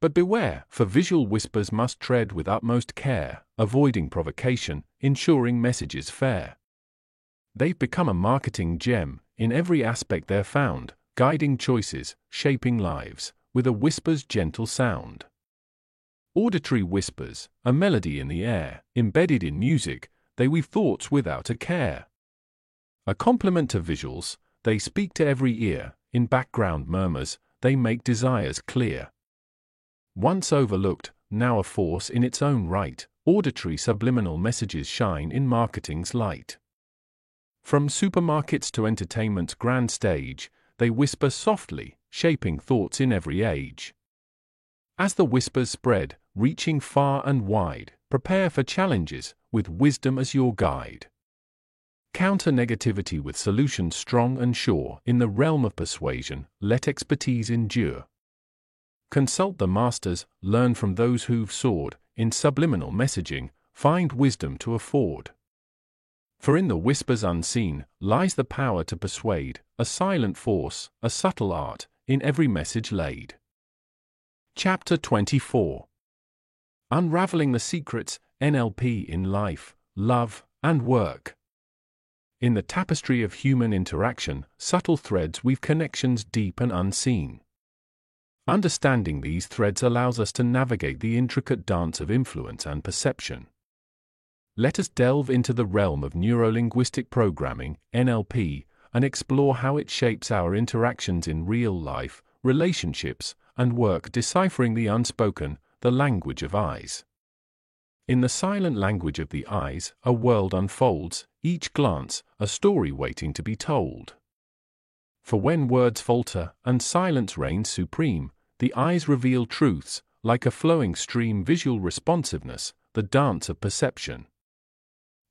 But beware, for visual whispers must tread with utmost care, avoiding provocation, ensuring messages fair. They've become a marketing gem, in every aspect they're found, guiding choices, shaping lives, with a whisper's gentle sound. Auditory whispers, a melody in the air, embedded in music, they weave thoughts without a care. A complement to visuals, they speak to every ear, in background murmurs, they make desires clear. Once overlooked, now a force in its own right, auditory subliminal messages shine in marketing's light. From supermarkets to entertainment's grand stage, they whisper softly, shaping thoughts in every age. As the whispers spread, reaching far and wide, prepare for challenges, with wisdom as your guide. Counter negativity with solutions strong and sure. In the realm of persuasion, let expertise endure. Consult the masters, learn from those who've soared. In subliminal messaging, find wisdom to afford. For in the whispers unseen lies the power to persuade, a silent force, a subtle art, in every message laid. Chapter 24 Unraveling the Secrets, NLP in Life, Love, and Work. In the tapestry of human interaction, subtle threads weave connections deep and unseen. Understanding these threads allows us to navigate the intricate dance of influence and perception. Let us delve into the realm of neurolinguistic programming, NLP, and explore how it shapes our interactions in real life, relationships, and work deciphering the unspoken, the language of eyes. In the silent language of the eyes, a world unfolds, each glance, a story waiting to be told. For when words falter and silence reigns supreme, the eyes reveal truths, like a flowing stream visual responsiveness, the dance of perception.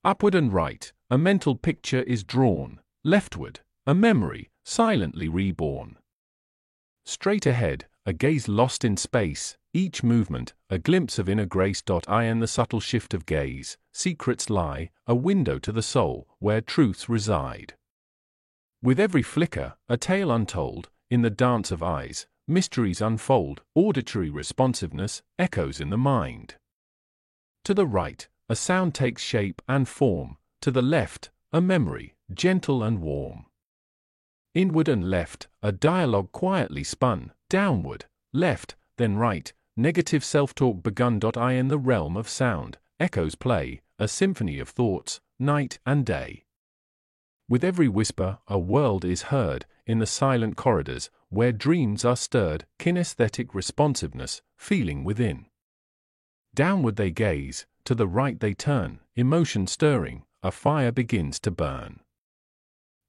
Upward and right, a mental picture is drawn, leftward, a memory, silently reborn. Straight ahead, a gaze lost in space, each movement, a glimpse of inner grace. I in the subtle shift of gaze, secrets lie, a window to the soul, where truths reside. With every flicker, a tale untold, in the dance of eyes, mysteries unfold, auditory responsiveness echoes in the mind. To the right, a sound takes shape and form, to the left, a memory, gentle and warm. Inward and left, a dialogue quietly spun, downward, left, then right, Negative self-talk begun. I in the realm of sound, echoes play, a symphony of thoughts, night and day. With every whisper, a world is heard, in the silent corridors, where dreams are stirred, kinesthetic responsiveness, feeling within. Downward they gaze, to the right they turn, emotion stirring, a fire begins to burn.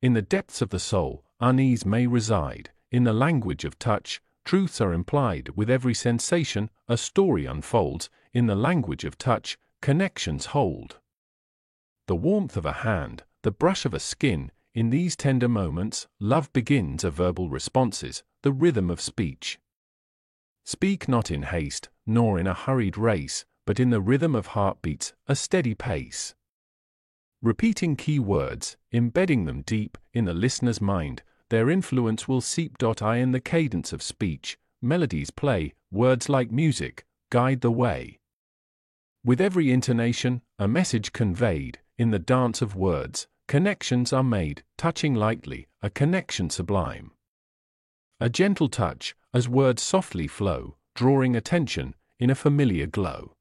In the depths of the soul, unease may reside, in the language of touch, Truths are implied with every sensation, a story unfolds, in the language of touch, connections hold. The warmth of a hand, the brush of a skin, in these tender moments, love begins a verbal responses, the rhythm of speech. Speak not in haste, nor in a hurried race, but in the rhythm of heartbeats, a steady pace. Repeating key words, embedding them deep in the listener's mind, their influence will seep. I in the cadence of speech, melodies play, words like music, guide the way. With every intonation, a message conveyed, in the dance of words, connections are made, touching lightly, a connection sublime. A gentle touch, as words softly flow, drawing attention, in a familiar glow.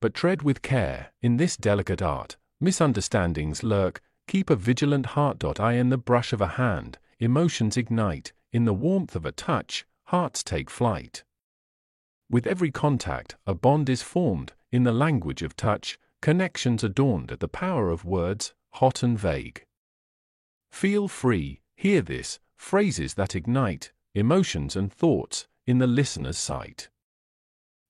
But tread with care, in this delicate art, misunderstandings lurk, Keep a vigilant heart. I in the brush of a hand, emotions ignite, in the warmth of a touch, hearts take flight. With every contact, a bond is formed, in the language of touch, connections adorned at the power of words, hot and vague. Feel free, hear this, phrases that ignite, emotions and thoughts, in the listener's sight.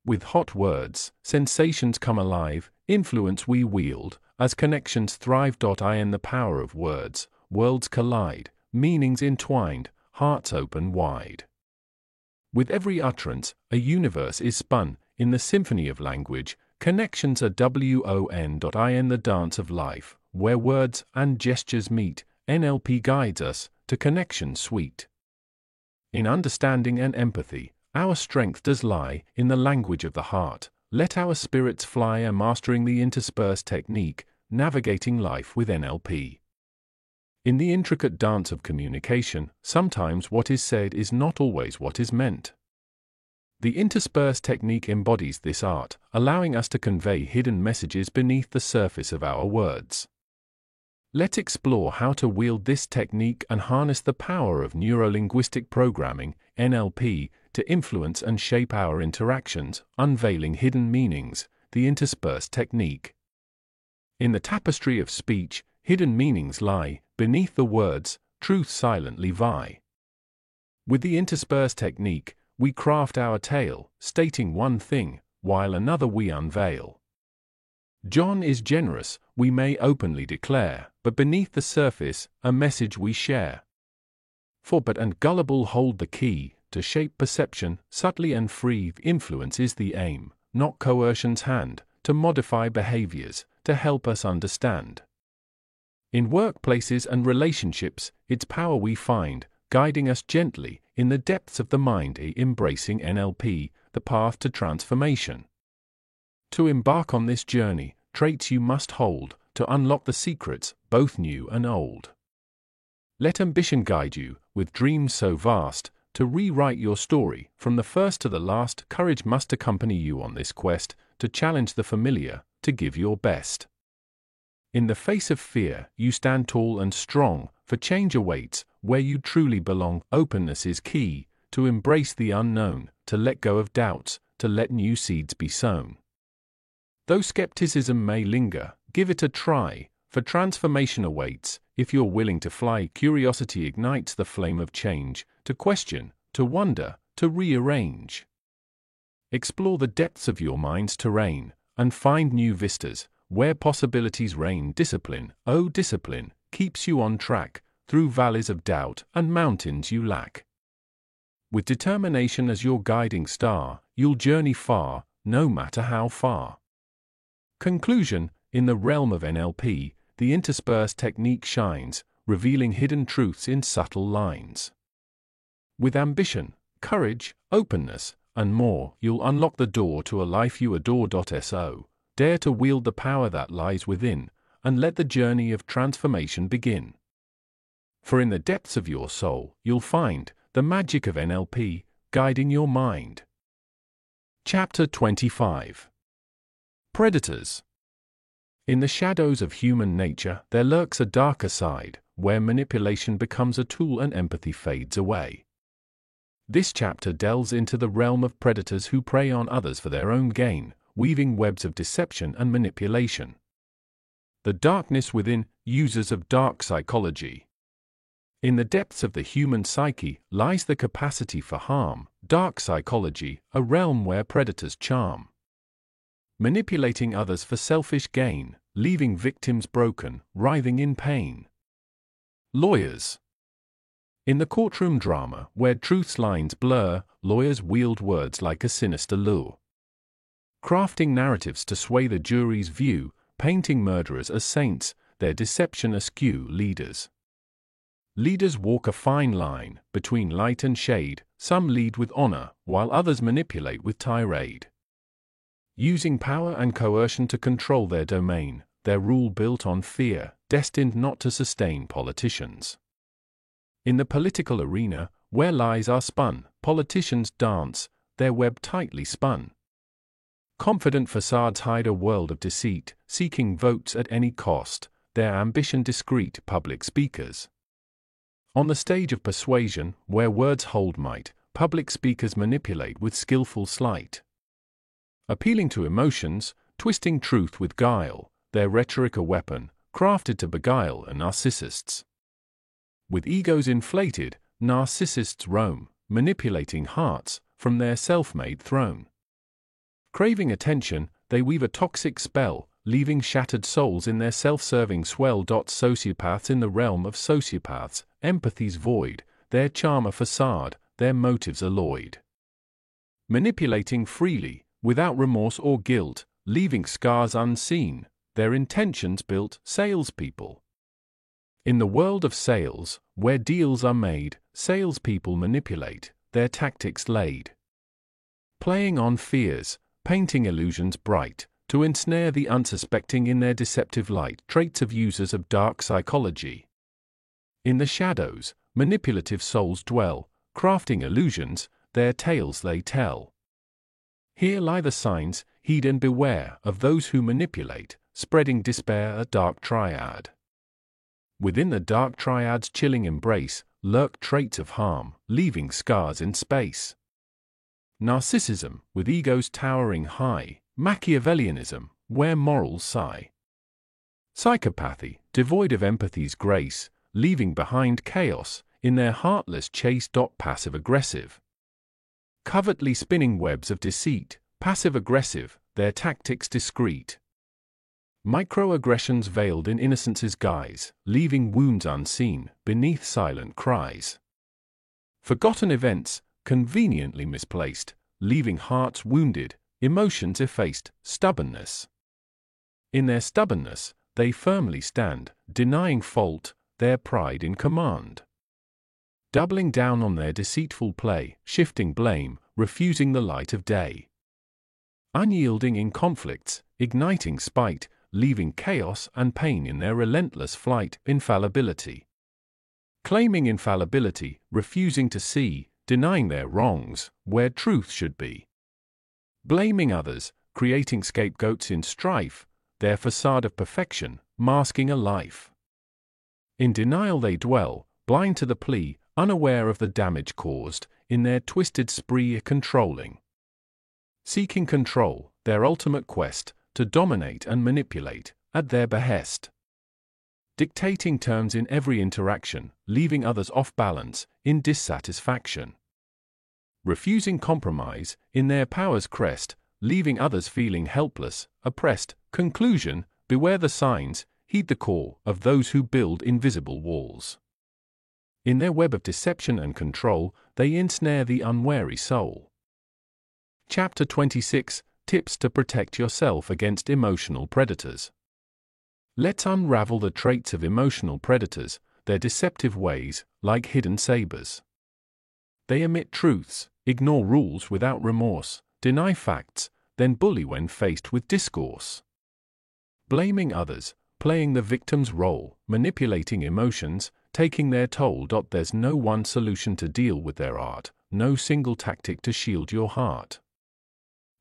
With hot words, sensations come alive, influence we wield, as connections thrive. I in the power of words, worlds collide, meanings entwined, hearts open wide. With every utterance, a universe is spun, in the symphony of language, connections are WON. In the dance of life, where words and gestures meet, NLP guides us to connection sweet. In understanding and empathy, our strength does lie in the language of the heart, let our spirits fly a mastering the intersperse technique, navigating life with NLP. In the intricate dance of communication, sometimes what is said is not always what is meant. The intersperse technique embodies this art, allowing us to convey hidden messages beneath the surface of our words. Let's explore how to wield this technique and harness the power of neurolinguistic programming, NLP, to influence and shape our interactions, unveiling hidden meanings, the interspersed technique. In the tapestry of speech, hidden meanings lie, beneath the words, truth silently vie. With the interspersed technique, we craft our tale, stating one thing, while another we unveil. John is generous, we may openly declare, but beneath the surface, a message we share. For but and gullible hold the key, to shape perception, subtly and free, influence is the aim, not coercion's hand, to modify behaviors, to help us understand. In workplaces and relationships, its power we find, guiding us gently, in the depths of the mind, embracing NLP, the path to transformation. To embark on this journey, traits you must hold, to unlock the secrets, both new and old. Let ambition guide you, with dreams so vast, to rewrite your story, from the first to the last. Courage must accompany you on this quest, to challenge the familiar, to give your best. In the face of fear, you stand tall and strong, for change awaits, where you truly belong. Openness is key, to embrace the unknown, to let go of doubts, to let new seeds be sown. Though skepticism may linger, give it a try, for transformation awaits. If you're willing to fly, curiosity ignites the flame of change, to question, to wonder, to rearrange. Explore the depths of your mind's terrain, and find new vistas, where possibilities reign. Discipline, oh discipline, keeps you on track, through valleys of doubt and mountains you lack. With determination as your guiding star, you'll journey far, no matter how far. Conclusion In the realm of NLP, the interspersed technique shines, revealing hidden truths in subtle lines. With ambition, courage, openness, and more, you'll unlock the door to a life you adore. So, dare to wield the power that lies within, and let the journey of transformation begin. For in the depths of your soul, you'll find the magic of NLP, guiding your mind. Chapter 25 Predators In the shadows of human nature, there lurks a darker side, where manipulation becomes a tool and empathy fades away. This chapter delves into the realm of predators who prey on others for their own gain, weaving webs of deception and manipulation. The darkness within, users of dark psychology. In the depths of the human psyche lies the capacity for harm, dark psychology, a realm where predators charm. Manipulating others for selfish gain, leaving victims broken, writhing in pain. Lawyers. In the courtroom drama, where truth's lines blur, lawyers wield words like a sinister lure. Crafting narratives to sway the jury's view, painting murderers as saints, their deception askew leaders. Leaders walk a fine line between light and shade, some lead with honor, while others manipulate with tirade. Using power and coercion to control their domain, their rule built on fear, destined not to sustain politicians. In the political arena, where lies are spun, politicians dance, their web tightly spun. Confident facades hide a world of deceit, seeking votes at any cost, their ambition discreet public speakers. On the stage of persuasion, where words hold might, public speakers manipulate with skillful sleight. Appealing to emotions, twisting truth with guile, their rhetoric a weapon, crafted to beguile a narcissists. With egos inflated, narcissists roam, manipulating hearts, from their self-made throne. Craving attention, they weave a toxic spell, leaving shattered souls in their self-serving swell. Sociopaths in the realm of sociopaths, empathy's void, their charm a facade, their motives alloyed. Manipulating freely, without remorse or guilt, leaving scars unseen, their intentions built salespeople. In the world of sales, where deals are made, salespeople manipulate, their tactics laid. Playing on fears, painting illusions bright, to ensnare the unsuspecting in their deceptive light, traits of users of dark psychology. In the shadows, manipulative souls dwell, crafting illusions, their tales they tell. Here lie the signs, heed and beware of those who manipulate, spreading despair a dark triad. Within the dark triad's chilling embrace lurk traits of harm, leaving scars in space. narcissism, with egos towering high, Machiavellianism, where morals sigh. Psychopathy, devoid of empathy's grace, leaving behind chaos in their heartless chase. Passive aggressive. Covertly spinning webs of deceit, passive aggressive, their tactics discreet. Microaggressions veiled in innocence's guise, leaving wounds unseen beneath silent cries. Forgotten events, conveniently misplaced, leaving hearts wounded, emotions effaced, stubbornness. In their stubbornness, they firmly stand, denying fault, their pride in command. Doubling down on their deceitful play, shifting blame, refusing the light of day. Unyielding in conflicts, igniting spite, leaving chaos and pain in their relentless flight, infallibility. Claiming infallibility, refusing to see, denying their wrongs, where truth should be. Blaming others, creating scapegoats in strife, their facade of perfection, masking a life. In denial they dwell, blind to the plea, unaware of the damage caused, in their twisted spree controlling. Seeking control, their ultimate quest, to dominate and manipulate, at their behest. Dictating terms in every interaction, leaving others off balance, in dissatisfaction. Refusing compromise, in their power's crest, leaving others feeling helpless, oppressed. Conclusion Beware the signs, heed the call of those who build invisible walls. In their web of deception and control, they ensnare the unwary soul. Chapter 26 Tips to protect yourself against emotional predators. Let's unravel the traits of emotional predators, their deceptive ways, like hidden sabers. They omit truths, ignore rules without remorse, deny facts, then bully when faced with discourse. Blaming others, playing the victim's role, manipulating emotions, taking their toll. There's no one solution to deal with their art, no single tactic to shield your heart.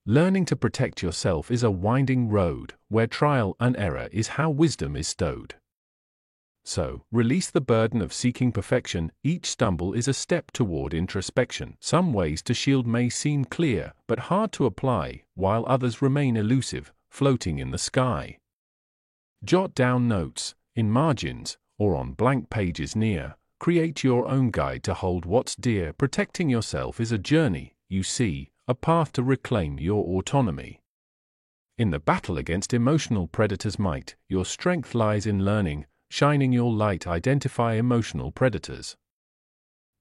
Learning to protect yourself is a winding road, where trial and error is how wisdom is stowed. So, release the burden of seeking perfection, each stumble is a step toward introspection. Some ways to shield may seem clear, but hard to apply, while others remain elusive, floating in the sky. Jot down notes, in margins, or on blank pages near. Create your own guide to hold what's dear. Protecting yourself is a journey, you see, a path to reclaim your autonomy. In the battle against emotional predators' might, your strength lies in learning, shining your light. Identify emotional predators.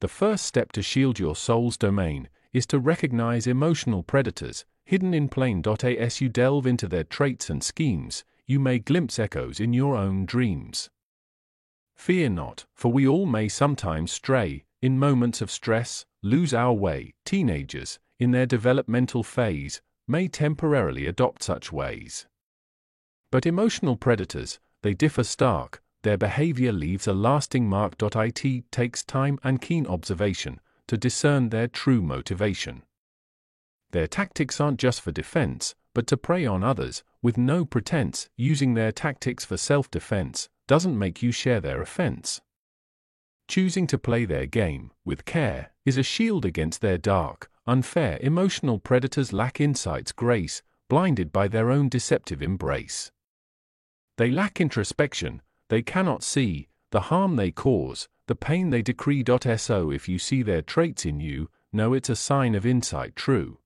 The first step to shield your soul's domain is to recognize emotional predators, hidden in plain. As you delve into their traits and schemes, you may glimpse echoes in your own dreams. Fear not, for we all may sometimes stray, in moments of stress, lose our way. Teenagers, in their developmental phase, may temporarily adopt such ways. But emotional predators, they differ stark, their behavior leaves a lasting mark. It takes time and keen observation to discern their true motivation. Their tactics aren't just for defense, but to prey on others, with no pretense, using their tactics for self defense, doesn't make you share their offense. Choosing to play their game, with care, is a shield against their dark, unfair emotional predators lack insight's grace, blinded by their own deceptive embrace. They lack introspection, they cannot see the harm they cause, the pain they decree. So if you see their traits in you, know it's a sign of insight true.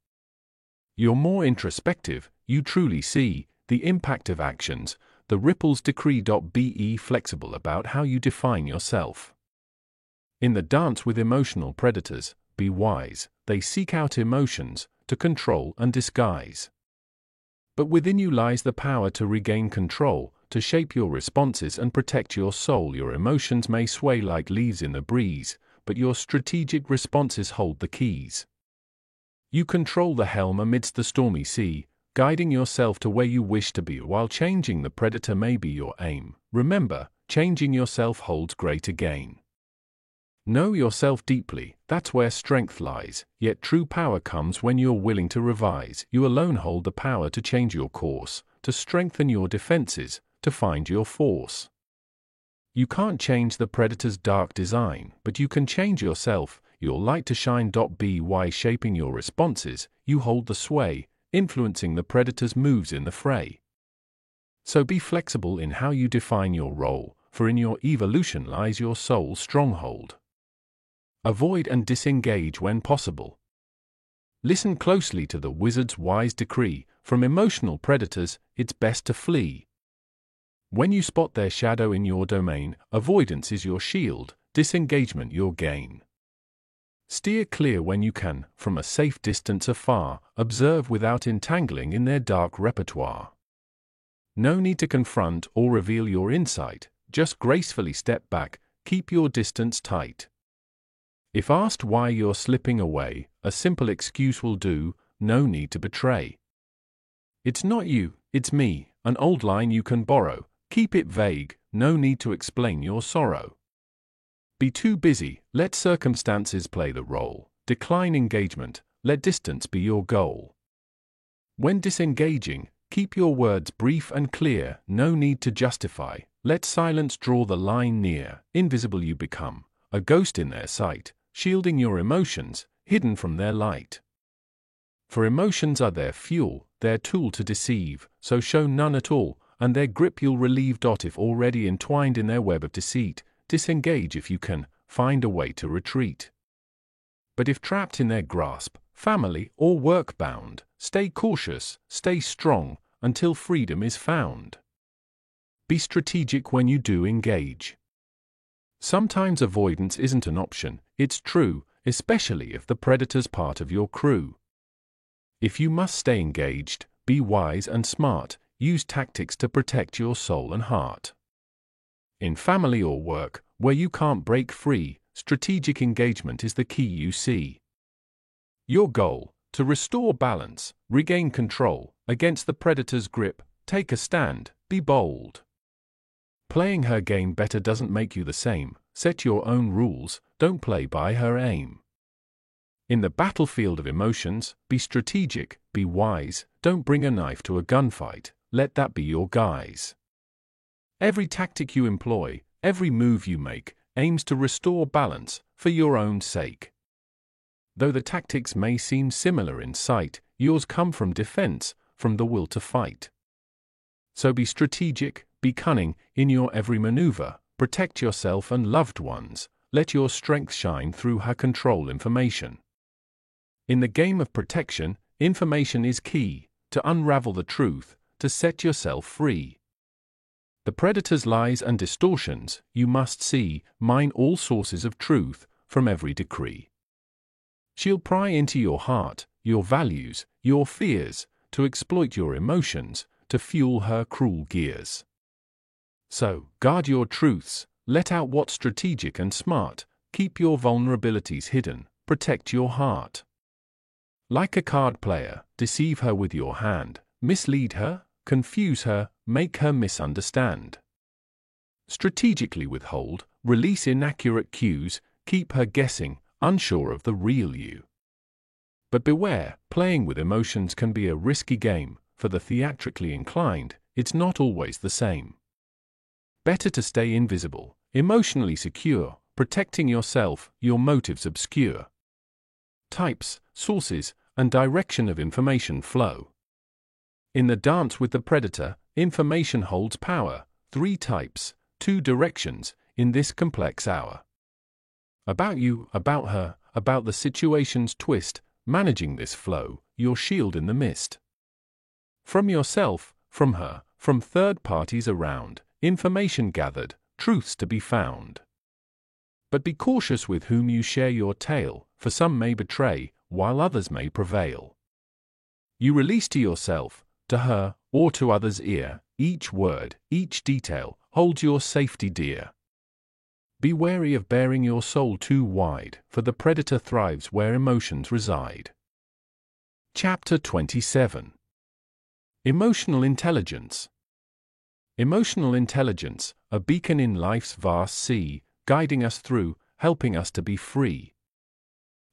You're more introspective, you truly see the impact of actions, the ripples decree. Be flexible about how you define yourself. In the dance with emotional predators, be wise, they seek out emotions to control and disguise. But within you lies the power to regain control, to shape your responses and protect your soul. Your emotions may sway like leaves in the breeze, but your strategic responses hold the keys. You control the helm amidst the stormy sea, guiding yourself to where you wish to be while changing the predator may be your aim. Remember, changing yourself holds greater gain. Know yourself deeply, that's where strength lies, yet true power comes when you're willing to revise. You alone hold the power to change your course, to strengthen your defenses, to find your force. You can't change the predator's dark design, but you can change yourself, your light to shine. By shaping your responses, you hold the sway, influencing the predator's moves in the fray. So be flexible in how you define your role, for in your evolution lies your soul's stronghold. Avoid and disengage when possible. Listen closely to the wizard's wise decree from emotional predators, it's best to flee. When you spot their shadow in your domain, avoidance is your shield, disengagement your gain. Steer clear when you can, from a safe distance afar, observe without entangling in their dark repertoire. No need to confront or reveal your insight, just gracefully step back, keep your distance tight. If asked why you're slipping away, a simple excuse will do, no need to betray. It's not you, it's me, an old line you can borrow, keep it vague, no need to explain your sorrow. Be too busy, let circumstances play the role. Decline engagement, let distance be your goal. When disengaging, keep your words brief and clear, no need to justify. Let silence draw the line near, invisible you become, a ghost in their sight, shielding your emotions, hidden from their light. For emotions are their fuel, their tool to deceive, so show none at all, and their grip you'll relieve. Dot If already entwined in their web of deceit, disengage if you can, find a way to retreat. But if trapped in their grasp, family or work bound, stay cautious, stay strong, until freedom is found. Be strategic when you do engage. Sometimes avoidance isn't an option, it's true, especially if the predator's part of your crew. If you must stay engaged, be wise and smart, use tactics to protect your soul and heart. In family or work, where you can't break free, strategic engagement is the key you see. Your goal, to restore balance, regain control, against the predator's grip, take a stand, be bold. Playing her game better doesn't make you the same, set your own rules, don't play by her aim. In the battlefield of emotions, be strategic, be wise, don't bring a knife to a gunfight, let that be your guise. Every tactic you employ, every move you make, aims to restore balance for your own sake. Though the tactics may seem similar in sight, yours come from defense, from the will to fight. So be strategic, be cunning in your every maneuver, protect yourself and loved ones, let your strength shine through her control information. In the game of protection, information is key to unravel the truth, to set yourself free. The predator's lies and distortions, you must see, mine all sources of truth from every decree. She'll pry into your heart, your values, your fears, to exploit your emotions, to fuel her cruel gears. So, guard your truths, let out what's strategic and smart, keep your vulnerabilities hidden, protect your heart. Like a card player, deceive her with your hand, mislead her, confuse her, make her misunderstand. Strategically withhold, release inaccurate cues, keep her guessing, unsure of the real you. But beware, playing with emotions can be a risky game, for the theatrically inclined, it's not always the same. Better to stay invisible, emotionally secure, protecting yourself, your motives obscure. Types, sources, and direction of information flow. In the dance with the predator, information holds power, three types, two directions, in this complex hour. About you, about her, about the situation's twist, managing this flow, your shield in the mist. From yourself, from her, from third parties around, information gathered, truths to be found. But be cautious with whom you share your tale, for some may betray, while others may prevail. You release to yourself, to her, or to others' ear, each word, each detail, holds your safety dear. Be wary of bearing your soul too wide, for the predator thrives where emotions reside. Chapter 27 Emotional Intelligence Emotional intelligence, a beacon in life's vast sea, guiding us through, helping us to be free.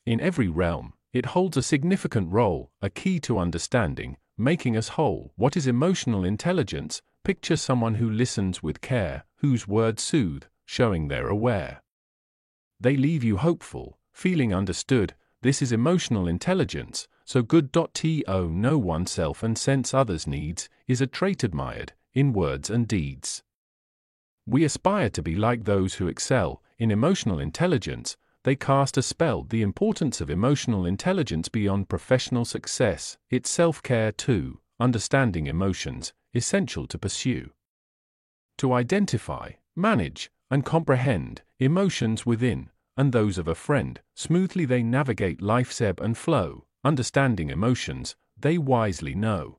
In every realm, it holds a significant role, a key to understanding, making us whole. What is emotional intelligence? Picture someone who listens with care, whose words soothe, showing they're aware. They leave you hopeful, feeling understood, this is emotional intelligence, so good.to know oneself and sense others' needs is a trait admired in words and deeds. We aspire to be like those who excel in emotional intelligence, they cast a spell the importance of emotional intelligence beyond professional success, it's self care too, understanding emotions, essential to pursue. To identify, manage, and comprehend emotions within and those of a friend, smoothly they navigate life's ebb and flow, understanding emotions, they wisely know.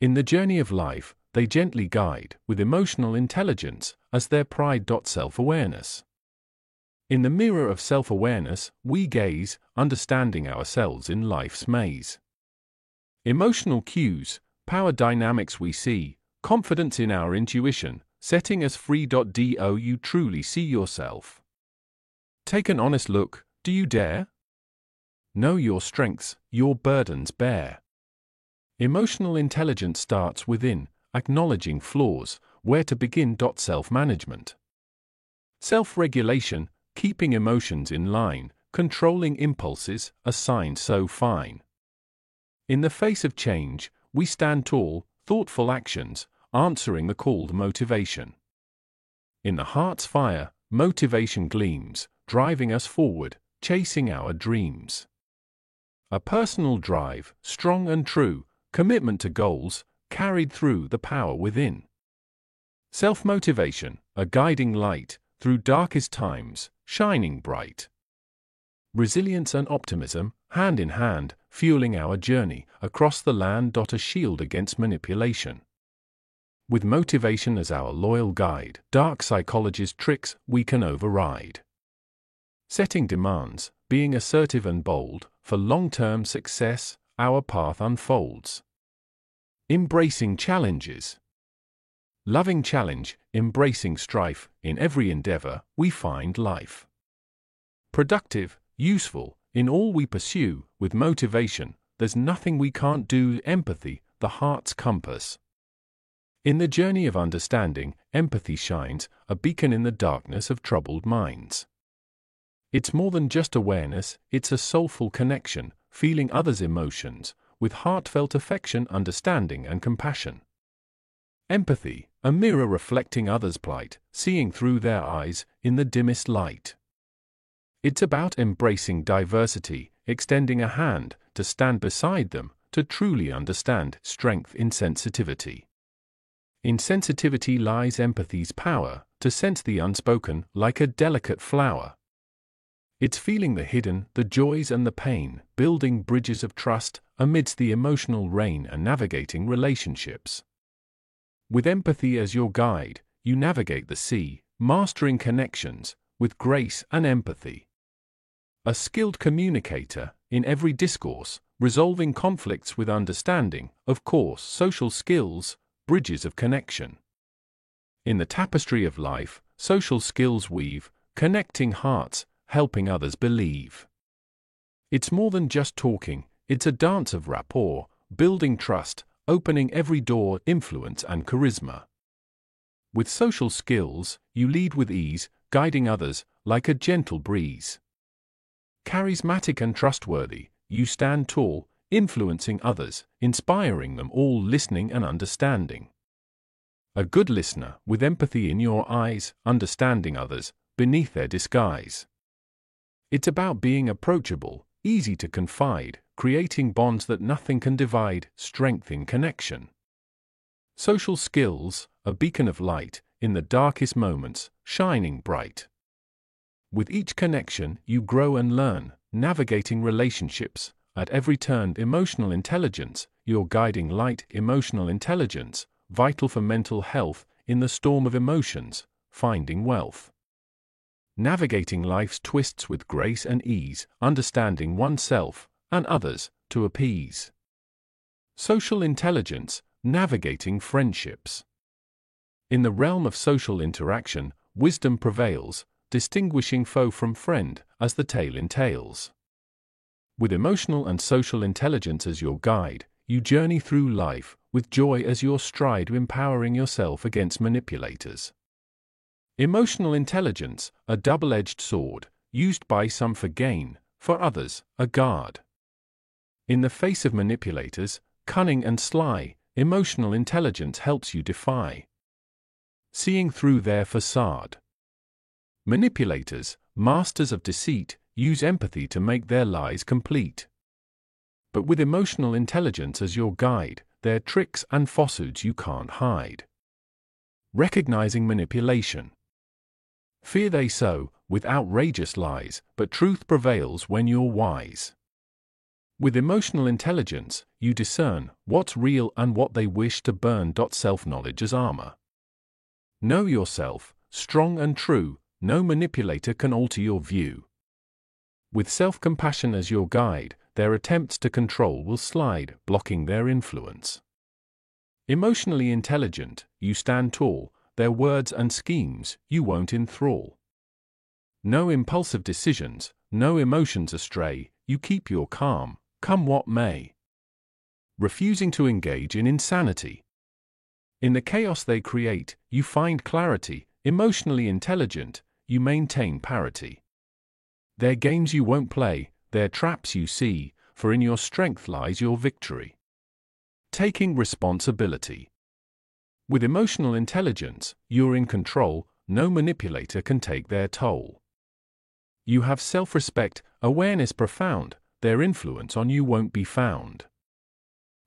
In the journey of life, they gently guide, with emotional intelligence, as their pride. Self awareness. In the mirror of self awareness, we gaze, understanding ourselves in life's maze. Emotional cues, power dynamics we see, confidence in our intuition, setting us free. Do you truly see yourself? Take an honest look, do you dare? Know your strengths, your burdens bear. Emotional intelligence starts within, acknowledging flaws, where to begin. Self management. Self regulation, keeping emotions in line, controlling impulses, a sign so fine. In the face of change, we stand tall, thoughtful actions, answering the called motivation. In the heart's fire, motivation gleams, driving us forward, chasing our dreams. A personal drive, strong and true, commitment to goals, carried through the power within. Self motivation, a guiding light, through darkest times, shining bright. Resilience and optimism, hand in hand, fueling our journey across the land. A shield against manipulation. With motivation as our loyal guide, dark psychology's tricks we can override. Setting demands, being assertive and bold, for long term success, our path unfolds. Embracing challenges. Loving challenge, embracing strife, in every endeavor, we find life. Productive, useful, in all we pursue, with motivation, there's nothing we can't do. Empathy, the heart's compass. In the journey of understanding, empathy shines, a beacon in the darkness of troubled minds. It's more than just awareness, it's a soulful connection, feeling others' emotions, with heartfelt affection, understanding, and compassion. Empathy, a mirror reflecting others' plight, seeing through their eyes, in the dimmest light. It's about embracing diversity, extending a hand, to stand beside them, to truly understand strength in sensitivity. In sensitivity lies empathy's power, to sense the unspoken, like a delicate flower. It's feeling the hidden, the joys and the pain, building bridges of trust amidst the emotional rain and navigating relationships. With empathy as your guide, you navigate the sea, mastering connections with grace and empathy. A skilled communicator in every discourse, resolving conflicts with understanding, of course, social skills, bridges of connection. In the tapestry of life, social skills weave, connecting hearts, helping others believe. It's more than just talking, it's a dance of rapport, building trust, opening every door, influence, and charisma. With social skills, you lead with ease, guiding others like a gentle breeze. Charismatic and trustworthy, you stand tall, influencing others, inspiring them all, listening and understanding. A good listener, with empathy in your eyes, understanding others, beneath their disguise. It's about being approachable, easy to confide, creating bonds that nothing can divide, strength in connection. Social skills, a beacon of light, in the darkest moments, shining bright. With each connection, you grow and learn, navigating relationships, at every turn, emotional intelligence, your guiding light, emotional intelligence, vital for mental health, in the storm of emotions, finding wealth navigating life's twists with grace and ease, understanding oneself and others to appease. Social intelligence, navigating friendships. In the realm of social interaction, wisdom prevails, distinguishing foe from friend, as the tale entails. With emotional and social intelligence as your guide, you journey through life, with joy as your stride, empowering yourself against manipulators. Emotional intelligence, a double edged sword, used by some for gain, for others, a guard. In the face of manipulators, cunning and sly, emotional intelligence helps you defy. Seeing through their facade. Manipulators, masters of deceit, use empathy to make their lies complete. But with emotional intelligence as your guide, their tricks and falsehoods you can't hide. Recognizing manipulation. Fear they sow, with outrageous lies, but truth prevails when you're wise. With emotional intelligence, you discern what's real and what they wish to burn. Self knowledge as armor. Know yourself, strong and true, no manipulator can alter your view. With self compassion as your guide, their attempts to control will slide, blocking their influence. Emotionally intelligent, you stand tall, their words and schemes you won't enthrall. No impulsive decisions, no emotions astray, you keep your calm, come what may. Refusing to engage in insanity. In the chaos they create, you find clarity, emotionally intelligent, you maintain parity. Their games you won't play, their traps you see, for in your strength lies your victory. Taking responsibility. With emotional intelligence, you're in control, no manipulator can take their toll. You have self respect, awareness profound, their influence on you won't be found.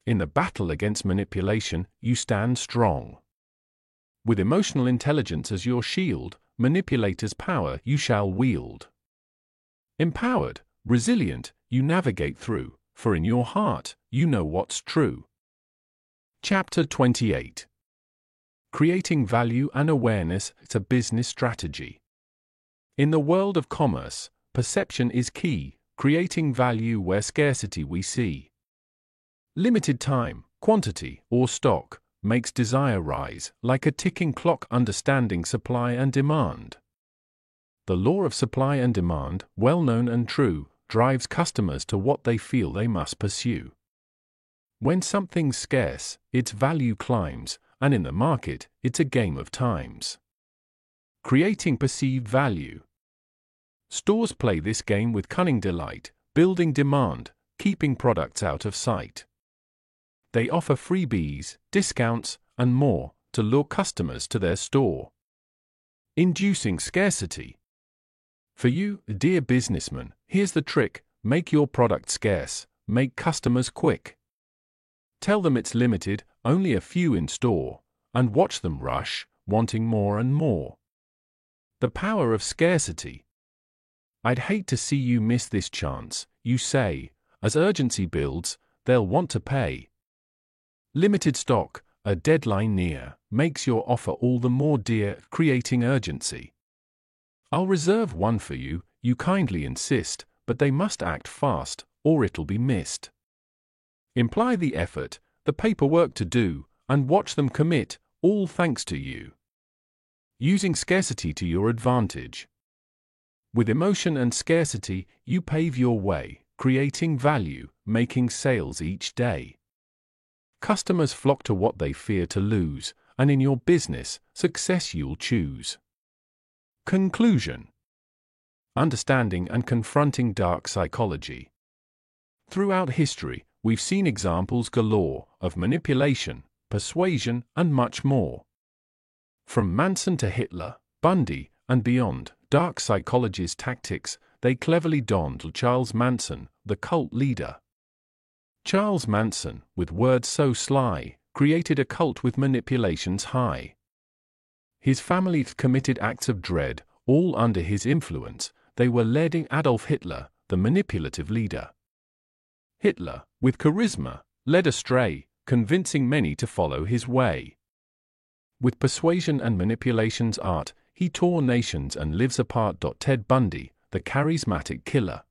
In the battle against manipulation, you stand strong. With emotional intelligence as your shield, manipulator's power you shall wield. Empowered, resilient, you navigate through, for in your heart, you know what's true. Chapter 28 Creating Value and Awareness It's a Business Strategy. In the world of commerce, perception is key, creating value where scarcity we see. Limited time, quantity, or stock makes desire rise, like a ticking clock understanding supply and demand. The law of supply and demand, well known and true, drives customers to what they feel they must pursue. When something's scarce, its value climbs, and in the market, it's a game of times. Creating perceived value. Stores play this game with cunning delight, building demand, keeping products out of sight. They offer freebies, discounts, and more to lure customers to their store. Inducing scarcity. For you, dear businessman, here's the trick make your product scarce, make customers quick. Tell them it's limited, only a few in store, and watch them rush, wanting more and more. The power of scarcity. I'd hate to see you miss this chance, you say, as urgency builds, they'll want to pay. Limited stock, a deadline near, makes your offer all the more dear, creating urgency. I'll reserve one for you, you kindly insist, but they must act fast, or it'll be missed. Imply the effort, the paperwork to do, and watch them commit, all thanks to you. Using scarcity to your advantage. With emotion and scarcity, you pave your way, creating value, making sales each day. Customers flock to what they fear to lose, and in your business, success you'll choose. Conclusion Understanding and confronting dark psychology. Throughout history, we've seen examples galore of manipulation, persuasion, and much more. From Manson to Hitler, Bundy, and beyond, dark psychology's tactics, they cleverly donned Charles Manson, the cult leader. Charles Manson, with words so sly, created a cult with manipulations high. His family committed acts of dread, all under his influence, they were leading Adolf Hitler, the manipulative leader. Hitler, with charisma, led astray, convincing many to follow his way. With persuasion and manipulation's art, he tore nations and lives apart. Ted Bundy, the charismatic killer.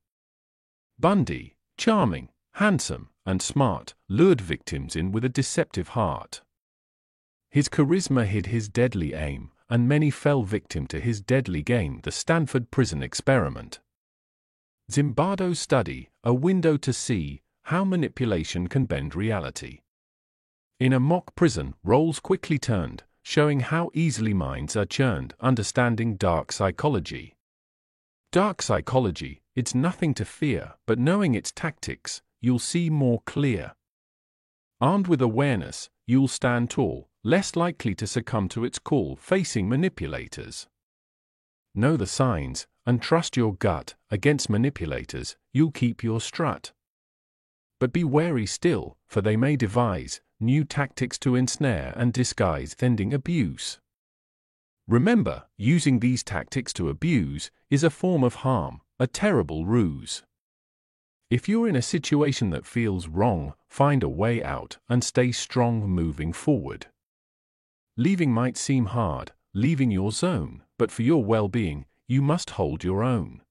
Bundy, charming, handsome, and smart, lured victims in with a deceptive heart. His charisma hid his deadly aim, and many fell victim to his deadly game the Stanford Prison Experiment. Zimbardo's study, a window to see how manipulation can bend reality. In a mock prison, roles quickly turned, showing how easily minds are churned, understanding dark psychology. Dark psychology, it's nothing to fear, but knowing its tactics, you'll see more clear. Armed with awareness, you'll stand tall, less likely to succumb to its call facing manipulators. Know the signs, and trust your gut, against manipulators, you'll keep your strut. But be wary still, for they may devise new tactics to ensnare and disguise ending abuse. Remember, using these tactics to abuse is a form of harm, a terrible ruse. If you're in a situation that feels wrong, find a way out and stay strong moving forward. Leaving might seem hard, leaving your zone, but for your well being, you must hold your own.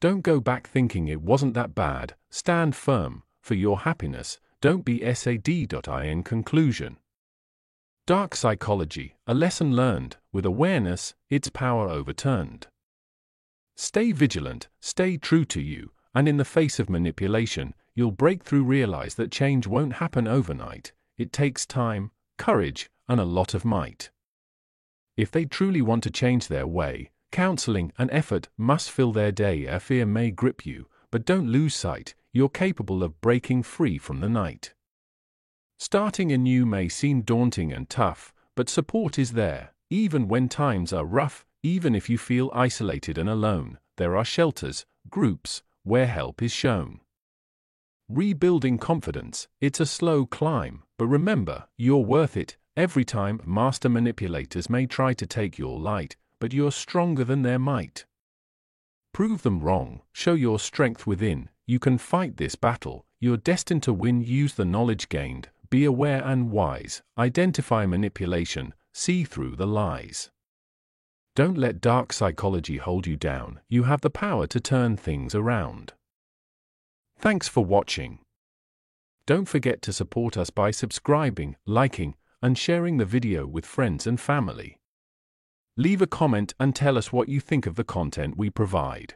Don't go back thinking it wasn't that bad, stand firm, for your happiness, don't be SAD.in conclusion. Dark Psychology, a lesson learned, with awareness, its power overturned. Stay vigilant, stay true to you, and in the face of manipulation, you'll break through realize that change won't happen overnight. It takes time, courage, and a lot of might. If they truly want to change their way, counseling and effort must fill their day. A fear may grip you, but don't lose sight, you're capable of breaking free from the night. Starting anew may seem daunting and tough, but support is there, even when times are rough, even if you feel isolated and alone, there are shelters, groups, where help is shown. Rebuilding confidence, it's a slow climb, but remember, you're worth it. Every time, master manipulators may try to take your light, but you're stronger than their might. Prove them wrong, show your strength within, you can fight this battle, you're destined to win. Use the knowledge gained, be aware and wise, identify manipulation, see through the lies. Don't let dark psychology hold you down, you have the power to turn things around. Thanks for watching. Don't forget to support us by subscribing, liking, and sharing the video with friends and family. Leave a comment and tell us what you think of the content we provide.